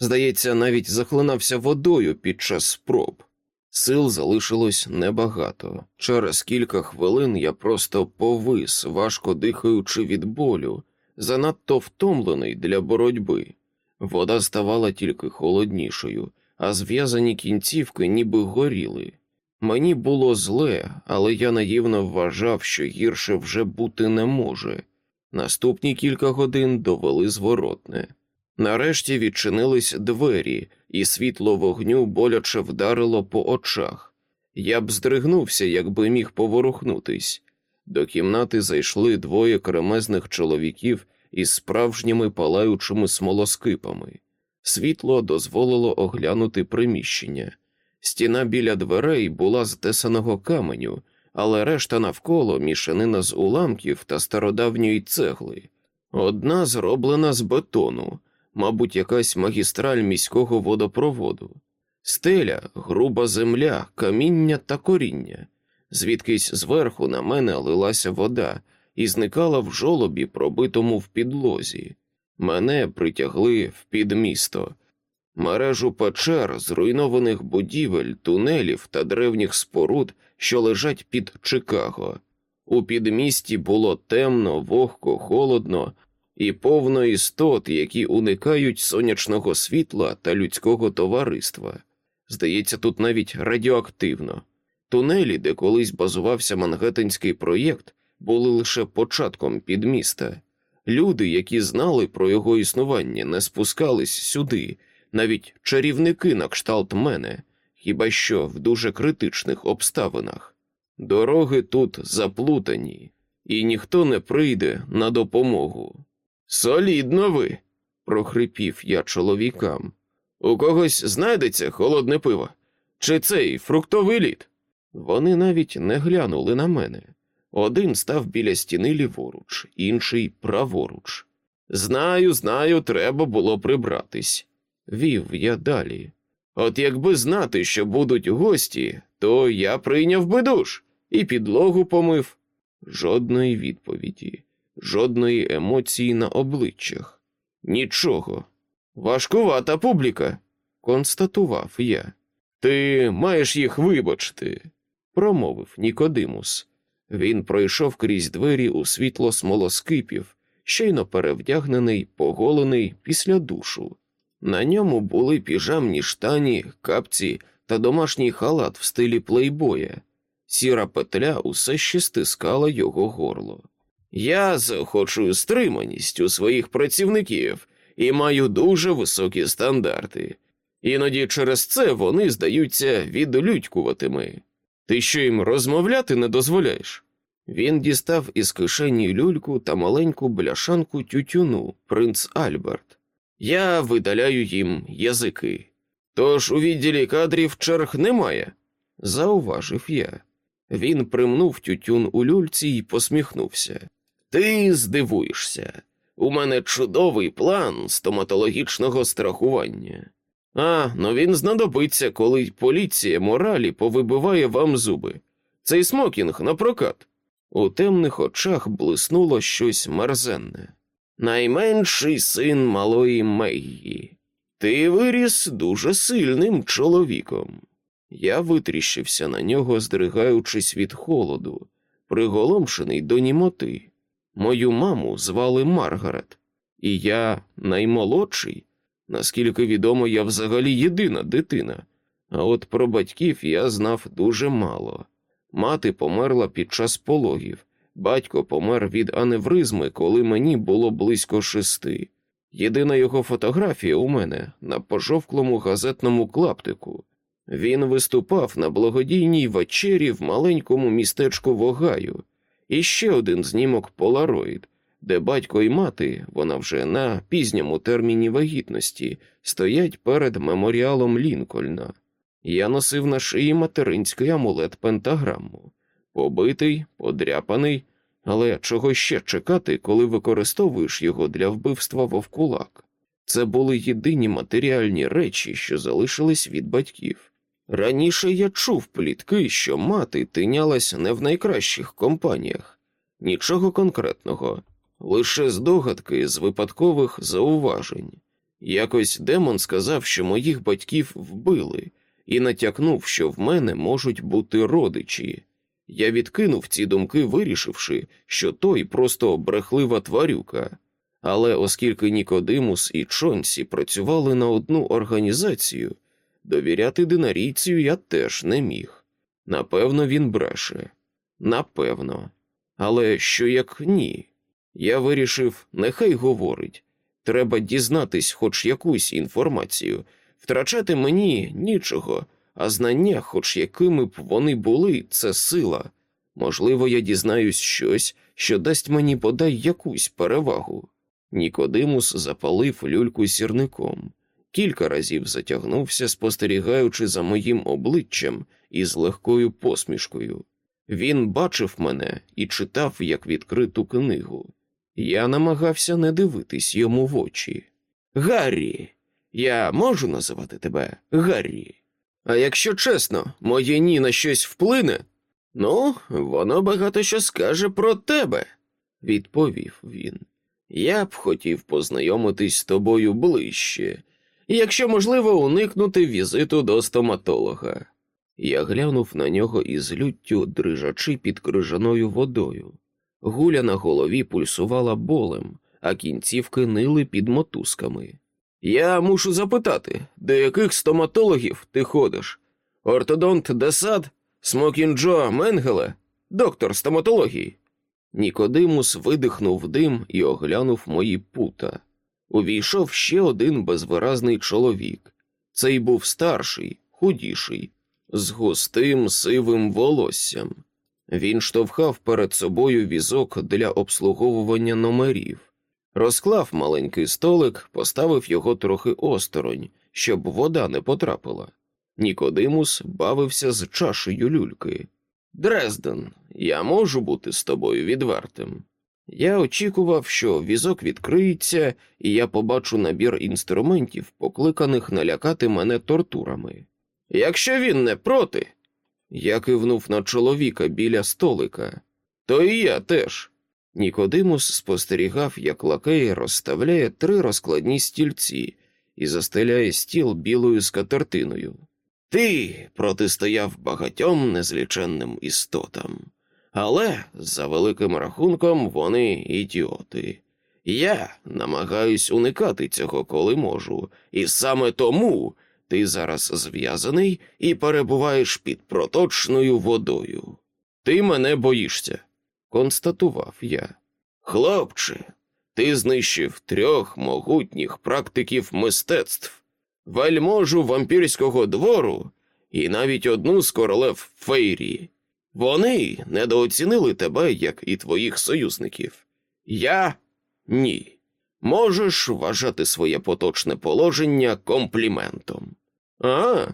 Здається, навіть захлинався водою під час спроб. Сил залишилось небагато. Через кілька хвилин я просто повис, важко дихаючи від болю, занадто втомлений для боротьби. Вода ставала тільки холоднішою, а зв'язані кінцівки ніби горіли. Мені було зле, але я наївно вважав, що гірше вже бути не може. Наступні кілька годин довели зворотне. Нарешті відчинились двері, і світло вогню боляче вдарило по очах. Я б здригнувся, якби міг поворухнутись. До кімнати зайшли двоє кремезних чоловіків із справжніми палаючими смолоскипами. Світло дозволило оглянути приміщення. Стіна біля дверей була з тесаного каменю, але решта навколо мішанина з уламків та стародавньої цегли. Одна зроблена з бетону, мабуть, якась магістраль міського водопроводу, стеля, груба земля, каміння та коріння. Звідкись зверху на мене лилася вода і зникала в жолобі, пробитому в підлозі. Мене притягли в підмісто. Мережу печер, зруйнованих будівель, тунелів та древніх споруд, що лежать під Чикаго. У підмісті було темно, вогко, холодно і повно істот, які уникають сонячного світла та людського товариства. Здається, тут навіть радіоактивно. Тунелі, де колись базувався Мангеттенський проєкт, були лише початком підміста. Люди, які знали про його існування, не спускались сюди навіть чарівники на кшталт мене, хіба що в дуже критичних обставинах. Дороги тут заплутані, і ніхто не прийде на допомогу. Солідно ви, прохрипів я чоловікам. У когось знайдеться холодне пиво, чи цей фруктовий лід? Вони навіть не глянули на мене. Один став біля стіни ліворуч, інший праворуч. Знаю, знаю, треба було прибратись вів я далі. От якби знати, що будуть гості, то я прийняв би душ і підлогу помив. Жодної відповіді, жодної емоції на обличчях. Нічого. Важкувата публіка, констатував я. Ти маєш їх вибачити, промовив Нікодимус. Він пройшов крізь двері у світло смолоскипів, щойно перевдягнений, поголений після душу. На ньому були піжамні штані, капці та домашній халат в стилі плейбоя. Сіра петля усе ще стискала його горло. Я заохочую стриманість у своїх працівників і маю дуже високі стандарти. Іноді через це вони здаються відлюдькуватими. Ти що їм розмовляти не дозволяєш? Він дістав із кишені люльку та маленьку бляшанку тютюну, принц Альберт. Я видаляю їм язики. Тож у відділі кадрів черг немає, зауважив я. Він примнув тютюн у люльці і посміхнувся. Ти здивуєшся. У мене чудовий план стоматологічного страхування. А, ну він знадобиться, коли поліція моралі повибиває вам зуби. Цей смокінг на прокат. У темних очах блиснуло щось мерзенне. Найменший син малої Мегії. Ти виріс дуже сильним чоловіком. Я витріщився на нього, здригаючись від холоду, приголомшений до німоти. Мою маму звали Маргарет, і я наймолодший. Наскільки відомо, я взагалі єдина дитина, а от про батьків я знав дуже мало. Мати померла під час пологів, батько помер від аневризми, коли мені було близько шести. Єдина його фотографія у мене на пожовклому газетному клаптику. Він виступав на благодійній вечері в маленькому містечку Вогаю, і ще один знімок Полароїд, де батько і мати, вона вже на пізньому терміні вагітності, стоять перед меморіалом Лінкольна. Я носив на шиї материнський амулет пентаграму, побитий, подряпаний, але чого ще чекати, коли використовуєш його для вбивства вовкулак? Це були єдині матеріальні речі, що залишились від батьків. Раніше я чув плітки, що мати тинялась не в найкращих компаніях, нічого конкретного, лише здогадки з випадкових зауважень. Якось демон сказав, що моїх батьків вбили, і натякнув, що в мене можуть бути родичі. Я відкинув ці думки, вирішивши, що той просто брехлива тварюка. Але оскільки Нікодимус і Чонсі працювали на одну організацію, довіряти динарійцю я теж не міг. Напевно, він бреше. Напевно. Але що як ні? Я вирішив, нехай говорить. Треба дізнатись хоч якусь інформацію, втрачати мені нічого, а знання, хоч якими б вони були, це сила. Можливо, я дізнаюсь щось, що дасть мені бодай якусь перевагу. Нікодимус запалив люльку сірником, кілька разів затягнувся, спостерігаючи за моїм обличчям із легкою посмішкою. Він бачив мене і читав як відкриту книгу. Я намагався не дивитись йому в очі. Гаррі, я можу називати тебе Гаррі. А якщо чесно, моє ні на щось вплине, ну, воно багато що скаже про тебе, відповів він. Я б хотів познайомитись з тобою ближче, якщо можливо уникнути візиту до стоматолога. Я глянув на нього із люттю, дрижачи під крижаною водою. Гуля на голові пульсувала болем, а кінцівки нили під мотузками. Я мушу запитати, до яких стоматологів ти ходиш? Ортодонт Десад, Смокін Джо Менгеле, доктор стоматології. Нікодимус видихнув дим і оглянув мої пута. Увійшов ще один безвиразний чоловік. Цей був старший, худіший, з густим сивим волоссям. Він штовхав перед собою візок для обслуговування номерів, розклав маленький столик, поставив його трохи осторонь, щоб вода не потрапила. Нікодимус бавився з чашею люльки. Дрезден, я можу бути з тобою відвертим. Я очікував, що візок відкриється, і я побачу набір інструментів, покликаних налякати мене тортурами. Якщо він не проти, я кивнув на чоловіка біля столика, то і я теж. Нікодимус спостерігав, як лакей розставляє три розкладні стільці і застеляє стіл білою скатертиною. Ти протистояв багатьом незліченним істотам, але за великим рахунком вони ідіоти. Я намагаюсь уникати цього, коли можу, і саме тому ти зараз зв'язаний і перебуваєш під проточною водою. Ти мене боїшся, констатував я. Хлопче, ти знищив трьох могутніх практиків мистецтв, вельможу вампірського двору і навіть одну з королев Фейрі. Вони недооцінили тебе, як і твоїх союзників. Я ні. можеш вважати своє поточне положення компліментом. А,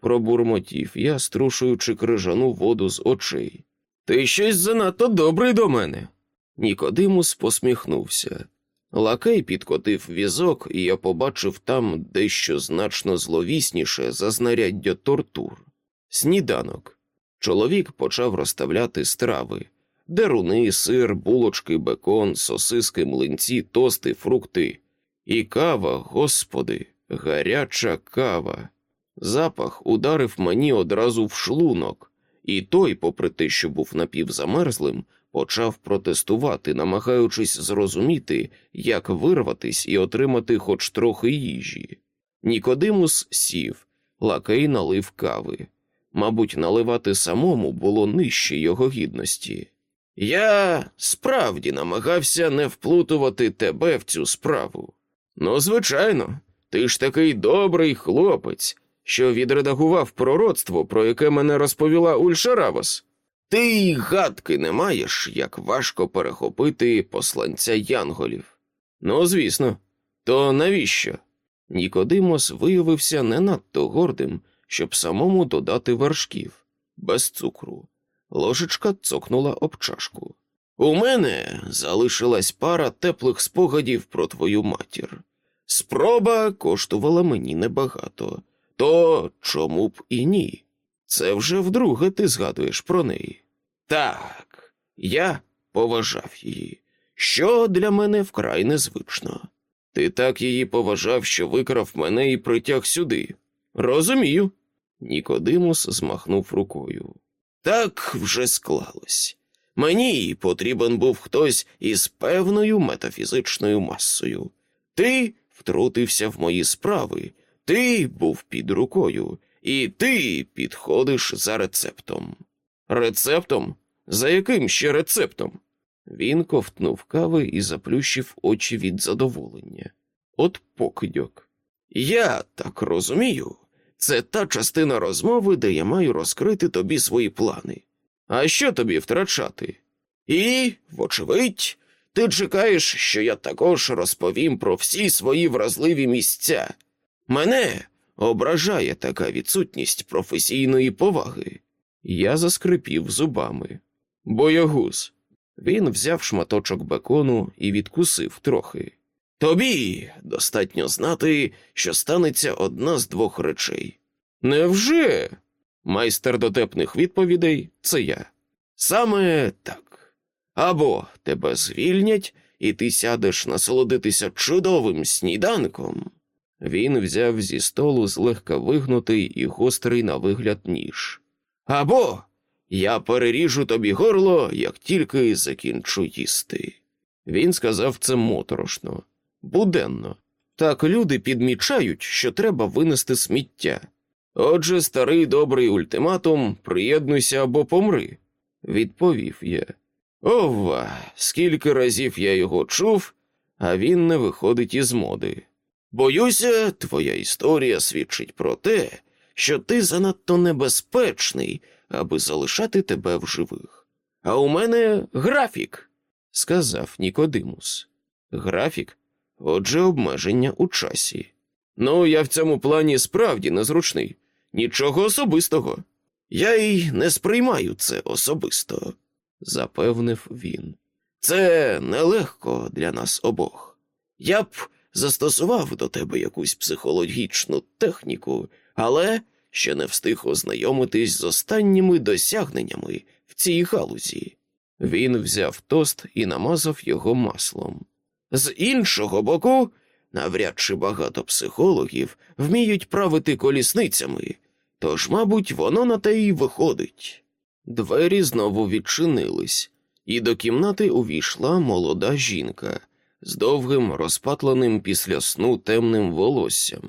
пробурмотів я, струшуючи крижану воду з очей. Ти щось занадто добрий до мене. Нікодимус посміхнувся. Лакей підкотив візок, і я побачив там дещо значно зловісніше за знаряддя тортур. Сніданок. Чоловік почав розставляти страви деруни, сир, булочки, бекон, сосиски, млинці, тости, фрукти. І кава, господи, гаряча кава. Запах ударив мені одразу в шлунок, і той, попри те, що був напівзамерзлим, почав протестувати, намагаючись зрозуміти, як вирватись і отримати хоч трохи їжі. Нікодимус сів, лакей налив кави. Мабуть, наливати самому було нижче його гідності. Я справді намагався не вплутувати тебе в цю справу. Ну, звичайно, ти ж такий добрий хлопець, що відредагував пророцтво, про яке мене розповіла Ульшаравос. Ти й гадки не маєш, як важко перехопити посланця янголів. Ну, звісно, то навіщо? Нікодимос виявився не надто гордим, щоб самому додати вершків без цукру. Ложечка цокнула об чашку. У мене залишилась пара теплих спогадів про твою матір. Спроба коштувала мені небагато, то чому б і ні? Це вже вдруге ти згадуєш про неї. Так, я поважав її, що для мене вкрай незвично. Ти так її поважав, що викрав мене і притяг сюди. Розумію. Нікодимус змахнув рукою. Так вже склалось. Мені потрібен був хтось із певною метафізичною масою. Ти втрутився в мої справи, ти був під рукою, і ти підходиш за рецептом. Рецептом? За яким ще рецептом? Він ковтнув кави і заплющив очі від задоволення. От покидьок. Я так розумію, це та частина розмови, де я маю розкрити тобі свої плани. А що тобі втрачати? І, вочевидь, ти чекаєш, що я також розповім про всі свої вразливі місця. Мене ображає така відсутність професійної поваги. Я заскрипів зубами. Боягуз. Він взяв шматочок бекону і відкусив трохи. Тобі достатньо знати, що станеться одна з двох речей. Невже? Майстер дотепних відповідей це я. Саме так. Або тебе звільнять, і ти сядеш насолодитися чудовим сніданком. Він взяв зі столу злегка вигнутий і гострий на вигляд ніж. Або я переріжу тобі горло, як тільки закінчу їсти. Він сказав це моторошно, буденно. Так люди підмічають, що треба винести сміття. Отже, старий добрий ультиматум, приєднуйся або помри, відповів я. Ова, скільки разів я його чув, а він не виходить із моди. Боюся, твоя історія свідчить про те, що ти занадто небезпечний, аби залишати тебе в живих. А у мене графік, сказав Нікодимус. Графік, отже, обмеження у часі. Ну, я в цьому плані справді незручний. Нічого особистого. Я й не сприймаю це особисто, запевнив він. Це нелегко для нас обох. Я б застосував до тебе якусь психологічну техніку, але ще не встиг ознайомитись з останніми досягненнями в цій галузі. Він взяв тост і намазав його маслом. З іншого боку, навряд чи багато психологів вміють правити колісницями, тож, мабуть, воно на те й виходить. Двері знову відчинились, і до кімнати увійшла молода жінка з довгим розпатленим після сну темним волоссям,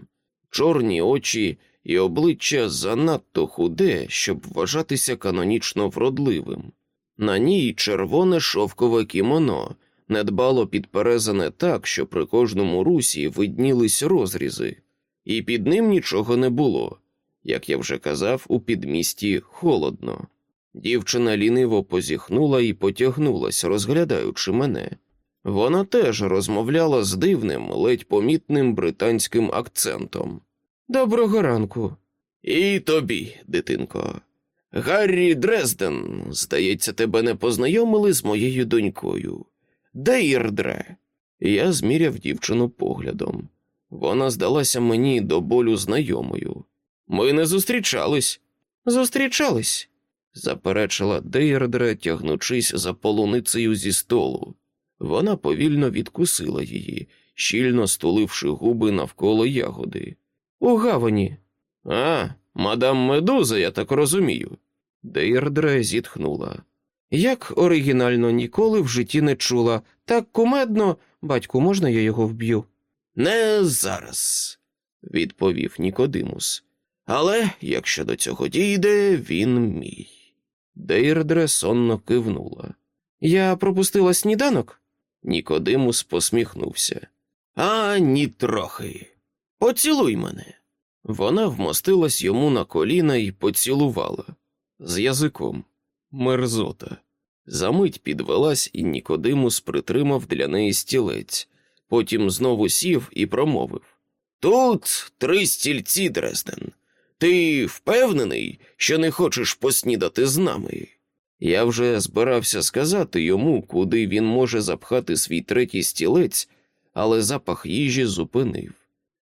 чорні очі і обличчя занадто худе, щоб вважатися канонічно вродливим. На ній червоне шовкове кімоно, недбало підперезане так, що при кожному русі виднілись розрізи, і під ним нічого не було. Як я вже казав, у підмісті холодно. Дівчина ліниво позіхнула і потягнулась, розглядаючи мене. Вона теж розмовляла з дивним, ледь помітним британським акцентом. Доброго ранку. І тобі, дитинко. Гаррі Дрезден, здається, тебе не познайомили з моєю донькою. Дейрдре. Я зміряв дівчину поглядом. Вона здалася мені до болю знайомою. Ми не зустрічались. Зустрічались, заперечила Дейрдре, тягнучись за полуницею зі столу. Вона повільно відкусила її, щільно стуливши губи навколо ягоди. У гавані. А, мадам Медуза, я так розумію. Дейрдре зітхнула. Як оригінально ніколи в житті не чула, так кумедно, батьку, можна я його вб'ю? Не зараз, відповів Нікодимус. Але якщо до цього дійде, він мій. Дейрдре сонно кивнула. Я пропустила сніданок? Нікодимус посміхнувся. А ні трохи. Поцілуй мене. Вона вмостилась йому на коліна і поцілувала з язиком. Мерзота. Замить підвелась, і Нікодимус притримав для неї стілець, потім знову сів і промовив Тут три стільці, Дрезден. Ти впевнений, що не хочеш поснідати з нами? Я вже збирався сказати йому, куди він може запхати свій третій стілець, але запах їжі зупинив.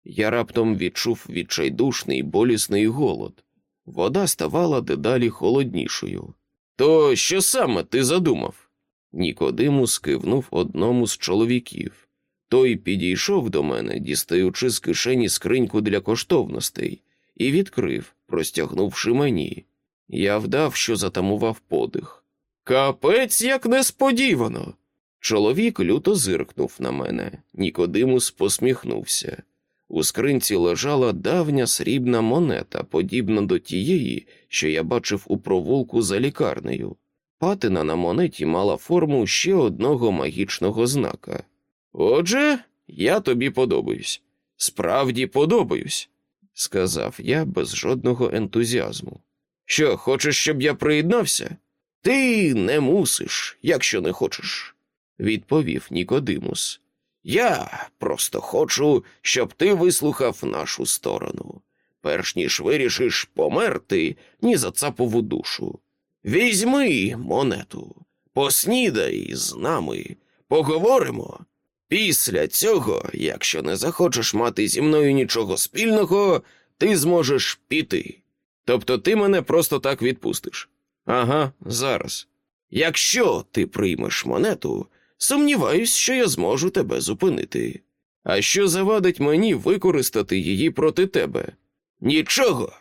Я раптом відчув відчайдушний болісний голод. Вода ставала дедалі холоднішою. То що саме ти задумав? Нікодимус кивнув одному з чоловіків. Той підійшов до мене, дістаючи з кишені скриньку для коштовностей, і відкрив, простягнувши мені. Я вдав, що затамував подих. Капець, як несподівано. Чоловік люто зиркнув на мене. Нікодимус посміхнувся. У скринці лежала давня срібна монета, подібна до тієї, що я бачив у провулку за лікарнею. Патина на монеті мала форму ще одного магічного знака. Отже, я тобі подобаюсь. Справді подобаюсь, сказав я без жодного ентузіазму. Що, хочеш, щоб я приєднався? Ти не мусиш, якщо не хочеш, відповів Нікодимус. Я просто хочу, щоб ти вислухав нашу сторону. Перш ніж вирішиш померти, ні зацапову душу. Візьми монету, поснідай з нами, поговоримо. Після цього, якщо не захочеш мати зі мною нічого спільного, ти зможеш піти. Тобто ти мене просто так відпустиш. Ага, зараз. Якщо ти приймеш монету, сумніваюсь, що я зможу тебе зупинити. А що завадить мені використати її проти тебе? Нічого,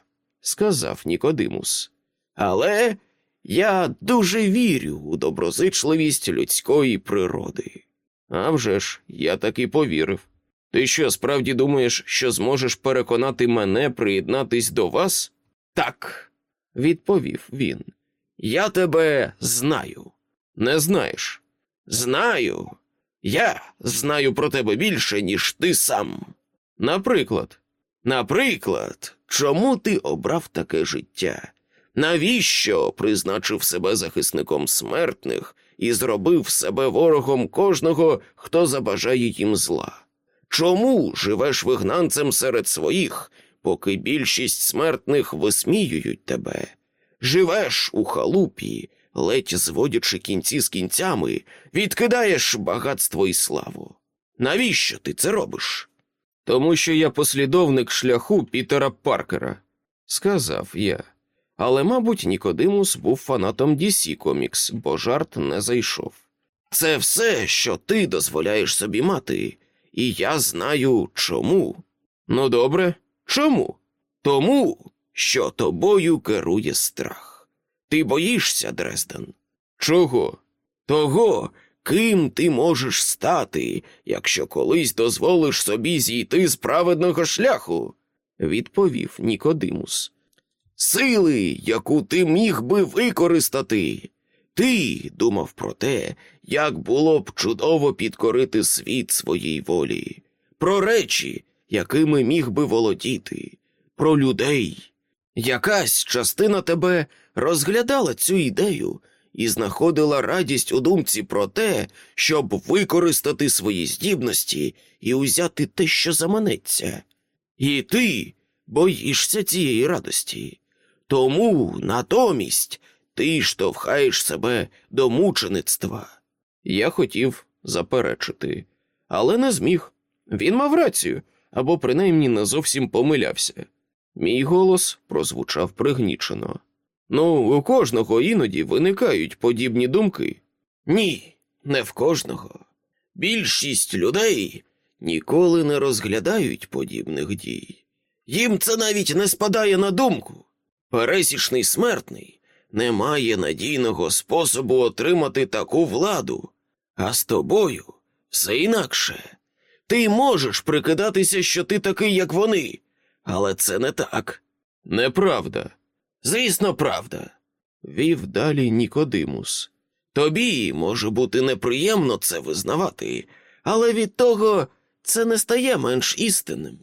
сказав Нікодимус. Але я дуже вірю у доброзичливість людської природи. А вже ж, я так і повірив. Ти що, справді думаєш, що зможеш переконати мене приєднатись до вас? Так, відповів він. Я тебе знаю. Не знаєш? Знаю. Я знаю про тебе більше, ніж ти сам. Наприклад, наприклад, чому ти обрав таке життя? Навіщо призначив себе захисником смертних і зробив себе ворогом кожного, хто забажає їм зла? Чому живеш вигнанцем серед своїх, поки більшість смертних висміюють тебе? Живеш у халупі, ледь зводячи кінці з кінцями, відкидаєш багатство і славу. Навіщо ти це робиш? Тому що я послідовник шляху Пітера Паркера, сказав я. Але, мабуть, Нікодимус був фанатом DC Comics, бо жарт не зайшов. Це все, що ти дозволяєш собі мати, і я знаю чому. Ну, добре, чому? Тому, що тобою керує страх. Ти боїшся, Дрезден? Чого? Того, ким ти можеш стати, якщо колись дозволиш собі зійти з праведного шляху, відповів Нікодимус. Сили, яку ти міг би використати. Ти думав про те, як було б чудово підкорити світ своїй волі, про речі, якими міг би володіти, про людей. Якась частина тебе розглядала цю ідею і знаходила радість у думці про те, щоб використати свої здібності і узяти те, що заманеться. І ти боїшся цієї радості. Тому натомість ти штовхаєш себе до мучеництва. Я хотів заперечити, але не зміг. Він мав рацію або принаймні не зовсім помилявся. Мій голос прозвучав пригнічено. Ну, у кожного іноді виникають подібні думки. Ні, не в кожного. Більшість людей ніколи не розглядають подібних дій. Їм це навіть не спадає на думку. Пересічний смертний не має надійного способу отримати таку владу, а з тобою все інакше. Ти можеш прикидатися, що ти такий, як вони, але це не так. Неправда. Звісно, правда. Вів далі Нікодимус. Тобі може бути неприємно це визнавати, але від того це не стає менш істинним.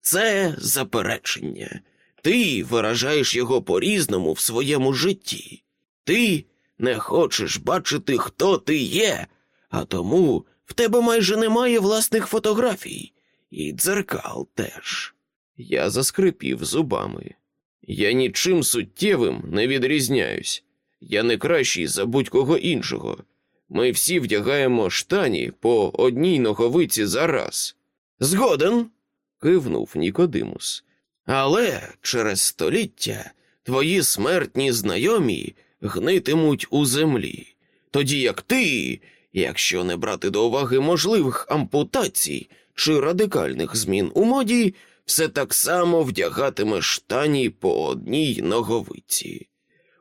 Це заперечення. Ти виражаєш його по-різному в своєму житті. Ти не хочеш бачити, хто ти є, а тому в тебе майже немає власних фотографій, і дзеркал теж. Я заскрипів зубами. Я нічим суттєвим не відрізняюсь. Я не кращий за будь-кого іншого. Ми всі вдягаємо штані по одній ноговиці за раз. Згоден, кивнув Нікодимус. Але через століття твої смертні знайомі гнитимуть у землі, тоді як ти, якщо не брати до уваги можливих ампутацій чи радикальних змін у моді, все так само вдягатимеш штані по одній ноговиці.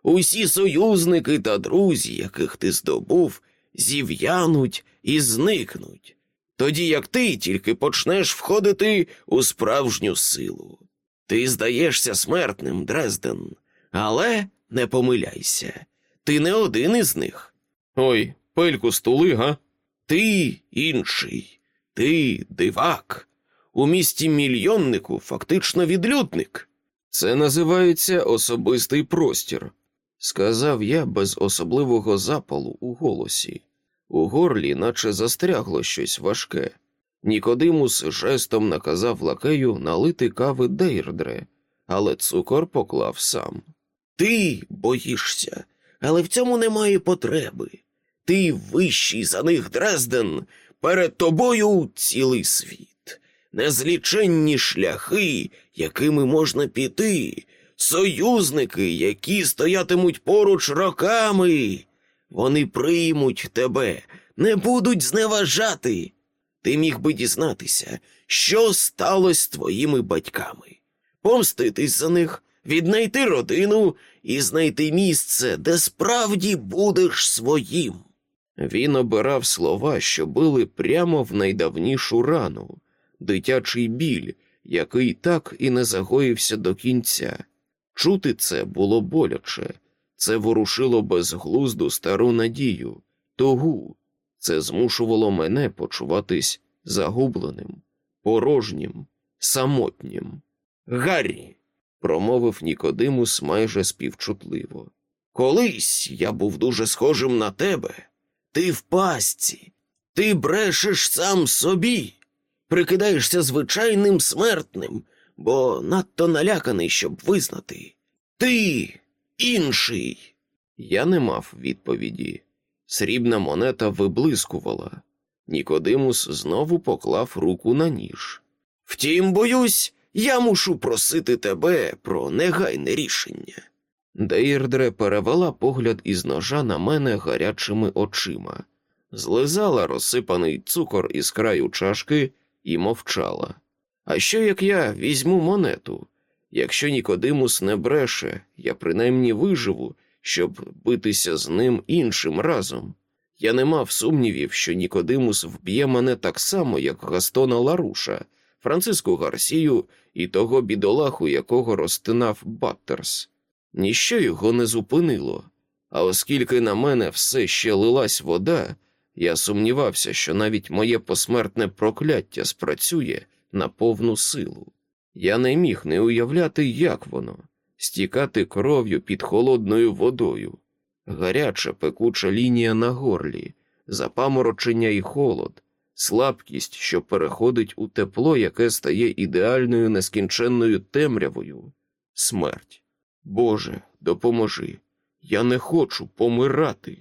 Усі союзники та друзі, яких ти здобув, зів'януть і зникнуть, тоді як ти тільки почнеш входити у справжню силу. Ти здаєшся смертним, Дрезден, але не помиляйся, ти не один із них. Ой, пельку стули, га? Ти інший, ти дивак. У місті мільйоннику фактично відлюдник. Це називається особистий простір, сказав я без особливого запалу у голосі. У горлі, наче застрягло щось важке. Нікодимус жестом наказав лакею налити кави Дейрдре, але цукор поклав сам. Ти боїшся, але в цьому немає потреби. Ти вищий за них, Дрезден, перед тобою цілий світ, незліченні шляхи, якими можна піти, союзники, які стоятимуть поруч роками. Вони приймуть тебе, не будуть зневажати. Ти міг би дізнатися, що сталося з твоїми батьками, помститись за них, віднайти родину і знайти місце, де справді будеш своїм. Він обирав слова, що били прямо в найдавнішу рану, дитячий біль, який так і не загоївся до кінця. Чути це було боляче, це ворушило безглузду стару надію, тугу. Це змушувало мене почуватись загубленим, порожнім, самотнім. Гаррі, промовив Нікодимус майже співчутливо. Колись я був дуже схожим на тебе. Ти в пастці, ти брешеш сам собі, прикидаєшся звичайним смертним, бо надто наляканий, щоб визнати. Ти інший. Я не мав відповіді. Срібна монета виблискувала. Нікодимус знову поклав руку на ніж. Втім, боюсь, я мушу просити тебе про негайне рішення. Дейрдре перевела погляд із ножа на мене гарячими очима, злизала розсипаний цукор із краю чашки і мовчала. А що як я візьму монету? Якщо Нікодимус не бреше, я принаймні виживу, щоб битися з ним іншим разом. Я не мав сумнівів, що Нікодимус вб'є мене так само, як Гастона Ларуша, Франциску Гарсію і того бідолаху, якого розтинав Баттерс. Ніщо його не зупинило, а оскільки на мене все ще лилась вода, я сумнівався, що навіть моє посмертне прокляття спрацює на повну силу. Я не міг не уявляти, як воно стікати кров'ю під холодною водою. гаряча пекуча лінія на горлі, запаморочення і холод, слабкість, що переходить у тепло, яке стає ідеальною нескінченною темрявою, смерть. Боже, допоможи. Я не хочу помирати.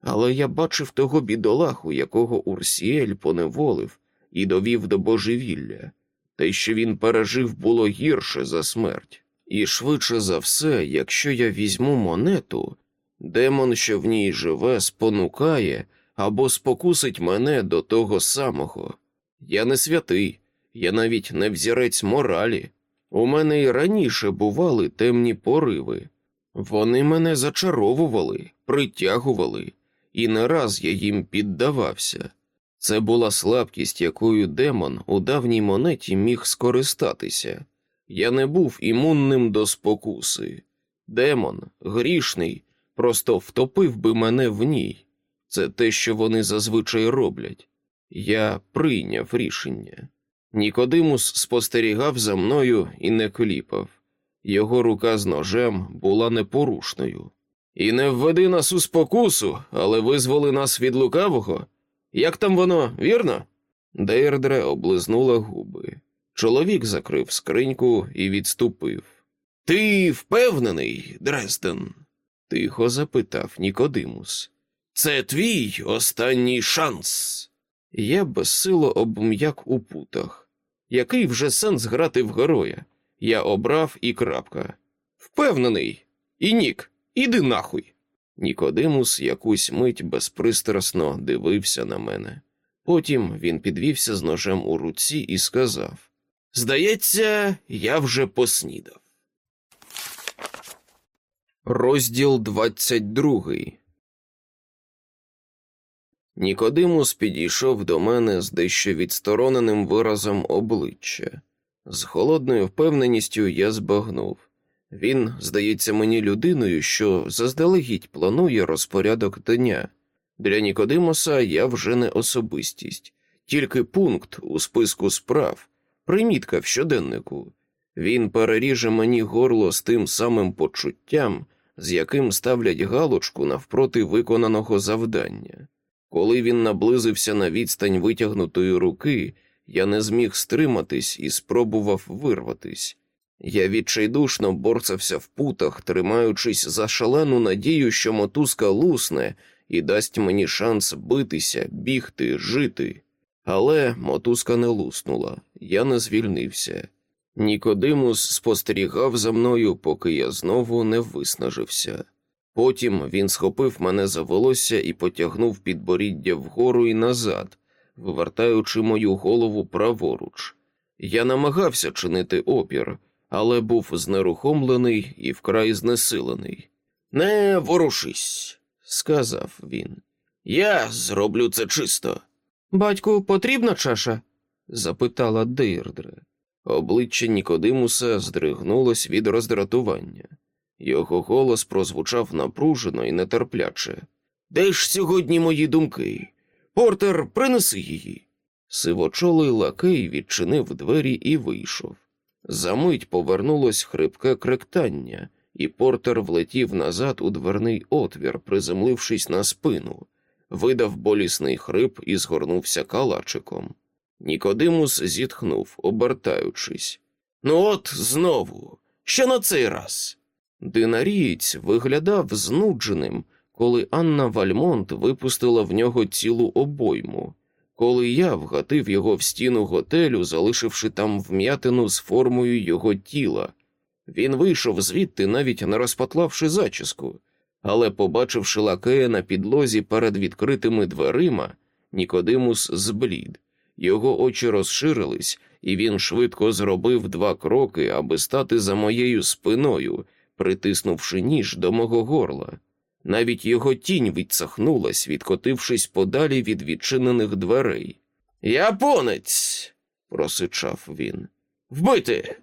Але я бачив того бідолаху, якого Урсіель поневолив і довів до божевілля. Те, що він пережив, було гірше за смерть. І швидше за все, якщо я візьму монету, демон, що в ній живе, спонукає або спокусить мене до того самого. Я не святий, я навіть не взірець моралі. У мене і раніше бували темні пориви. Вони мене зачаровували, притягували, і не раз я їм піддавався. Це була слабкість, якою демон у давній монеті міг скористатися. Я не був імунним до спокуси. Демон, грішний, просто втопив би мене в ній. Це те, що вони зазвичай роблять. Я прийняв рішення. Нікодимус спостерігав за мною і не кліпав. Його рука з ножем була непорушною. І не введи нас у спокусу, але визволи нас від лукавого. Як там воно, вірно? Дейрдре облизнула губи. Чоловік закрив скриньку і відступив. Ти впевнений, Дрезден? тихо запитав Нікодимус. Це твій останній шанс. Я безсило обм'як у путах. Який вже сенс грати в героя? Я обрав і крапка. Впевнений. І нік, іди нахуй. Нікодимус якусь мить безпристрасно дивився на мене. Потім він підвівся з ножем у руці і сказав: Здається, я вже поснідав. Розділ двадцять другий. Нікодимус підійшов до мене з дещо відстороненим виразом обличчя. З холодною впевненістю я збагнув. Він, здається мені людиною, що заздалегідь планує розпорядок дня. Для Нікодимоса я вже не особистість, тільки пункт у списку справ, примітка в щоденнику. Він переріже мені горло з тим самим почуттям, з яким ставлять галочку навпроти виконаного завдання. Коли він наблизився на відстань витягнутої руки, я не зміг стриматись і спробував вирватись. Я відчайдушно борцався в путах, тримаючись за шалену надію, що мотузка лусне і дасть мені шанс битися, бігти, жити. Але мотузка не луснула, я не звільнився. Нікодимус спостерігав за мною, поки я знову не виснажився. Потім він схопив мене за волосся і потягнув підборіддя вгору і назад, вивертаючи мою голову праворуч. Я намагався чинити опір, але був знерухомлений і вкрай знесилений. Не ворушись, сказав він. Я зроблю це чисто. Батьку, потрібна чаша? запитала Дейрдре. Обличчя Нікодимуса здригнулось від роздратування. Його голос прозвучав напружено і нетерпляче. Де ж сьогодні мої думки? Портер, принеси її. Сивочолий лакей відчинив двері і вийшов. Замить повернулось хрипке кректання, і Портер влетів назад у дверний отвір, приземлившись на спину, видав болісний хрип і згорнувся калачиком. Нікодимус зітхнув, обертаючись. Ну, от знову, що на цей раз? Динарієць виглядав знудженим, коли Анна Вальмонт випустила в нього цілу обойму, коли я вгатив його в стіну готелю, залишивши там вм'ятину з формою його тіла. Він вийшов звідти, навіть не розпатлавши зачіску, але, побачивши лакея на підлозі перед відкритими дверима, Нікодимус зблід. Його очі розширились, і він швидко зробив два кроки, аби стати за моєю спиною, притиснувши ніж до мого горла. Навіть його тінь відсахнулась, відкотившись подалі від відчинених дверей. Японець, просичав він. Вбити.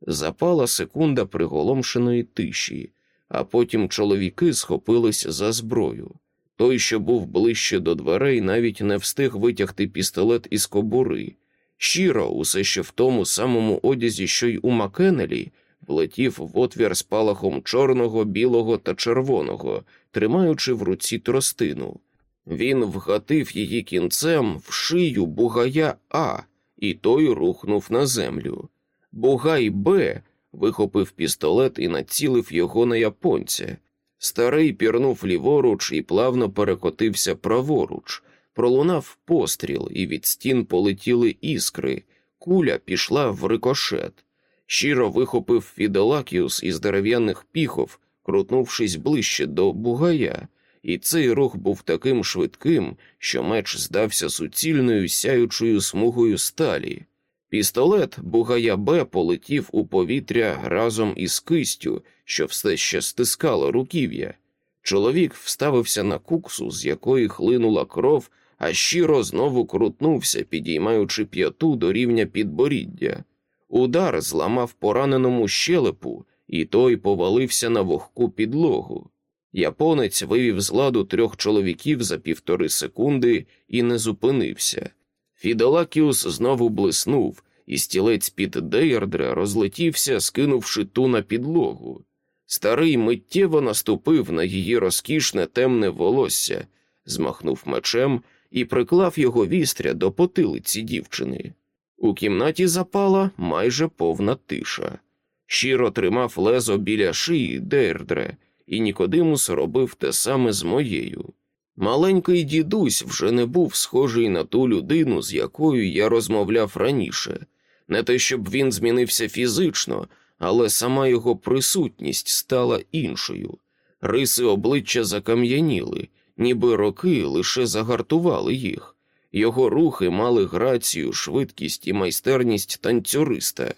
Запала секунда приголомшеної тиші, а потім чоловіки схопились за зброю. Той, що був ближче до дверей, навіть не встиг витягти пістолет із кобури. Щиро, усе ще в тому самому одязі, що й у Макенелі, влетів в отвір спалахом чорного, білого та червоного, тримаючи в руці тростину. Він вгатив її кінцем в шию бугая А, і той рухнув на землю. Бугай Б вихопив пістолет і націлив його на японця. Старий пірнув ліворуч і плавно перекотився праворуч. Пролунав постріл, і від стін полетіли іскри. Куля пішла в рикошет. Широ вихопив Фіделакіус із дерев'яних піхов, крутнувшись ближче до бугая, і цей рух був таким швидким, що меч здався суцільною сяючою смугою сталі. Пістолет Бугая Б полетів у повітря разом із кистю, що все ще стискало руків'я. Чоловік вставився на куксу, з якої хлинула кров, а щиро знову крутнувся, підіймаючи п'яту до рівня підборіддя. Удар зламав пораненому щелепу, і той повалився на вогку підлогу. Японець вивів з ладу трьох чоловіків за півтори секунди і не зупинився. Фідолакіус знову блиснув, і стілець під Дейрдре розлетівся, скинувши ту на підлогу. Старий миттєво наступив на її розкішне темне волосся, змахнув мечем і приклав його вістря до потилиці дівчини. У кімнаті запала майже повна тиша. Щиро тримав лезо біля шиї Дейрдре, і Нікодимус робив те саме з моєю. Маленький дідусь вже не був схожий на ту людину, з якою я розмовляв раніше. Не те, щоб він змінився фізично, але сама його присутність стала іншою. Риси обличчя закам'яніли, ніби роки лише загартували їх. Його рухи мали грацію, швидкість і майстерність танцюриста,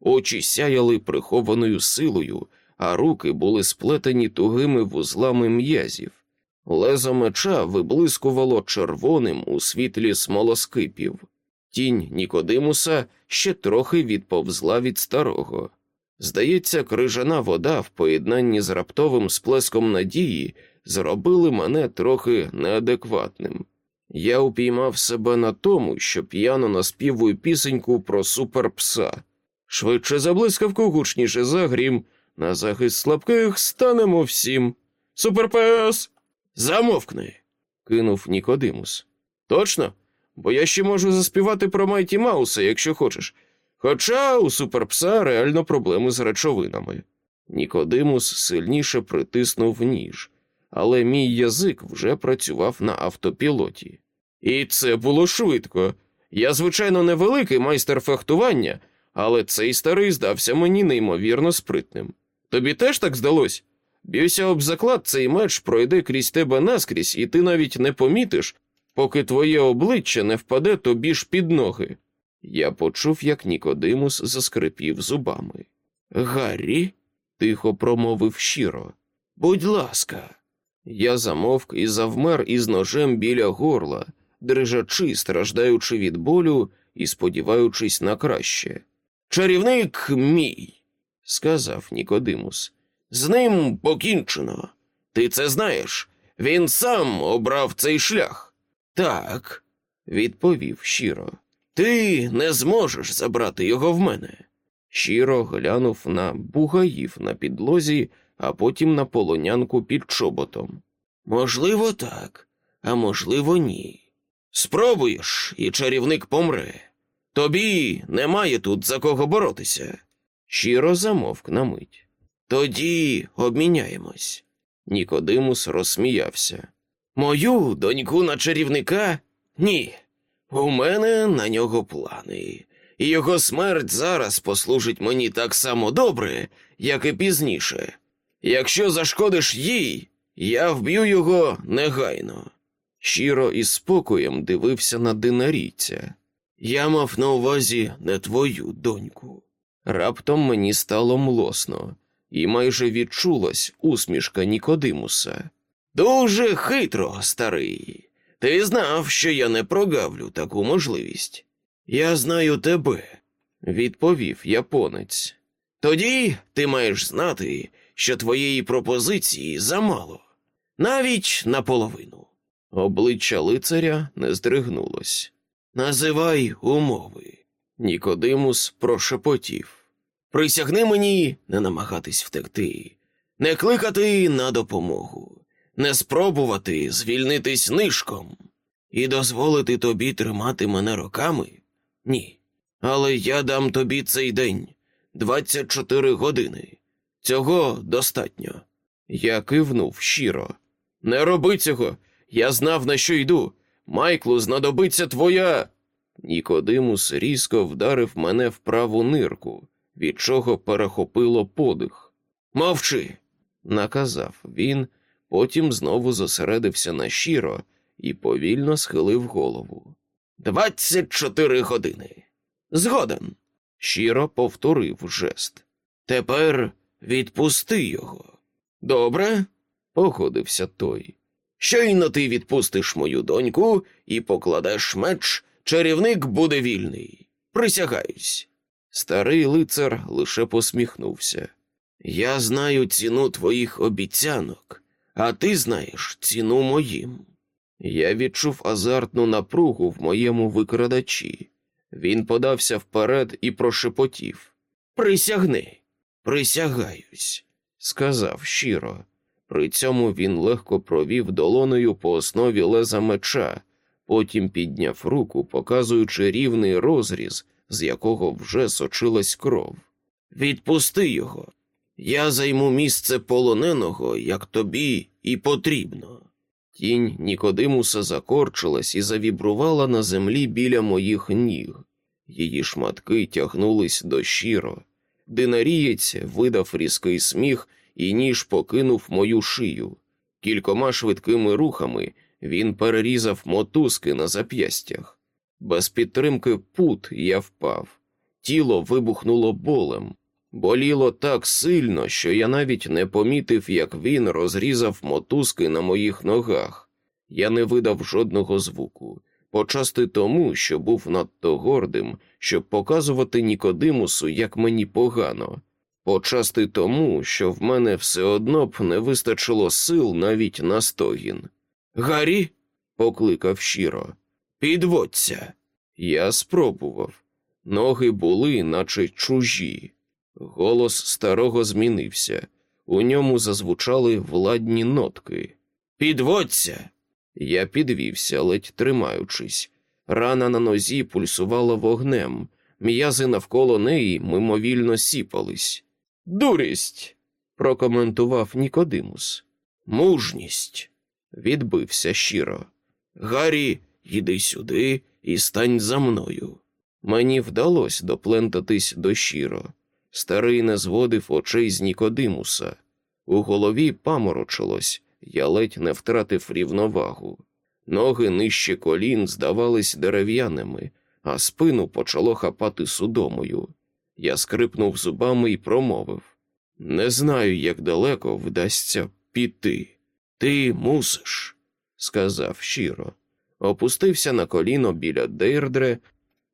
очі сяяли прихованою силою, а руки були сплетені тугими вузлами м'язів. Лезо меча виблискувало червоним у світлі смолоскипів. Тінь Нікодимуса ще трохи відповзла від старого. Здається, крижана вода в поєднанні з раптовим сплеском надії зробили мене трохи неадекватним. Я упіймав себе на тому, що п'яно наспівую пісеньку про суперпса. Швидше за блискавку, гучніше за грім. На захист слабких станемо всім. Суперпес! Замовкни, кинув Нікодимус. Точно? Бо я ще можу заспівати про Майті Мауса, якщо хочеш. Хоча у суперпса реально проблеми з речовинами. Нікодимус сильніше притиснув ніж, але мій язик вже працював на автопілоті. І це було швидко. Я, звичайно, невеликий майстер фехтування, але цей старий здався мені неймовірно спритним. Тобі теж так здалось? Б'юся об заклад, цей меч пройде крізь тебе наскрізь, і ти навіть не помітиш, поки твоє обличчя не впаде тобі ж під ноги. Я почув, як Нікодимус заскрипів зубами. Гаррі, тихо промовив щиро. Будь ласка. Я замовк і завмер із ножем біля горла, дрижачи, страждаючи від болю і сподіваючись на краще. Чарівник мій, сказав Нікодимус. З ним покінчено. Ти це знаєш. Він сам обрав цей шлях. Так, відповів щиро. Ти не зможеш забрати його в мене. Щиро глянув на бугаїв на підлозі, а потім на полонянку під чоботом. Можливо, так, а можливо, ні. Спробуєш, і чарівник помре. Тобі немає тут за кого боротися. Щиро замовк на мить. Тоді обміняємось. Нікодимус розсміявся. Мою доньку на чарівника? Ні. У мене на нього плани, і його смерть зараз послужить мені так само добре, як і пізніше. Якщо зашкодиш їй, я вб'ю його негайно. Щиро і спокоєм дивився на динарійця. Я мав на увазі не твою доньку. Раптом мені стало млосно, і майже відчулась усмішка Нікодимуса. Дуже хитро, старий. Ти знав, що я не прогавлю таку можливість. Я знаю тебе, відповів японець. Тоді ти маєш знати, що твоєї пропозиції замало, навіть наполовину. Обличчя лицаря не здригнулось. Називай умови. Нікодимус прошепотів. Присягни мені не намагатись втекти, не кликати на допомогу, не спробувати звільнитись нишком і дозволити тобі тримати мене роками? Ні. Але я дам тобі цей день 24 години. Цього достатньо. Я кивнув щиро. Не роби цього. Я знав, на що йду. Майклу, знадобиться твоя. Нікодимус різко вдарив мене в праву нирку, від чого перехопило подих. Мовчи, наказав він, потім знову зосередився на щиро і повільно схилив голову. Двадцять чотири години. Згоден. Щиро повторив жест. Тепер відпусти його. Добре? погодився той. Щойно ти відпустиш мою доньку і покладеш меч, чарівник буде вільний. Присягаюсь. Старий лицар лише посміхнувся. Я знаю ціну твоїх обіцянок, а ти знаєш ціну моїм. Я відчув азартну напругу в моєму викрадачі. Він подався вперед і прошепотів. Присягни, присягаюсь, сказав щиро. При цьому він легко провів долоною по основі леза меча, потім підняв руку, показуючи рівний розріз, з якого вже сочилась кров. Відпусти його. Я займу місце полоненого, як тобі і потрібно. Тінь Нікодимуса закорчилась і завібрувала на землі біля моїх ніг. Її шматки тягнулись до щиро. Динарієць видав різкий сміх і ніж покинув мою шию. Кількома швидкими рухами він перерізав мотузки на зап'ястях. Без підтримки пут я впав. Тіло вибухнуло болем. Боліло так сильно, що я навіть не помітив, як він розрізав мотузки на моїх ногах. Я не видав жодного звуку, почасти тому, що був надто гордим, щоб показувати Нікодимусу, як мені погано, почасти тому, що в мене все одно б не вистачило сил навіть на стогін. Гаррі, покликав щиро, підводься. Я спробував. Ноги були, наче чужі. Голос старого змінився. У ньому зазвучали владні нотки. Підводься. Я підвівся, ледь тримаючись. Рана на нозі пульсувала вогнем, м'язи навколо неї мимовільно сіпались. Дурість. прокоментував Нікодимус. Мужність. відбився щиро. Гаррі, йди сюди і стань за мною. Мені вдалося доплентатись до щиро. Старий не зводив очей з Нікодимуса. У голові паморочилось, я ледь не втратив рівновагу. Ноги нижче колін здавались дерев'яними, а спину почало хапати судомою. Я скрипнув зубами і промовив Не знаю, як далеко вдасться піти. Ти мусиш, сказав щиро. Опустився на коліно біля Дейрдре,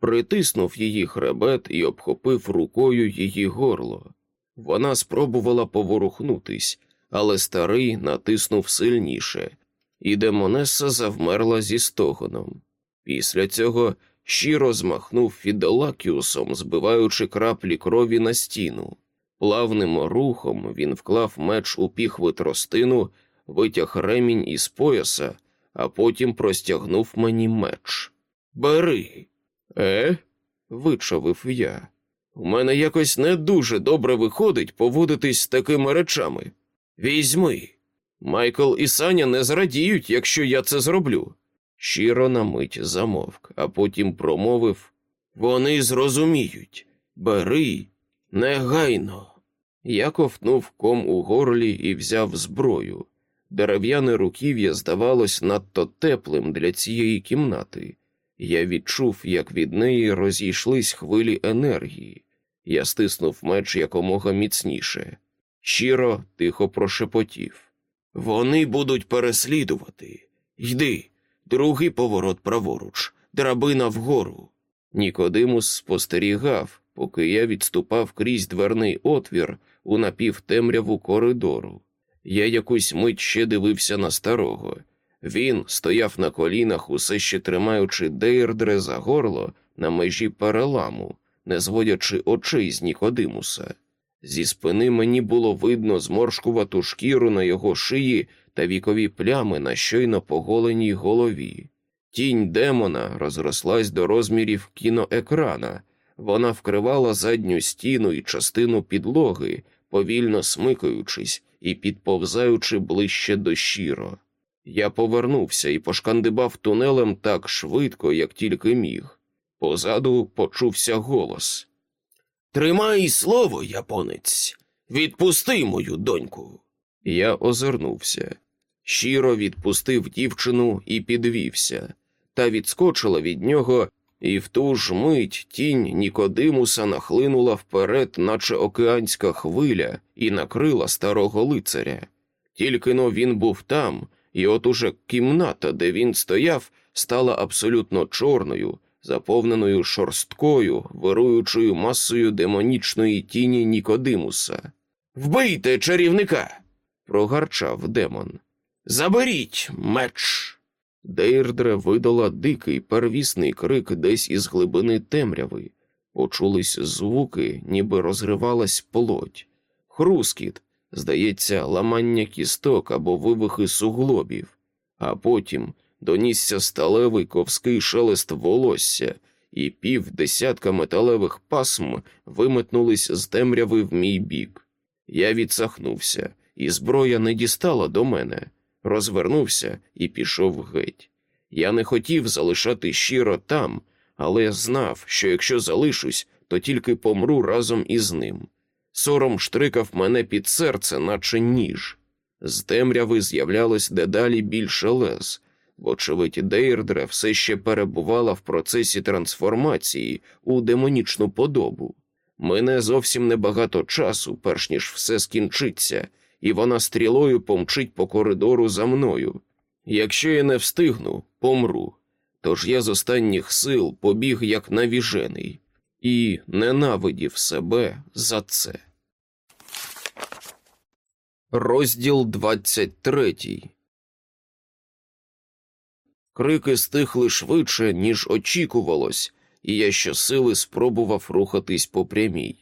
притиснув її хребет і обхопив рукою її горло. Вона спробувала поворухнутись, але старий натиснув сильніше, і Демонеса завмерла зі стогоном. Після цього щиро змахнув фідолакіусом, збиваючи краплі крові на стіну. Плавним рухом він вклав меч у піхви тростину, витяг ремінь із пояса, а потім простягнув мені меч. Бери. Е? вичавив я. У мене якось не дуже добре виходить поводитись з такими речами. Візьми. Майкл і Саня не зрадіють, якщо я це зроблю. Щиро на мить замовк, а потім промовив Вони зрозуміють. Бери негайно. Я ковтнув ком у горлі і взяв зброю. Дерев'яне руків'я здавалось надто теплим для цієї кімнати. Я відчув, як від неї розійшлись хвилі енергії. Я стиснув меч якомога міцніше. Щиро тихо прошепотів. Вони будуть переслідувати. Йди, другий поворот праворуч, драбина вгору. Нікодимус спостерігав, поки я відступав крізь дверний отвір у напівтемряву коридору. Я якусь мить ще дивився на старого. Він стояв на колінах, усе ще тримаючи Дейрдре за горло на межі переламу, не зводячи очей з Нікодимуса. Зі спини мені було видно зморшкувату шкіру на його шиї та вікові плями на щойно поголеній голові. Тінь демона розрослась до розмірів кіноекрана, вона вкривала задню стіну і частину підлоги, повільно смикаючись і підповзаючи ближче до щиро. Я повернувся і пошкандибав тунелем так швидко, як тільки міг. Позаду почувся голос. Тримай слово, японець, відпусти мою доньку. Я озирнувся. Щиро відпустив дівчину і підвівся, та відскочила від нього, і в ту ж мить тінь Нікодимуса нахлинула вперед, наче океанська хвиля, і накрила старого лицаря. Тільки но він був там, і от уже кімната, де він стояв, стала абсолютно чорною, заповненою шорсткою, вируючою масою демонічної тіні Нікодимуса. Вбийте чарівника. прогарчав демон. Заберіть меч. Дейрдре видала дикий первісний крик десь із глибини темряви. Почулись звуки, ніби розривалась плоть. Хрускіт, здається, ламання кісток або вивихи суглобів, а потім донісся сталевий ковський шелест волосся, і пів десятка металевих пасм виметнулись з темряви в мій бік. Я відсахнувся, і зброя не дістала до мене розвернувся і пішов геть. Я не хотів залишати щиро там, але знав, що якщо залишусь, то тільки помру разом із ним. Сором штрикав мене під серце, наче ніж. З темряви з'являлось дедалі більше лез, вочевидь, Дейрдре все ще перебувала в процесі трансформації у демонічну подобу. Мене зовсім небагато часу, перш ніж все скінчиться, і вона стрілою помчить по коридору за мною. Якщо я не встигну, помру. Тож я з останніх сил побіг як навіжений і ненавидів себе за це. Розділ 23 Крики стихли швидше, ніж очікувалось, і я щосили спробував рухатись по прямій.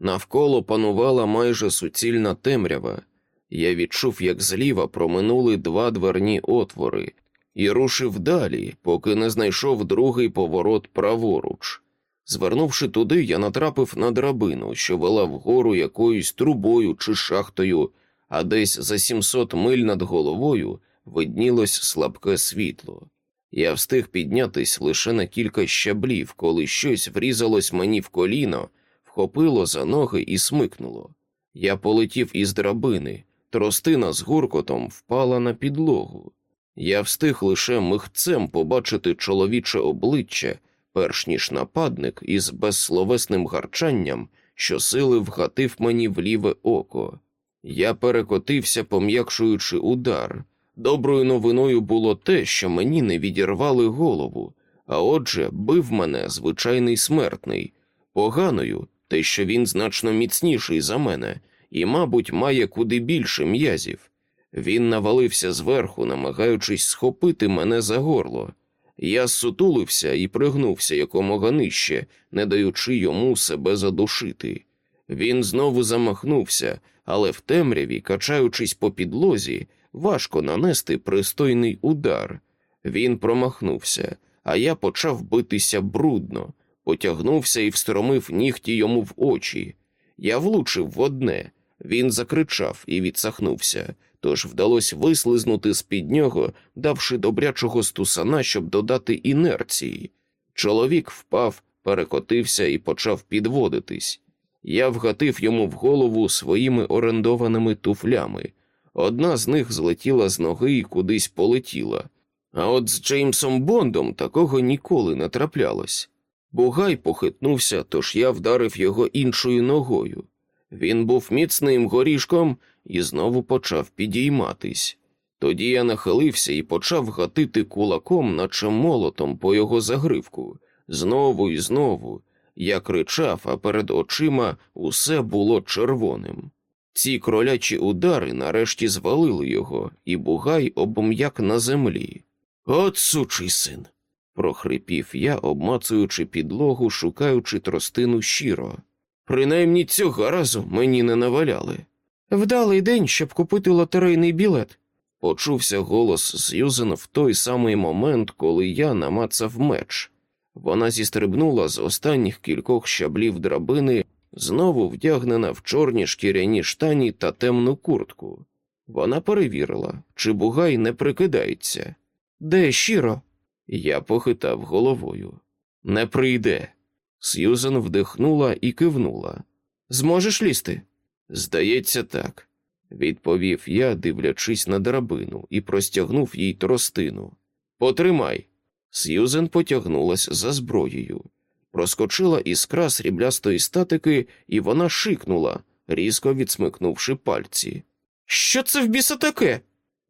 Навколо панувала майже суцільна темрява, я відчув, як зліва проминули два дверні отвори, і рушив далі, поки не знайшов другий поворот праворуч. Звернувши туди, я натрапив на драбину, що вела вгору якоюсь трубою чи шахтою, а десь за 700 миль над головою виднілось слабке світло. Я встиг піднятись лише на кілька щаблів, коли щось врізалось мені в коліно, вхопило за ноги і смикнуло. Я полетів із драбини, Тростина з гуркотом впала на підлогу. Я встиг лише михцем побачити чоловіче обличчя, перш ніж нападник із безсловесним гарчанням, що сили вгатив мені в ліве око. Я перекотився, пом'якшуючи удар. Доброю новиною було те, що мені не відірвали голову, а отже, бив мене звичайний смертний, поганою, те, що він значно міцніший за мене, і, мабуть, має куди більше м'язів. Він навалився зверху, намагаючись схопити мене за горло. Я сутулився і пригнувся якомога нижче, не даючи йому себе задушити. Він знову замахнувся, але в темряві, качаючись по підлозі, важко нанести пристойний удар. Він промахнувся, а я почав битися брудно, потягнувся і встромив нігті йому в очі. Я влучив в одне, він закричав і відсахнувся, тож вдалося вислизнути з під нього, давши добрячого стусана, щоб додати інерції. Чоловік впав, перекотився і почав підводитись. Я вгатив йому в голову своїми орендованими туфлями. Одна з них злетіла з ноги і кудись полетіла. А от з Джеймсом Бондом такого ніколи не траплялось. Бугай похитнувся, тож я вдарив його іншою ногою. Він був міцним горішком і знову почав підійматись. Тоді я нахилився і почав гатити кулаком, наче молотом по його загривку. Знову і знову. Я кричав, а перед очима усе було червоним. Ці кролячі удари нарешті звалили його, і бугай обм'як на землі. От сучий син. прохрипів я, обмацуючи підлогу, шукаючи тростину щиро. Принаймні цього разу мені не наваляли. Вдалий день, щоб купити лотерейний білет, Почувся голос Сьюзен в той самий момент, коли я намацав меч. Вона зістрибнула з останніх кількох щаблів драбини, знову вдягнена в чорні шкіряні штані та темну куртку. Вона перевірила, чи бугай не прикидається. Де щиро? Я похитав головою. Не прийде. Сьюзен вдихнула і кивнула. Зможеш лізти? Здається, так, відповів я, дивлячись на драбину, і простягнув їй тростину. Потримай. Сьюзен потягнулась за зброєю. Проскочила іскра сріблястої статики, і вона шикнула, різко відсмикнувши пальці. Що це в біса таке?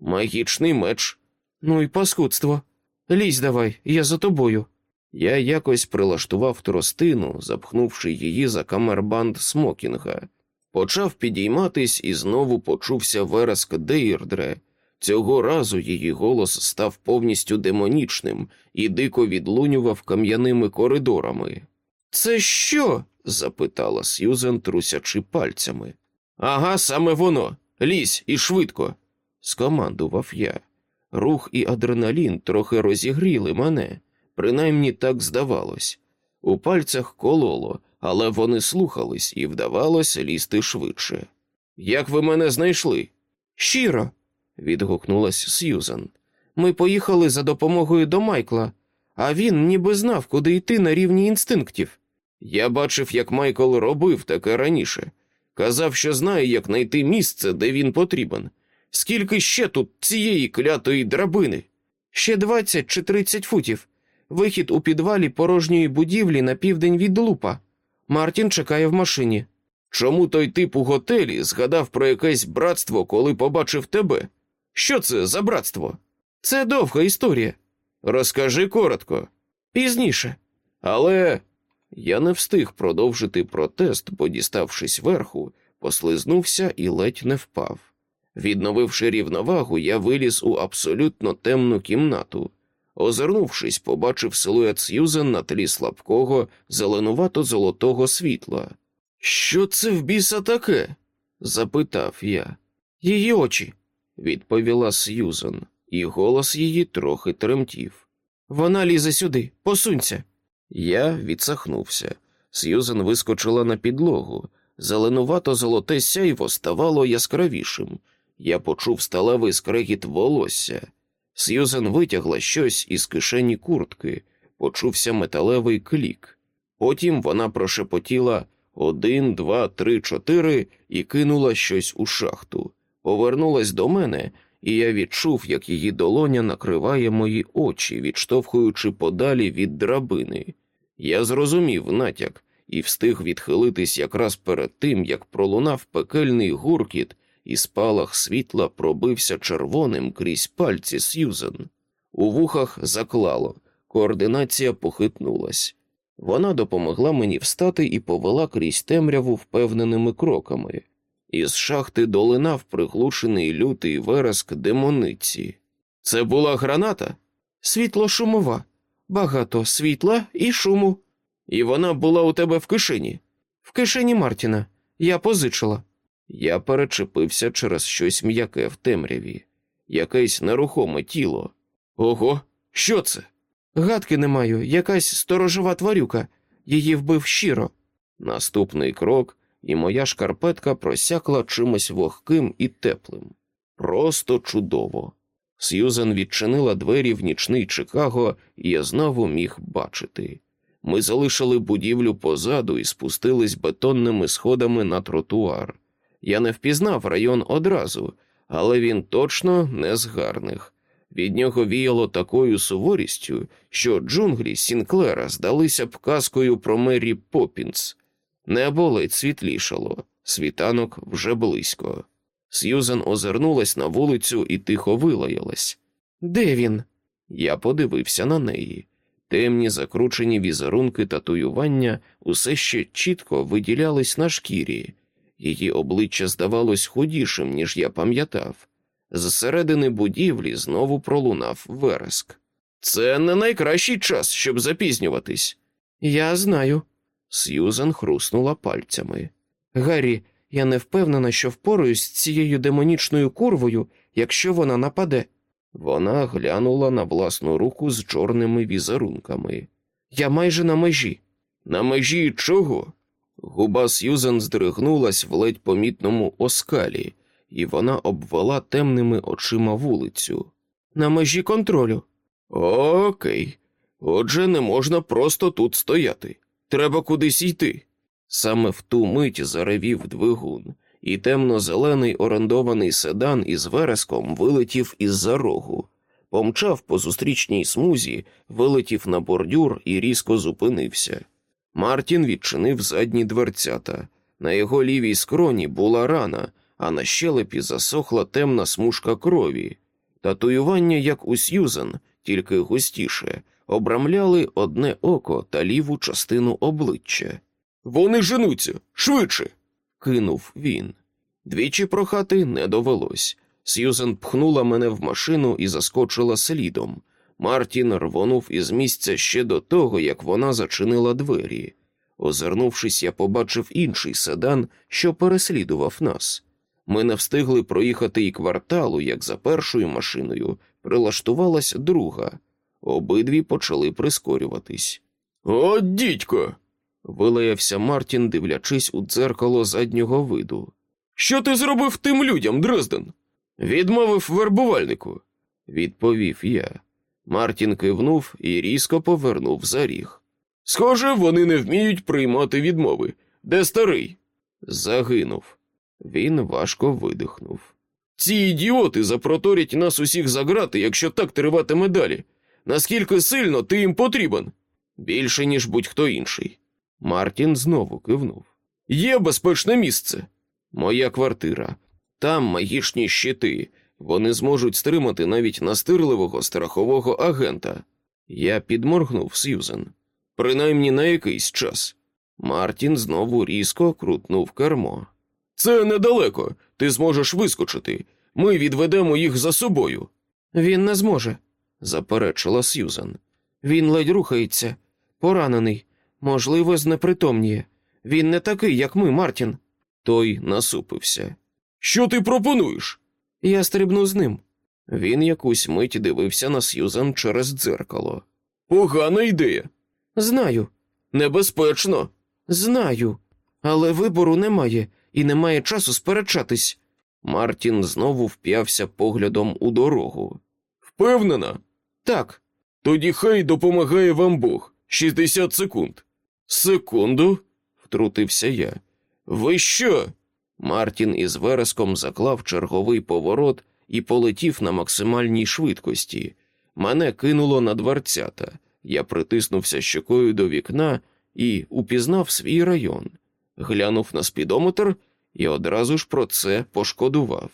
Магічний меч. Ну і паскудство. Лізь давай, я за тобою. Я якось прилаштував тростину, запхнувши її за камербанд смокінга. Почав підійматись і знову почувся вереск Дейрдре. Цього разу її голос став повністю демонічним і дико відлунював кам'яними коридорами. Це що? запитала Сьюзен, трусячи пальцями. Ага, саме воно. Лізь і швидко, скомандував я. Рух і адреналін трохи розігріли мене, принаймні так здавалось. У пальцях кололо, але вони слухались і вдавалося лізти швидше. Як ви мене знайшли? Щиро. Відгукнулась Сьюзан. Ми поїхали за допомогою до Майкла, а він ніби знав, куди йти на рівні інстинктів. Я бачив, як Майкл робив таке раніше. Казав, що знає, як знайти місце, де він потрібен. Скільки ще тут цієї клятої драбини? Ще двадцять чи тридцять футів. Вихід у підвалі порожньої будівлі на південь від лупа. Мартін чекає в машині. Чому той тип у готелі згадав про якесь братство, коли побачив тебе? Що це за братство? Це довга історія. Розкажи коротко. Пізніше. Але я не встиг продовжити протест, бо, діставшись верху, послизнувся і ледь не впав. Відновивши рівновагу, я виліз у абсолютно темну кімнату. Озирнувшись, побачив силует Сьюзен на тлі слабкого, зеленувато золотого світла. Що це в біса таке? запитав я. Її очі, відповіла Сьюзен, і голос її трохи тремтів. Вона лізе сюди, посунься. Я відсахнувся. Сьюзен вискочила на підлогу. Зеленувато золоте сяйво ставало яскравішим. Я почув сталевий скрегіт волосся. Сьюзен витягла щось із кишені куртки, почувся металевий клік. Потім вона прошепотіла один, два, три, чотири і кинула щось у шахту. Повернулась до мене, і я відчув, як її долоня накриває мої очі, відштовхуючи подалі від драбини. Я зрозумів натяк і встиг відхилитись якраз перед тим, як пролунав пекельний гуркіт і спалах світла пробився червоним крізь пальці Сьюзен. У вухах заклало, координація похитнулась. Вона допомогла мені встати і повела крізь темряву впевненими кроками. Із шахти долинав приглушений лютий вереск демониці. Це була граната? Світло шумова, багато світла і шуму. І вона була у тебе в кишені. В кишені Мартіна. Я позичила. Я перечепився через щось м'яке в темряві, якесь нерухоме тіло. Ого, що це? Гадки не маю, якась сторожова тварюка, її вбив щиро. Наступний крок, і моя шкарпетка просякла чимось вогким і теплим. Просто чудово. Сьюзен відчинила двері в нічний Чикаго, і я знову міг бачити. Ми залишили будівлю позаду і спустились бетонними сходами на тротуар. Я не впізнав район одразу, але він точно не з гарних. Від нього віяло такою суворістю, що джунглі Сінклера здалися б казкою про Мері Попінс. Небо ледь світлішало, світанок вже близько. Сьюзен озирнулась на вулицю і тихо вилаялась. Де він? Я подивився на неї. Темні закручені візерунки татуювання усе ще чітко виділялись на шкірі, її обличчя здавалось худішим, ніж я пам'ятав. Зсередини будівлі знову пролунав вереск. Це не найкращий час, щоб запізнюватись. Я знаю. Сьюзен хруснула пальцями. Гаррі, Я не впевнена, що впораюсь з цією демонічною курвою, якщо вона нападе. Вона глянула на власну руку з чорними візерунками. Я майже на межі. На межі чого? Губа Сьюзен здригнулась в ледь помітному оскалі, і вона обвела темними очима вулицю. На межі контролю. Окей. Отже, не можна просто тут стояти. Треба кудись йти. Саме в ту мить заревів двигун, і темно-зелений орендований седан із вереском вилетів із за рогу, помчав по зустрічній смузі, вилетів на бордюр і різко зупинився. Мартін відчинив задні дверцята. На його лівій скроні була рана, а на щелепі засохла темна смужка крові. Татуювання, як у Сьюзен, тільки густіше, обрамляли одне око та ліву частину обличчя. Вони женуться швидше. кинув він. Двічі прохати не довелось. Сьюзен пхнула мене в машину і заскочила слідом. Мартін рвонув із місця ще до того, як вона зачинила двері. Озирнувшись, я побачив інший седан, що переслідував нас. Ми не встигли проїхати і кварталу, як за першою машиною прилаштувалась друга. Обидві почали прискорюватись. О, дідько. вилаявся Мартін, дивлячись у дзеркало заднього виду. Що ти зробив тим людям, Дрезден? Відмовив вербувальнику, відповів я. Мартін кивнув і різко повернув за ріг. Схоже, вони не вміють приймати відмови. Де старий? Загинув. Він важко видихнув. Ці ідіоти запроторять нас усіх за грати, якщо так триватиме далі. Наскільки сильно ти їм потрібен? Більше, ніж будь-хто інший. Мартін знову кивнув. Є безпечне місце. Моя квартира. Там магічні щити. Вони зможуть стримати навіть настирливого страхового агента. Я підморгнув Сьюзен. Принаймні на якийсь час. Мартін знову різко крутнув кермо. Це недалеко. Ти зможеш вискочити. Ми відведемо їх за собою. Він не зможе, заперечила Сьюзен. Він ледь рухається, поранений, можливо, знепритомніє. Він не такий, як ми, Мартін. Той насупився. Що ти пропонуєш? Я стрибну з ним. Він якусь мить дивився на Сьюзен через дзеркало. Погана ідея. Знаю, Небезпечно. знаю, але вибору немає і немає часу сперечатись. Мартін знову вп'явся поглядом у дорогу. Впевнена? Так, Тоді хай допомагає вам Бог. 60 секунд. Секунду, втрутився я. Ви що? Мартін із вереском заклав черговий поворот і полетів на максимальній швидкості. Мене кинуло на дверцята. Я притиснувся щокою до вікна і упізнав свій район. Глянув на спідометр і одразу ж про це пошкодував.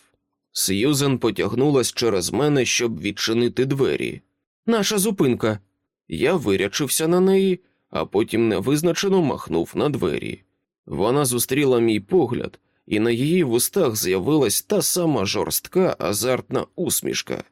Сьюзен потягнулась через мене, щоб відчинити двері. Наша зупинка. Я вирячився на неї, а потім невизначено махнув на двері. Вона зустріла мій погляд, і на її вустах з'явилась та сама жорстка азартна усмішка.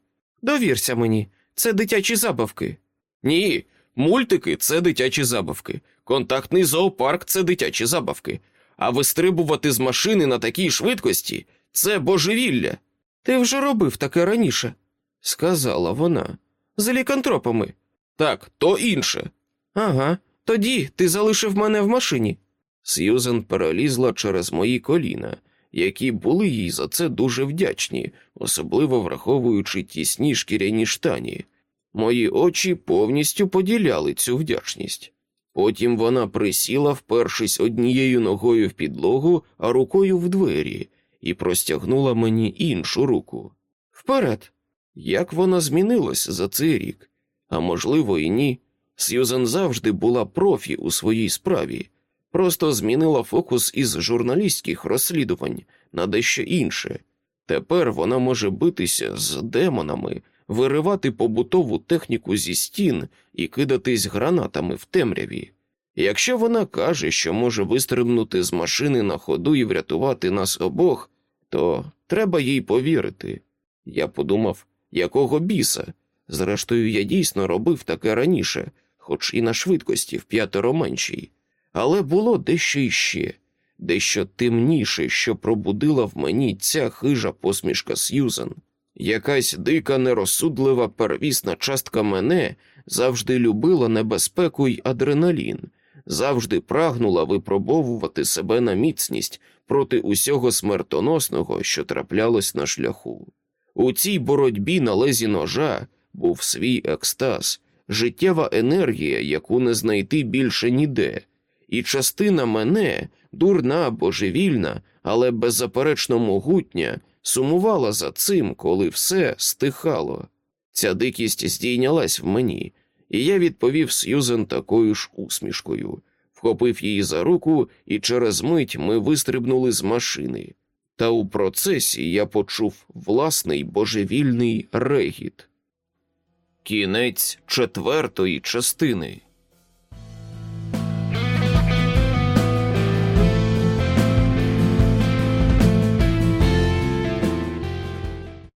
Довірся мені, це дитячі забавки. Ні, мультики це дитячі забавки, контактний зоопарк це дитячі забавки, а вистрибувати з машини на такій швидкості це божевілля, Ти вже робив таке раніше, сказала вона. З лікантропами. Так, то інше. Ага, тоді ти залишив мене в машині. Сьюзен перелізла через мої коліна, які були їй за це дуже вдячні, особливо враховуючи тісні шкіряні штані. Мої очі повністю поділяли цю вдячність. Потім вона присіла, впершись однією ногою в підлогу, а рукою в двері, і простягнула мені іншу руку. Вперед. Як вона змінилась за цей рік? А можливо, і ні. Сьюзен завжди була профі у своїй справі, просто змінила фокус із журналістських розслідувань на дещо інше. Тепер вона може битися з демонами, виривати побутову техніку зі стін і кидатись гранатами в темряві. Якщо вона каже, що може вистрибнути з машини на ходу і врятувати нас обох, то треба їй повірити. Я подумав, якого біса? Зрештою, я дійсно робив таке раніше, хоч і на швидкості в п'ятеро меншій. Але було дещо іще. дещо темніше, що пробудила в мені ця хижа посмішка Сьюзен. Якась дика, нерозсудлива первісна частка мене завжди любила небезпеку й адреналін, завжди прагнула випробовувати себе на міцність проти усього смертоносного, що траплялось на шляху. У цій боротьбі на лезі ножа був свій екстаз, життєва енергія, яку не знайти більше ніде, і частина мене, дурна, божевільна, але беззаперечно могутня, сумувала за цим, коли все стихало. Ця дикість здійнялась в мені, і я відповів Сьюзен такою ж усмішкою, вхопив її за руку, і через мить ми вистрибнули з машини. Та у процесі я почув власний божевільний регіт. Кінець четвертої частини.